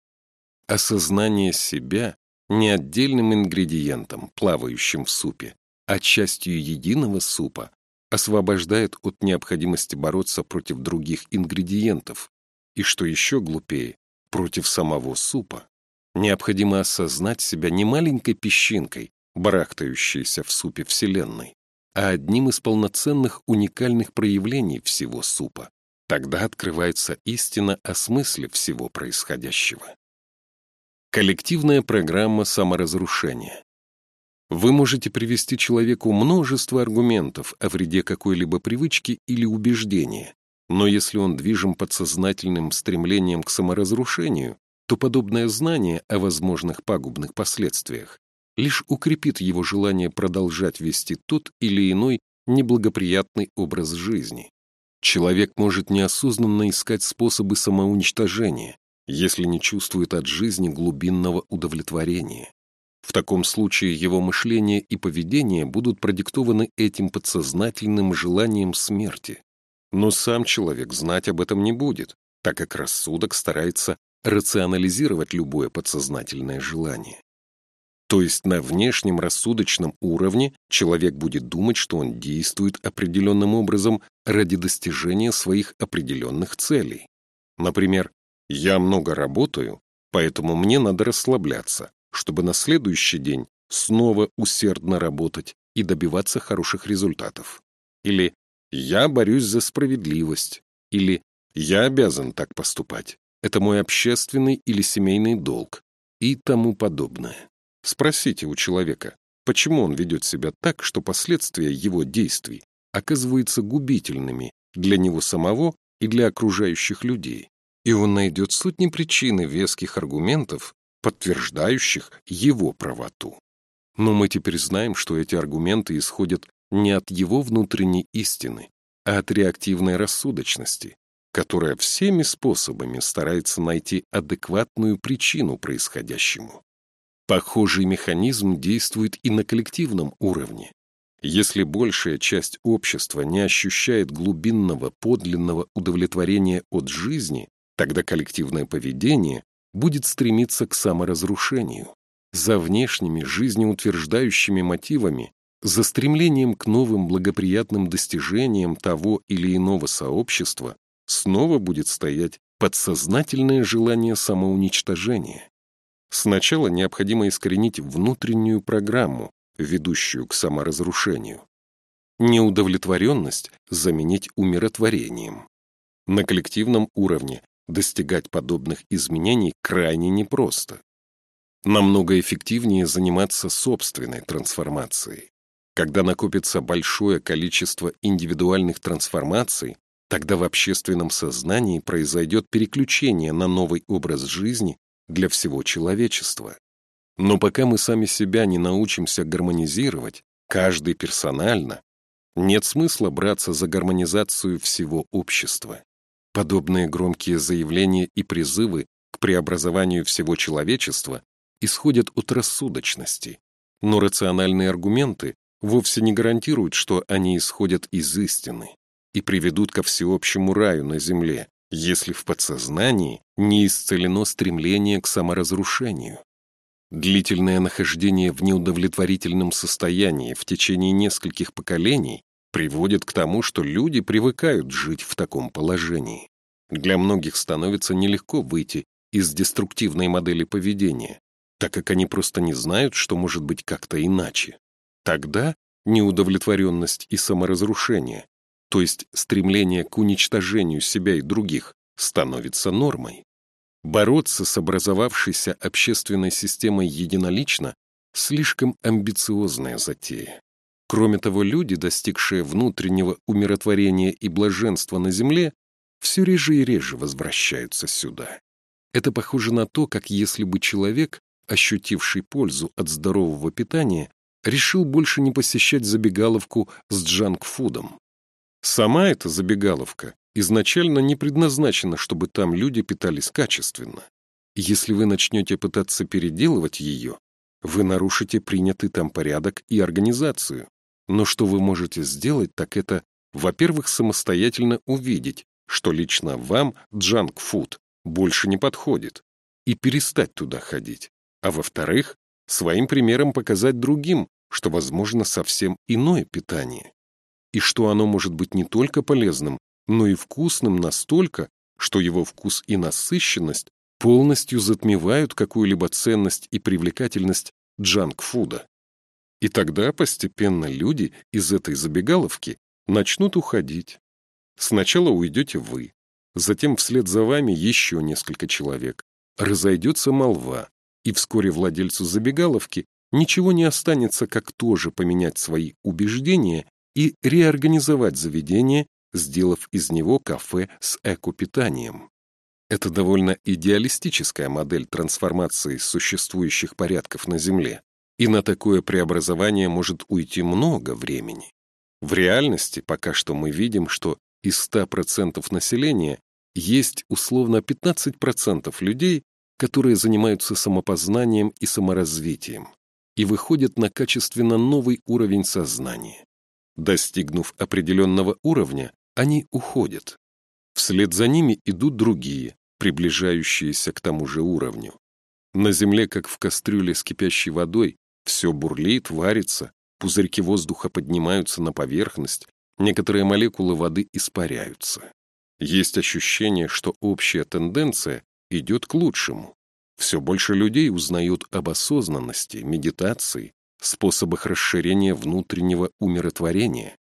Осознание себя не отдельным ингредиентом, плавающим в супе, а частью единого супа освобождает от необходимости бороться против других ингредиентов и, что еще глупее, против самого супа. Необходимо осознать себя не маленькой песчинкой, барахтающейся в супе Вселенной, а одним из полноценных уникальных проявлений всего супа. Тогда открывается истина о смысле всего происходящего. Коллективная программа саморазрушения. Вы можете привести человеку множество аргументов о вреде какой-либо привычки или убеждения, Но если он движим подсознательным стремлением к саморазрушению, то подобное знание о возможных пагубных последствиях лишь укрепит его желание продолжать вести тот или иной неблагоприятный образ жизни. Человек может неосознанно искать способы самоуничтожения, если не чувствует от жизни глубинного удовлетворения. В таком случае его мышление и поведение будут продиктованы этим подсознательным желанием смерти. Но сам человек знать об этом не будет, так как рассудок старается рационализировать любое подсознательное желание. То есть на внешнем рассудочном уровне человек будет думать, что он действует определенным образом ради достижения своих определенных целей. Например, «я много работаю, поэтому мне надо расслабляться, чтобы на следующий день снова усердно работать и добиваться хороших результатов». Или «я борюсь за справедливость» или «я обязан так поступать, это мой общественный или семейный долг» и тому подобное. Спросите у человека, почему он ведет себя так, что последствия его действий оказываются губительными для него самого и для окружающих людей. И он найдет сотни причин и веских аргументов, подтверждающих его правоту. Но мы теперь знаем, что эти аргументы исходят не от его внутренней истины, а от реактивной рассудочности, которая всеми способами старается найти адекватную причину происходящему. Похожий механизм действует и на коллективном уровне. Если большая часть общества не ощущает глубинного подлинного удовлетворения от жизни, тогда коллективное поведение будет стремиться к саморазрушению. За внешними жизнеутверждающими мотивами, за стремлением к новым благоприятным достижениям того или иного сообщества снова будет стоять подсознательное желание самоуничтожения. Сначала необходимо искоренить внутреннюю программу, ведущую к саморазрушению. Неудовлетворенность заменить умиротворением. На коллективном уровне достигать подобных изменений крайне непросто. Намного эффективнее заниматься собственной трансформацией. Когда накопится большое количество индивидуальных трансформаций, тогда в общественном сознании произойдет переключение на новый образ жизни для всего человечества. Но пока мы сами себя не научимся гармонизировать, каждый персонально, нет смысла браться за гармонизацию всего общества. Подобные громкие заявления и призывы к преобразованию всего человечества исходят от рассудочности, но рациональные аргументы вовсе не гарантируют, что они исходят из истины и приведут ко всеобщему раю на земле, если в подсознании не исцелено стремление к саморазрушению. Длительное нахождение в неудовлетворительном состоянии в течение нескольких поколений приводит к тому, что люди привыкают жить в таком положении. Для многих становится нелегко выйти из деструктивной модели поведения, так как они просто не знают, что может быть как-то иначе. Тогда неудовлетворенность и саморазрушение то есть стремление к уничтожению себя и других, становится нормой. Бороться с образовавшейся общественной системой единолично – слишком амбициозная затея. Кроме того, люди, достигшие внутреннего умиротворения и блаженства на земле, все реже и реже возвращаются сюда. Это похоже на то, как если бы человек, ощутивший пользу от здорового питания, решил больше не посещать забегаловку с джанк-фудом. Сама эта забегаловка изначально не предназначена, чтобы там люди питались качественно. Если вы начнете пытаться переделывать ее, вы нарушите принятый там порядок и организацию. Но что вы можете сделать, так это, во-первых, самостоятельно увидеть, что лично вам джанк-фуд больше не подходит, и перестать туда ходить. А во-вторых, своим примером показать другим, что возможно совсем иное питание и что оно может быть не только полезным, но и вкусным настолько, что его вкус и насыщенность полностью затмевают какую-либо ценность и привлекательность джанк-фуда. И тогда постепенно люди из этой забегаловки начнут уходить. Сначала уйдете вы, затем вслед за вами еще несколько человек. Разойдется молва, и вскоре владельцу забегаловки ничего не останется, как тоже поменять свои убеждения и реорганизовать заведение сделав из него кафе с экопитанием. Это довольно идеалистическая модель трансформации существующих порядков на Земле, и на такое преобразование может уйти много времени. В реальности пока что мы видим, что из 100% населения есть условно 15% людей, которые занимаются самопознанием и саморазвитием и выходят на качественно новый уровень сознания. Достигнув определенного уровня, они уходят. Вслед за ними идут другие, приближающиеся к тому же уровню. На Земле, как в кастрюле с кипящей водой, все бурлит, варится, пузырьки воздуха поднимаются на поверхность, некоторые молекулы воды испаряются. Есть ощущение, что общая тенденция идет к лучшему. Все больше людей узнают об осознанности, медитации, способах расширения внутреннего умиротворения.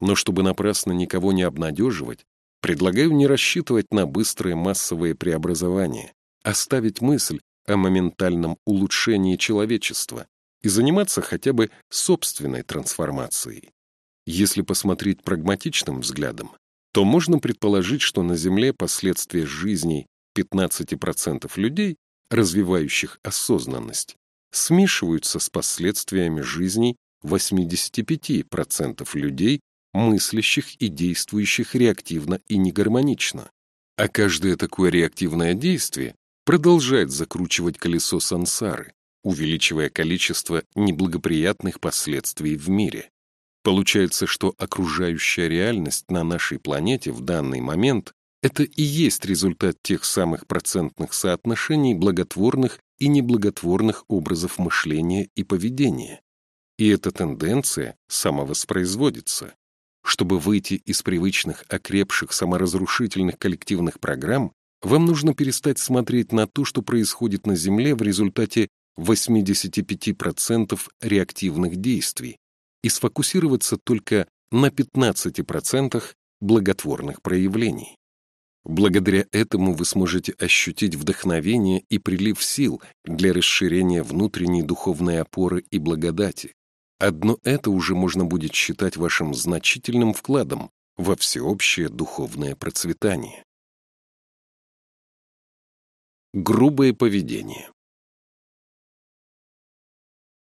Но чтобы напрасно никого не обнадеживать, предлагаю не рассчитывать на быстрые массовые преобразования, оставить мысль о моментальном улучшении человечества и заниматься хотя бы собственной трансформацией. Если посмотреть прагматичным взглядом, то можно предположить, что на Земле последствия жизней 15% людей, развивающих осознанность, смешиваются с последствиями жизней 85% людей, мыслящих и действующих реактивно и негармонично. А каждое такое реактивное действие продолжает закручивать колесо сансары, увеличивая количество неблагоприятных последствий в мире. Получается, что окружающая реальность на нашей планете в данный момент это и есть результат тех самых процентных соотношений благотворных и неблаготворных образов мышления и поведения. И эта тенденция самовоспроизводится. Чтобы выйти из привычных окрепших саморазрушительных коллективных программ, вам нужно перестать смотреть на то, что происходит на Земле в результате 85% реактивных действий, и сфокусироваться только на 15% благотворных проявлений. Благодаря этому вы сможете ощутить вдохновение и прилив сил для расширения внутренней духовной опоры и благодати. Одно это уже можно будет считать вашим значительным вкладом во всеобщее духовное процветание. Грубое поведение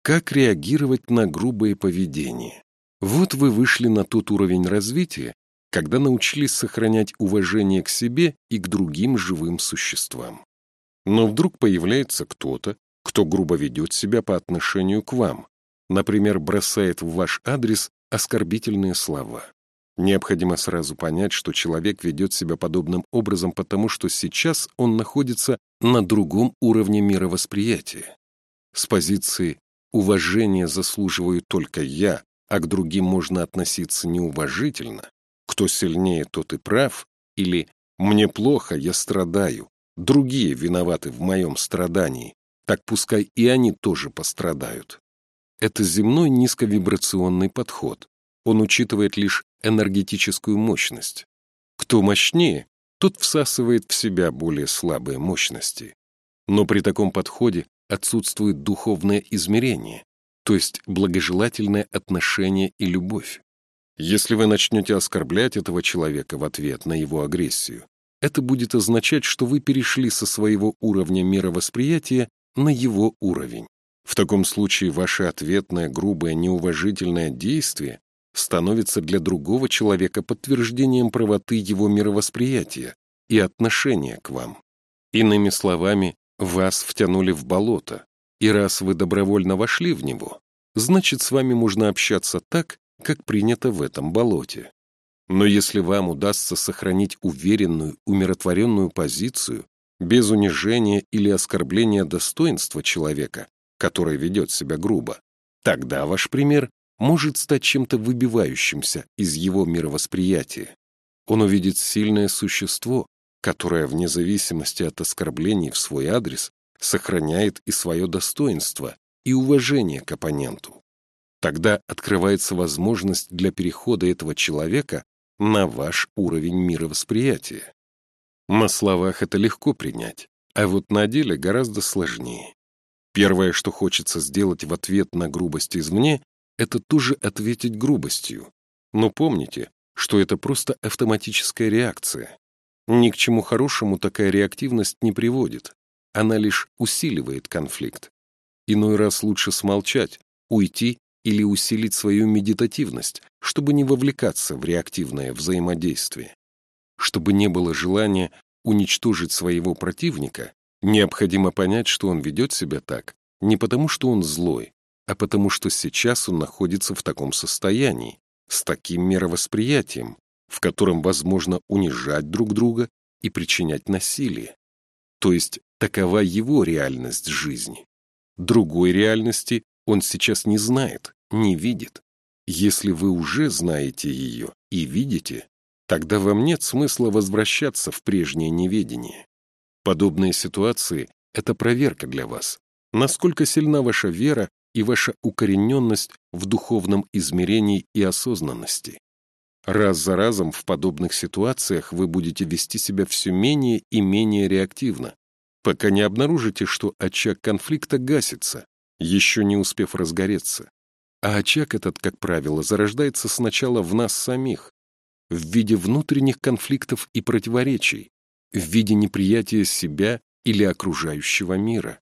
Как реагировать на грубое поведение? Вот вы вышли на тот уровень развития, когда научились сохранять уважение к себе и к другим живым существам. Но вдруг появляется кто-то, кто грубо ведет себя по отношению к вам, например, бросает в ваш адрес оскорбительные слова. Необходимо сразу понять, что человек ведет себя подобным образом, потому что сейчас он находится на другом уровне мировосприятия. С позиции «уважения заслуживаю только я», а к другим можно относиться неуважительно, кто сильнее, тот и прав, или «мне плохо, я страдаю», другие виноваты в моем страдании, так пускай и они тоже пострадают. Это земной низковибрационный подход. Он учитывает лишь энергетическую мощность. Кто мощнее, тот всасывает в себя более слабые мощности. Но при таком подходе отсутствует духовное измерение, то есть благожелательное отношение и любовь. Если вы начнете оскорблять этого человека в ответ на его агрессию, это будет означать, что вы перешли со своего уровня мировосприятия на его уровень. В таком случае ваше ответное грубое неуважительное действие становится для другого человека подтверждением правоты его мировосприятия и отношения к вам. Иными словами, вас втянули в болото, и раз вы добровольно вошли в него, значит, с вами можно общаться так, как принято в этом болоте. Но если вам удастся сохранить уверенную, умиротворенную позицию, без унижения или оскорбления достоинства человека, который ведет себя грубо, тогда ваш пример может стать чем-то выбивающимся из его мировосприятия. Он увидит сильное существо, которое, вне зависимости от оскорблений в свой адрес, сохраняет и свое достоинство, и уважение к оппоненту. Тогда открывается возможность для перехода этого человека на ваш уровень мировосприятия. На словах это легко принять, а вот на деле гораздо сложнее. Первое, что хочется сделать в ответ на грубость извне, это тоже ответить грубостью. Но помните, что это просто автоматическая реакция. Ни к чему хорошему такая реактивность не приводит. Она лишь усиливает конфликт. Иной раз лучше смолчать, уйти или усилить свою медитативность, чтобы не вовлекаться в реактивное взаимодействие. Чтобы не было желания уничтожить своего противника, необходимо понять, что он ведет себя так не потому, что он злой, а потому, что сейчас он находится в таком состоянии, с таким мировосприятием, в котором возможно унижать друг друга и причинять насилие. То есть такова его реальность жизни. Другой реальности он сейчас не знает, не видит. Если вы уже знаете ее и видите, тогда вам нет смысла возвращаться в прежнее неведение. Подобные ситуации — это проверка для вас, насколько сильна ваша вера и ваша укорененность в духовном измерении и осознанности. Раз за разом в подобных ситуациях вы будете вести себя все менее и менее реактивно, пока не обнаружите, что очаг конфликта гасится, еще не успев разгореться. А очаг этот, как правило, зарождается сначала в нас самих, в виде внутренних конфликтов и противоречий, в виде неприятия себя или окружающего мира.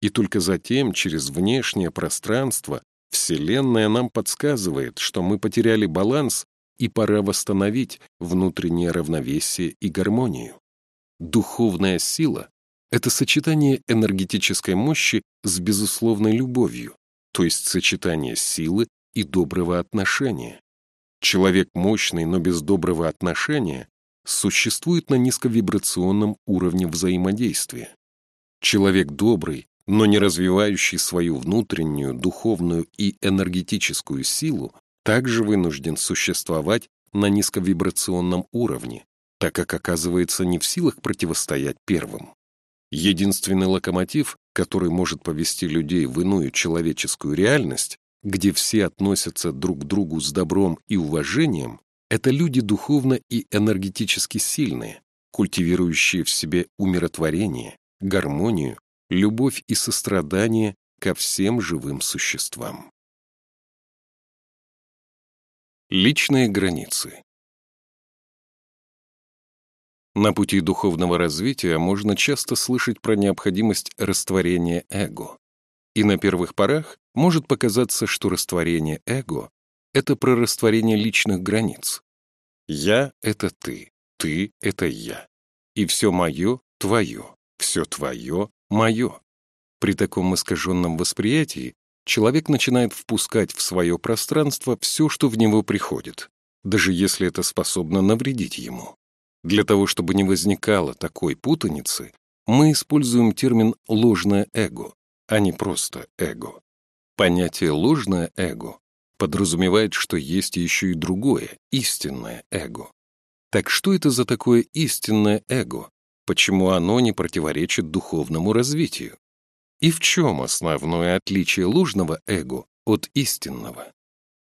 И только затем, через внешнее пространство, Вселенная нам подсказывает, что мы потеряли баланс и пора восстановить внутреннее равновесие и гармонию. Духовная сила — это сочетание энергетической мощи с безусловной любовью, то есть сочетание силы и доброго отношения. Человек мощный, но без доброго отношения существует на низковибрационном уровне взаимодействия. Человек добрый, но не развивающий свою внутреннюю, духовную и энергетическую силу, также вынужден существовать на низковибрационном уровне, так как оказывается не в силах противостоять первым. Единственный локомотив, который может повести людей в иную человеческую реальность, где все относятся друг к другу с добром и уважением, это люди духовно и энергетически сильные, культивирующие в себе умиротворение, гармонию любовь и сострадание ко всем живым существам. Личные границы На пути духовного развития можно часто слышать про необходимость растворения эго. И на первых порах может показаться, что растворение эго — это про растворение личных границ. «Я — это ты, ты — это я, и все мое — твое, все твое мое. При таком искаженном восприятии человек начинает впускать в свое пространство все, что в него приходит, даже если это способно навредить ему. Для того, чтобы не возникало такой путаницы, мы используем термин «ложное эго», а не просто эго. Понятие «ложное эго» подразумевает, что есть еще и другое, истинное эго. Так что это за такое истинное эго, почему оно не противоречит духовному развитию. И в чем основное отличие ложного эго от истинного?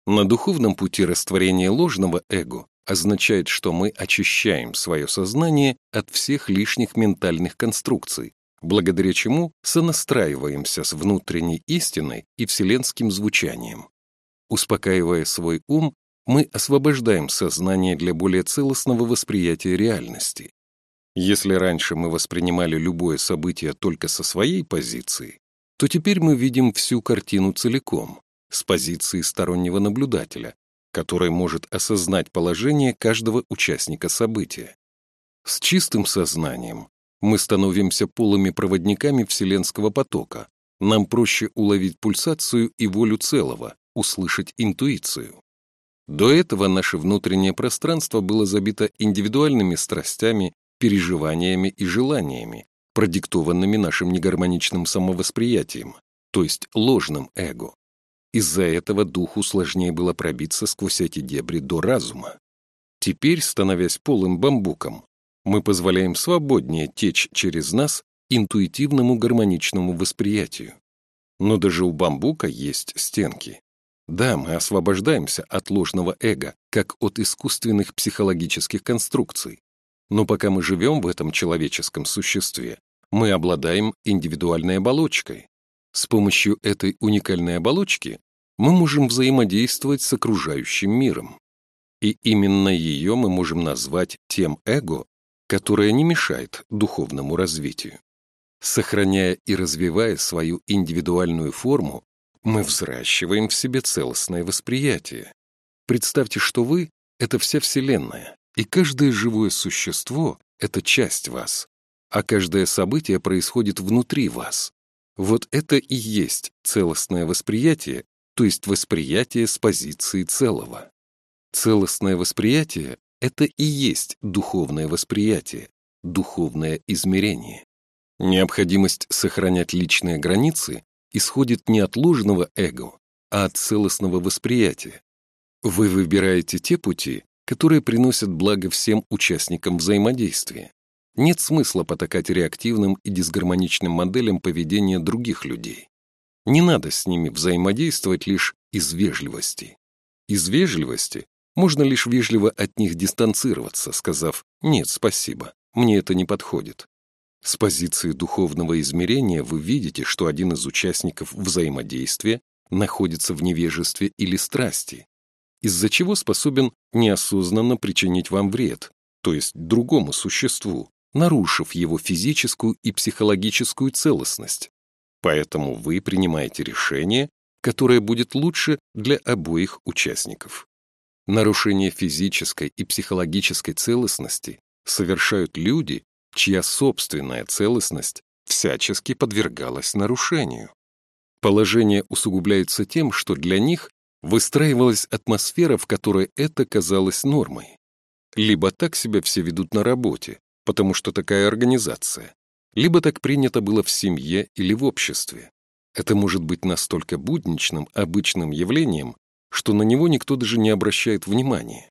На духовном пути растворения ложного эго означает, что мы очищаем свое сознание от всех лишних ментальных конструкций, благодаря чему сонастраиваемся с внутренней истиной и вселенским звучанием. Успокаивая свой ум, мы освобождаем сознание для более целостного восприятия реальности. Если раньше мы воспринимали любое событие только со своей позиции, то теперь мы видим всю картину целиком, с позиции стороннего наблюдателя, который может осознать положение каждого участника события. С чистым сознанием мы становимся полыми проводниками вселенского потока. Нам проще уловить пульсацию и волю целого, услышать интуицию. До этого наше внутреннее пространство было забито индивидуальными страстями переживаниями и желаниями, продиктованными нашим негармоничным самовосприятием, то есть ложным эго. Из-за этого духу сложнее было пробиться сквозь эти дебри до разума. Теперь, становясь полым бамбуком, мы позволяем свободнее течь через нас интуитивному гармоничному восприятию. Но даже у бамбука есть стенки. Да, мы освобождаемся от ложного эго, как от искусственных психологических конструкций. Но пока мы живем в этом человеческом существе, мы обладаем индивидуальной оболочкой. С помощью этой уникальной оболочки мы можем взаимодействовать с окружающим миром. И именно ее мы можем назвать тем эго, которое не мешает духовному развитию. Сохраняя и развивая свою индивидуальную форму, мы взращиваем в себе целостное восприятие. Представьте, что вы — это вся Вселенная, и каждое живое существо — это часть вас, а каждое событие происходит внутри вас. Вот это и есть целостное восприятие, то есть восприятие с позиции целого. Целостное восприятие — это и есть духовное восприятие, духовное измерение. Необходимость сохранять личные границы исходит не от ложного эго, а от целостного восприятия. Вы выбираете те пути, которые приносят благо всем участникам взаимодействия. Нет смысла потакать реактивным и дисгармоничным моделям поведения других людей. Не надо с ними взаимодействовать лишь из вежливости. Из вежливости можно лишь вежливо от них дистанцироваться, сказав «нет, спасибо, мне это не подходит». С позиции духовного измерения вы видите, что один из участников взаимодействия находится в невежестве или страсти, из-за чего способен неосознанно причинить вам вред, то есть другому существу, нарушив его физическую и психологическую целостность. Поэтому вы принимаете решение, которое будет лучше для обоих участников. Нарушение физической и психологической целостности совершают люди, чья собственная целостность всячески подвергалась нарушению. Положение усугубляется тем, что для них выстраивалась атмосфера, в которой это казалось нормой. Либо так себя все ведут на работе, потому что такая организация, либо так принято было в семье или в обществе. Это может быть настолько будничным, обычным явлением, что на него никто даже не обращает внимания.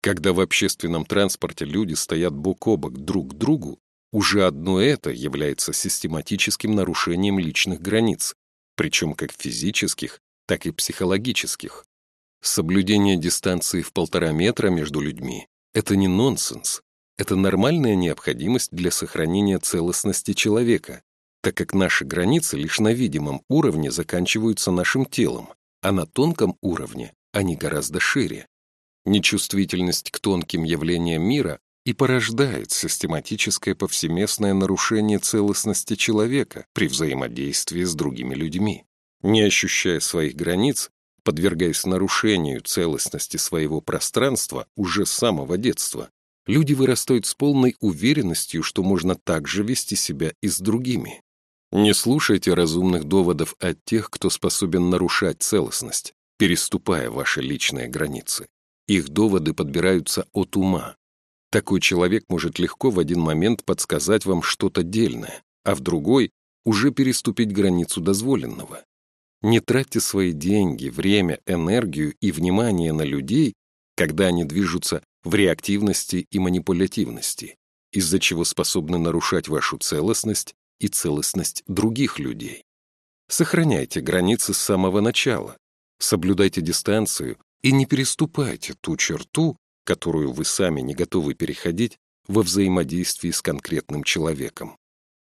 Когда в общественном транспорте люди стоят бок о бок друг к другу, уже одно это является систематическим нарушением личных границ, причем как физических, так и психологических. Соблюдение дистанции в полтора метра между людьми — это не нонсенс, это нормальная необходимость для сохранения целостности человека, так как наши границы лишь на видимом уровне заканчиваются нашим телом, а на тонком уровне они гораздо шире. Нечувствительность к тонким явлениям мира и порождает систематическое повсеместное нарушение целостности человека при взаимодействии с другими людьми. Не ощущая своих границ, подвергаясь нарушению целостности своего пространства уже с самого детства, люди вырастают с полной уверенностью, что можно так же вести себя и с другими. Не слушайте разумных доводов от тех, кто способен нарушать целостность, переступая ваши личные границы. Их доводы подбираются от ума. Такой человек может легко в один момент подсказать вам что-то дельное, а в другой уже переступить границу дозволенного. Не тратьте свои деньги, время, энергию и внимание на людей, когда они движутся в реактивности и манипулятивности, из-за чего способны нарушать вашу целостность и целостность других людей. Сохраняйте границы с самого начала, соблюдайте дистанцию и не переступайте ту черту, которую вы сами не готовы переходить во взаимодействии с конкретным человеком.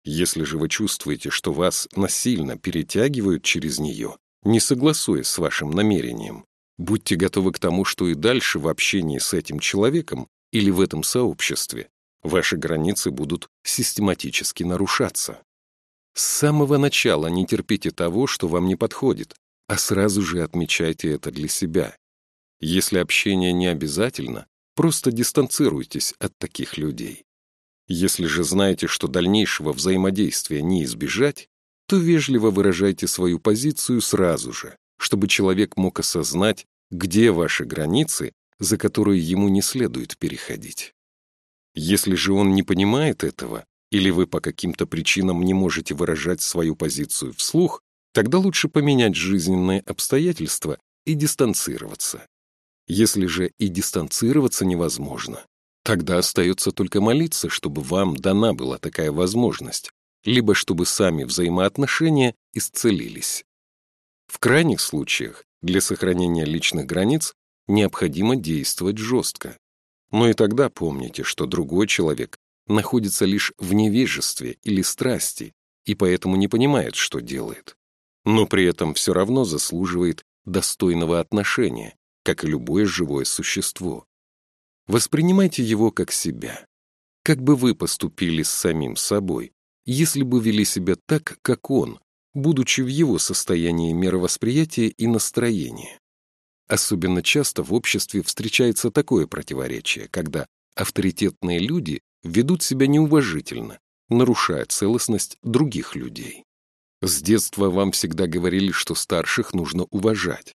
Если же вы чувствуете, что вас насильно перетягивают через нее, не согласуясь с вашим намерением, Будьте готовы к тому, что и дальше в общении с этим человеком или в этом сообществе ваши границы будут систематически нарушаться. С самого начала не терпите того, что вам не подходит, а сразу же отмечайте это для себя. Если общение не обязательно, просто дистанцируйтесь от таких людей. Если же знаете, что дальнейшего взаимодействия не избежать, то вежливо выражайте свою позицию сразу же, чтобы человек мог осознать, где ваши границы, за которые ему не следует переходить. Если же он не понимает этого, или вы по каким-то причинам не можете выражать свою позицию вслух, тогда лучше поменять жизненные обстоятельства и дистанцироваться. Если же и дистанцироваться невозможно, тогда остается только молиться, чтобы вам дана была такая возможность, либо чтобы сами взаимоотношения исцелились. В крайних случаях для сохранения личных границ необходимо действовать жестко. Но и тогда помните, что другой человек находится лишь в невежестве или страсти и поэтому не понимает, что делает. Но при этом все равно заслуживает достойного отношения, как и любое живое существо. Воспринимайте его как себя. Как бы вы поступили с самим собой, если бы вели себя так, как он, будучи в его состоянии мировосприятия и настроения? Особенно часто в обществе встречается такое противоречие, когда авторитетные люди ведут себя неуважительно, нарушая целостность других людей. С детства вам всегда говорили, что старших нужно уважать.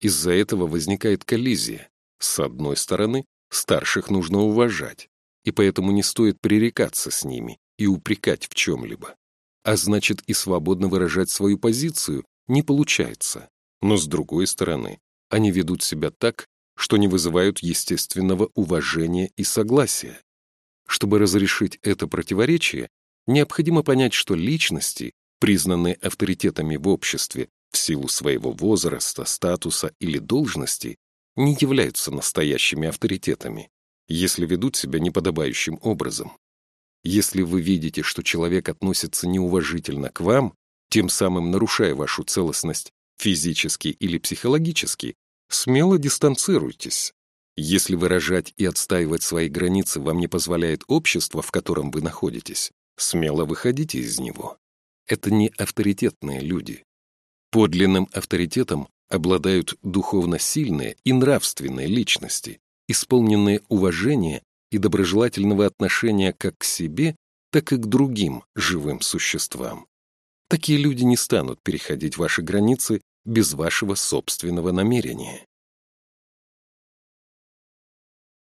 Из-за этого возникает коллизия. С одной стороны, старших нужно уважать, и поэтому не стоит пререкаться с ними и упрекать в чем-либо. А значит, и свободно выражать свою позицию не получается. Но с другой стороны, они ведут себя так, что не вызывают естественного уважения и согласия. Чтобы разрешить это противоречие, необходимо понять, что личности, признанные авторитетами в обществе в силу своего возраста, статуса или должности, не являются настоящими авторитетами, если ведут себя неподобающим образом. Если вы видите, что человек относится неуважительно к вам, тем самым нарушая вашу целостность физически или психологически, смело дистанцируйтесь. Если выражать и отстаивать свои границы вам не позволяет общество, в котором вы находитесь, смело выходите из него. Это не авторитетные люди. Подлинным авторитетом обладают духовно сильные и нравственные личности, исполненные уважения и доброжелательного отношения как к себе, так и к другим живым существам. Такие люди не станут переходить ваши границы без вашего собственного намерения.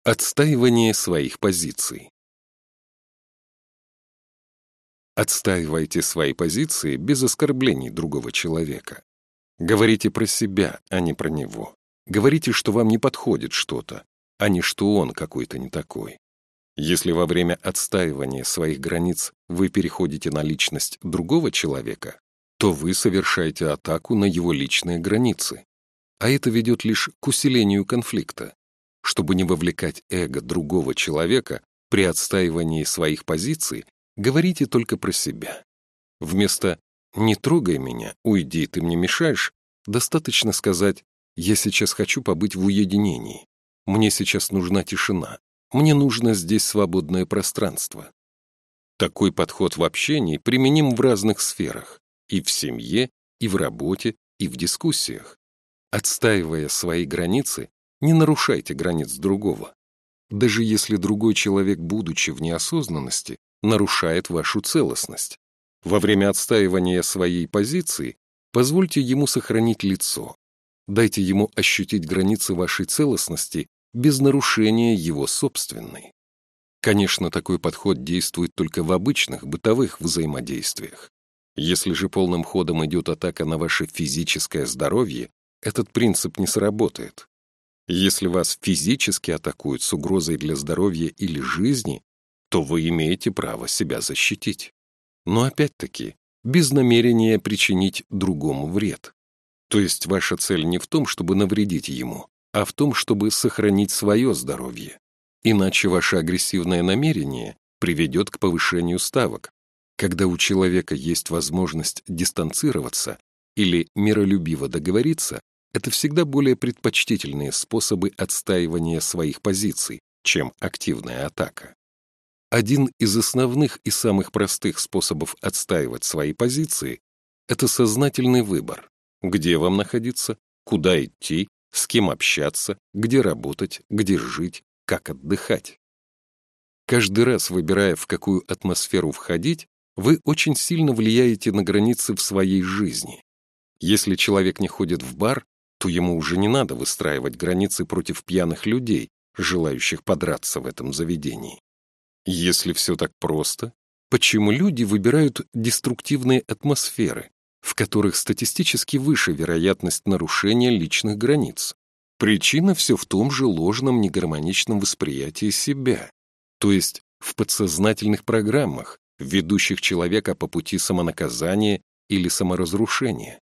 Отстаивание своих позиций Отстаивайте свои позиции без оскорблений другого человека. Говорите про себя, а не про него. Говорите, что вам не подходит что-то, а не что он какой-то не такой. Если во время отстаивания своих границ вы переходите на личность другого человека, то вы совершаете атаку на его личные границы. А это ведет лишь к усилению конфликта. Чтобы не вовлекать эго другого человека при отстаивании своих позиций, говорите только про себя. Вместо «не трогай меня, уйди, ты мне мешаешь», достаточно сказать «я сейчас хочу побыть в уединении, мне сейчас нужна тишина, мне нужно здесь свободное пространство». Такой подход в общении применим в разных сферах, и в семье, и в работе, и в дискуссиях. Отстаивая свои границы, не нарушайте границ другого. Даже если другой человек, будучи в неосознанности, нарушает вашу целостность. Во время отстаивания своей позиции позвольте ему сохранить лицо. Дайте ему ощутить границы вашей целостности без нарушения его собственной. Конечно, такой подход действует только в обычных бытовых взаимодействиях. Если же полным ходом идет атака на ваше физическое здоровье, этот принцип не сработает. Если вас физически атакуют с угрозой для здоровья или жизни, то вы имеете право себя защитить. Но опять-таки, без намерения причинить другому вред. То есть ваша цель не в том, чтобы навредить ему, а в том, чтобы сохранить свое здоровье. Иначе ваше агрессивное намерение приведет к повышению ставок. Когда у человека есть возможность дистанцироваться или миролюбиво договориться, это всегда более предпочтительные способы отстаивания своих позиций, чем активная атака. Один из основных и самых простых способов отстаивать свои позиции – это сознательный выбор. Где вам находиться, куда идти, с кем общаться, где работать, где жить, как отдыхать. Каждый раз выбирая, в какую атмосферу входить, вы очень сильно влияете на границы в своей жизни. Если человек не ходит в бар, то ему уже не надо выстраивать границы против пьяных людей, желающих подраться в этом заведении. Если все так просто, почему люди выбирают деструктивные атмосферы, в которых статистически выше вероятность нарушения личных границ? Причина все в том же ложном негармоничном восприятии себя, то есть в подсознательных программах, ведущих человека по пути самонаказания или саморазрушения.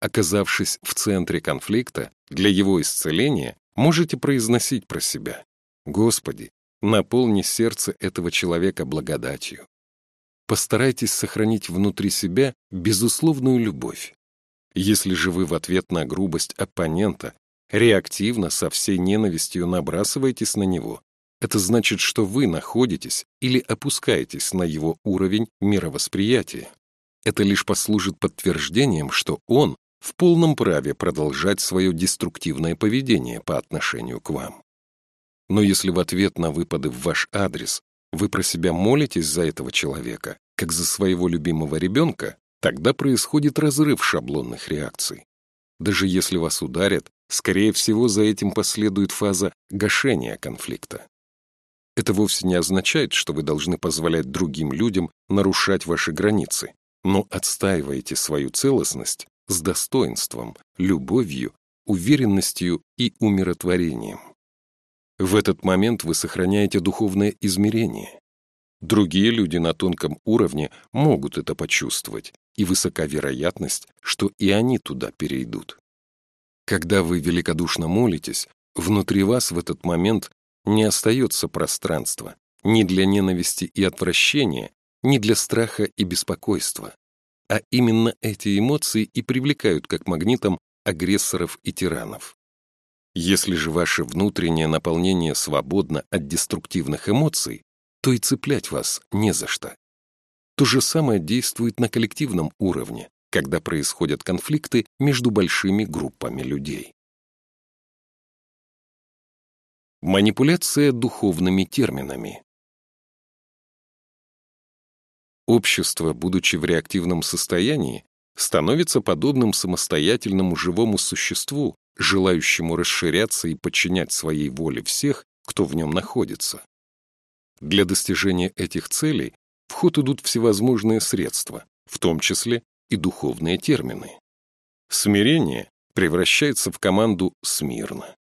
Оказавшись в центре конфликта, для его исцеления можете произносить про себя «Господи, Наполни сердце этого человека благодатью. Постарайтесь сохранить внутри себя безусловную любовь. Если же вы в ответ на грубость оппонента реактивно, со всей ненавистью набрасываетесь на него, это значит, что вы находитесь или опускаетесь на его уровень мировосприятия. Это лишь послужит подтверждением, что он в полном праве продолжать свое деструктивное поведение по отношению к вам. Но если в ответ на выпады в ваш адрес вы про себя молитесь за этого человека, как за своего любимого ребенка, тогда происходит разрыв шаблонных реакций. Даже если вас ударят, скорее всего, за этим последует фаза гашения конфликта. Это вовсе не означает, что вы должны позволять другим людям нарушать ваши границы, но отстаиваете свою целостность с достоинством, любовью, уверенностью и умиротворением. В этот момент вы сохраняете духовное измерение. Другие люди на тонком уровне могут это почувствовать, и высока вероятность, что и они туда перейдут. Когда вы великодушно молитесь, внутри вас в этот момент не остается пространства ни для ненависти и отвращения, ни для страха и беспокойства. А именно эти эмоции и привлекают как магнитом агрессоров и тиранов. Если же ваше внутреннее наполнение свободно от деструктивных эмоций, то и цеплять вас не за что. То же самое действует на коллективном уровне, когда происходят конфликты между большими группами людей. Манипуляция духовными терминами. Общество, будучи в реактивном состоянии, становится подобным самостоятельному живому существу, желающему расширяться и подчинять своей воле всех, кто в нем находится. Для достижения этих целей в ход идут всевозможные средства, в том числе и духовные термины. Смирение превращается в команду «смирно».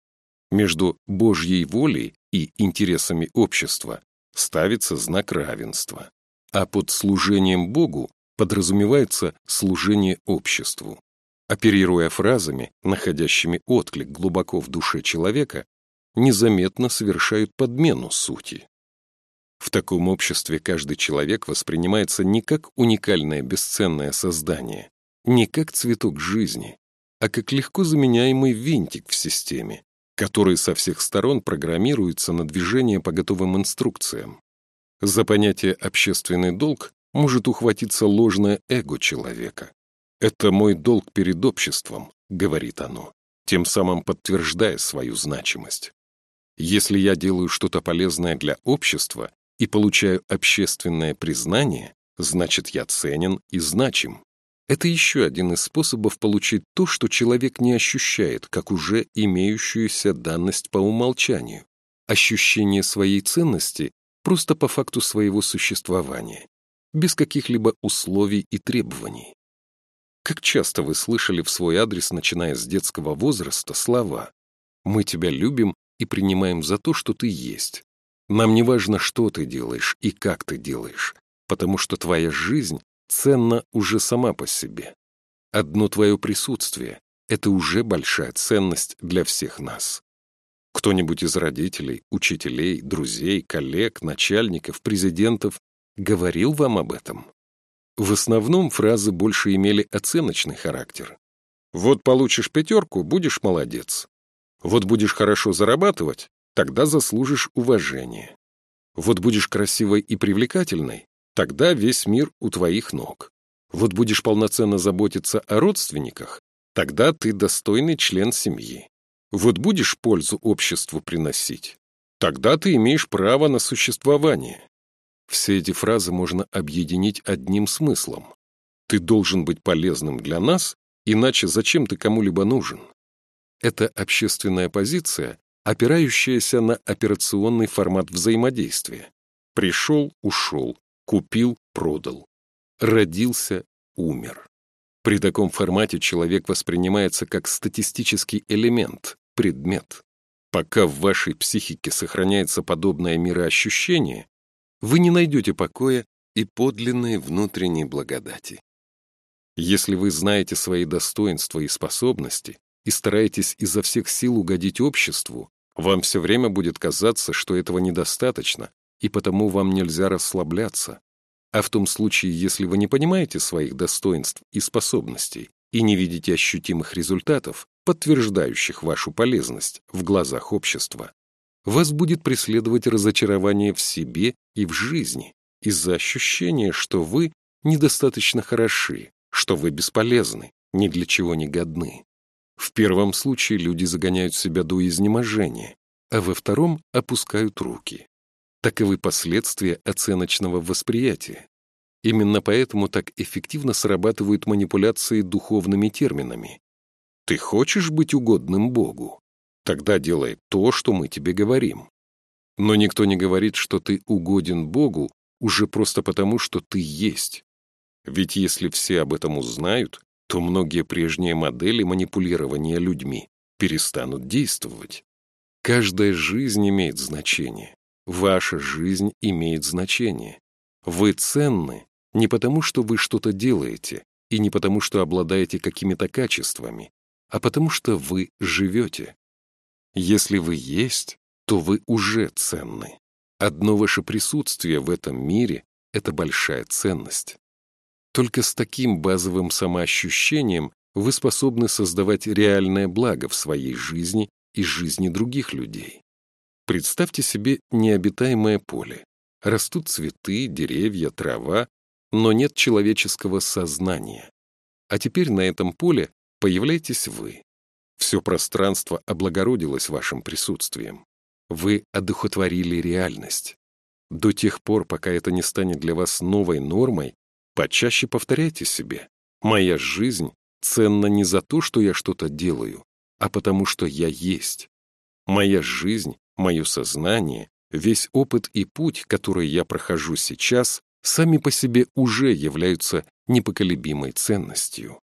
Между Божьей волей и интересами общества ставится знак равенства, а под служением Богу подразумевается служение обществу. Оперируя фразами, находящими отклик глубоко в душе человека, незаметно совершают подмену сути. В таком обществе каждый человек воспринимается не как уникальное бесценное создание, не как цветок жизни, а как легко заменяемый винтик в системе, который со всех сторон программируется на движение по готовым инструкциям. За понятие «общественный долг» может ухватиться ложное эго человека. «Это мой долг перед обществом», — говорит оно, тем самым подтверждая свою значимость. Если я делаю что-то полезное для общества и получаю общественное признание, значит, я ценен и значим. Это еще один из способов получить то, что человек не ощущает, как уже имеющуюся данность по умолчанию. Ощущение своей ценности просто по факту своего существования, без каких-либо условий и требований. Как часто вы слышали в свой адрес, начиная с детского возраста, слова «Мы тебя любим и принимаем за то, что ты есть. Нам не важно, что ты делаешь и как ты делаешь, потому что твоя жизнь ценна уже сама по себе. Одно твое присутствие — это уже большая ценность для всех нас. Кто-нибудь из родителей, учителей, друзей, коллег, начальников, президентов говорил вам об этом? В основном фразы больше имели оценочный характер. Вот получишь пятерку, будешь молодец. Вот будешь хорошо зарабатывать, тогда заслужишь уважения. Вот будешь красивой и привлекательной, Тогда весь мир у твоих ног. Вот будешь полноценно заботиться о родственниках, тогда ты достойный член семьи. Вот будешь пользу обществу приносить, тогда ты имеешь право на существование. Все эти фразы можно объединить одним смыслом. Ты должен быть полезным для нас, иначе зачем ты кому-либо нужен? Это общественная позиция, опирающаяся на операционный формат взаимодействия. Пришел, ушел, Купил, продал. Родился, умер. При таком формате человек воспринимается как статистический элемент, предмет. Пока в вашей психике сохраняется подобное мироощущение, вы не найдете покоя и подлинной внутренней благодати. Если вы знаете свои достоинства и способности и стараетесь изо всех сил угодить обществу, вам все время будет казаться, что этого недостаточно, и потому вам нельзя расслабляться. А в том случае, если вы не понимаете своих достоинств и способностей и не видите ощутимых результатов, подтверждающих вашу полезность в глазах общества, вас будет преследовать разочарование в себе и в жизни из-за ощущения, что вы недостаточно хороши, что вы бесполезны, ни для чего не годны. В первом случае люди загоняют себя до изнеможения, а во втором опускают руки. Таковы последствия оценочного восприятия. Именно поэтому так эффективно срабатывают манипуляции духовными терминами. Ты хочешь быть угодным Богу? Тогда делай то, что мы тебе говорим. Но никто не говорит, что ты угоден Богу уже просто потому, что ты есть. Ведь если все об этом узнают, то многие прежние модели манипулирования людьми перестанут действовать. Каждая жизнь имеет значение. Ваша жизнь имеет значение. Вы ценны не потому, что вы что-то делаете, и не потому, что обладаете какими-то качествами, а потому что вы живете. Если вы есть, то вы уже ценны. Одно ваше присутствие в этом мире — это большая ценность. Только с таким базовым самоощущением вы способны создавать реальное благо в своей жизни и жизни других людей. Представьте себе необитаемое поле. Растут цветы, деревья, трава, но нет человеческого сознания. А теперь на этом поле появляетесь вы. Все пространство облагородилось вашим присутствием. Вы одухотворили реальность. До тех пор, пока это не станет для вас новой нормой, почаще повторяйте себе. Моя жизнь ценна не за то, что я что-то делаю, а потому что я есть. Моя жизнь, мое сознание, весь опыт и путь, который я прохожу сейчас, сами по себе уже являются непоколебимой ценностью.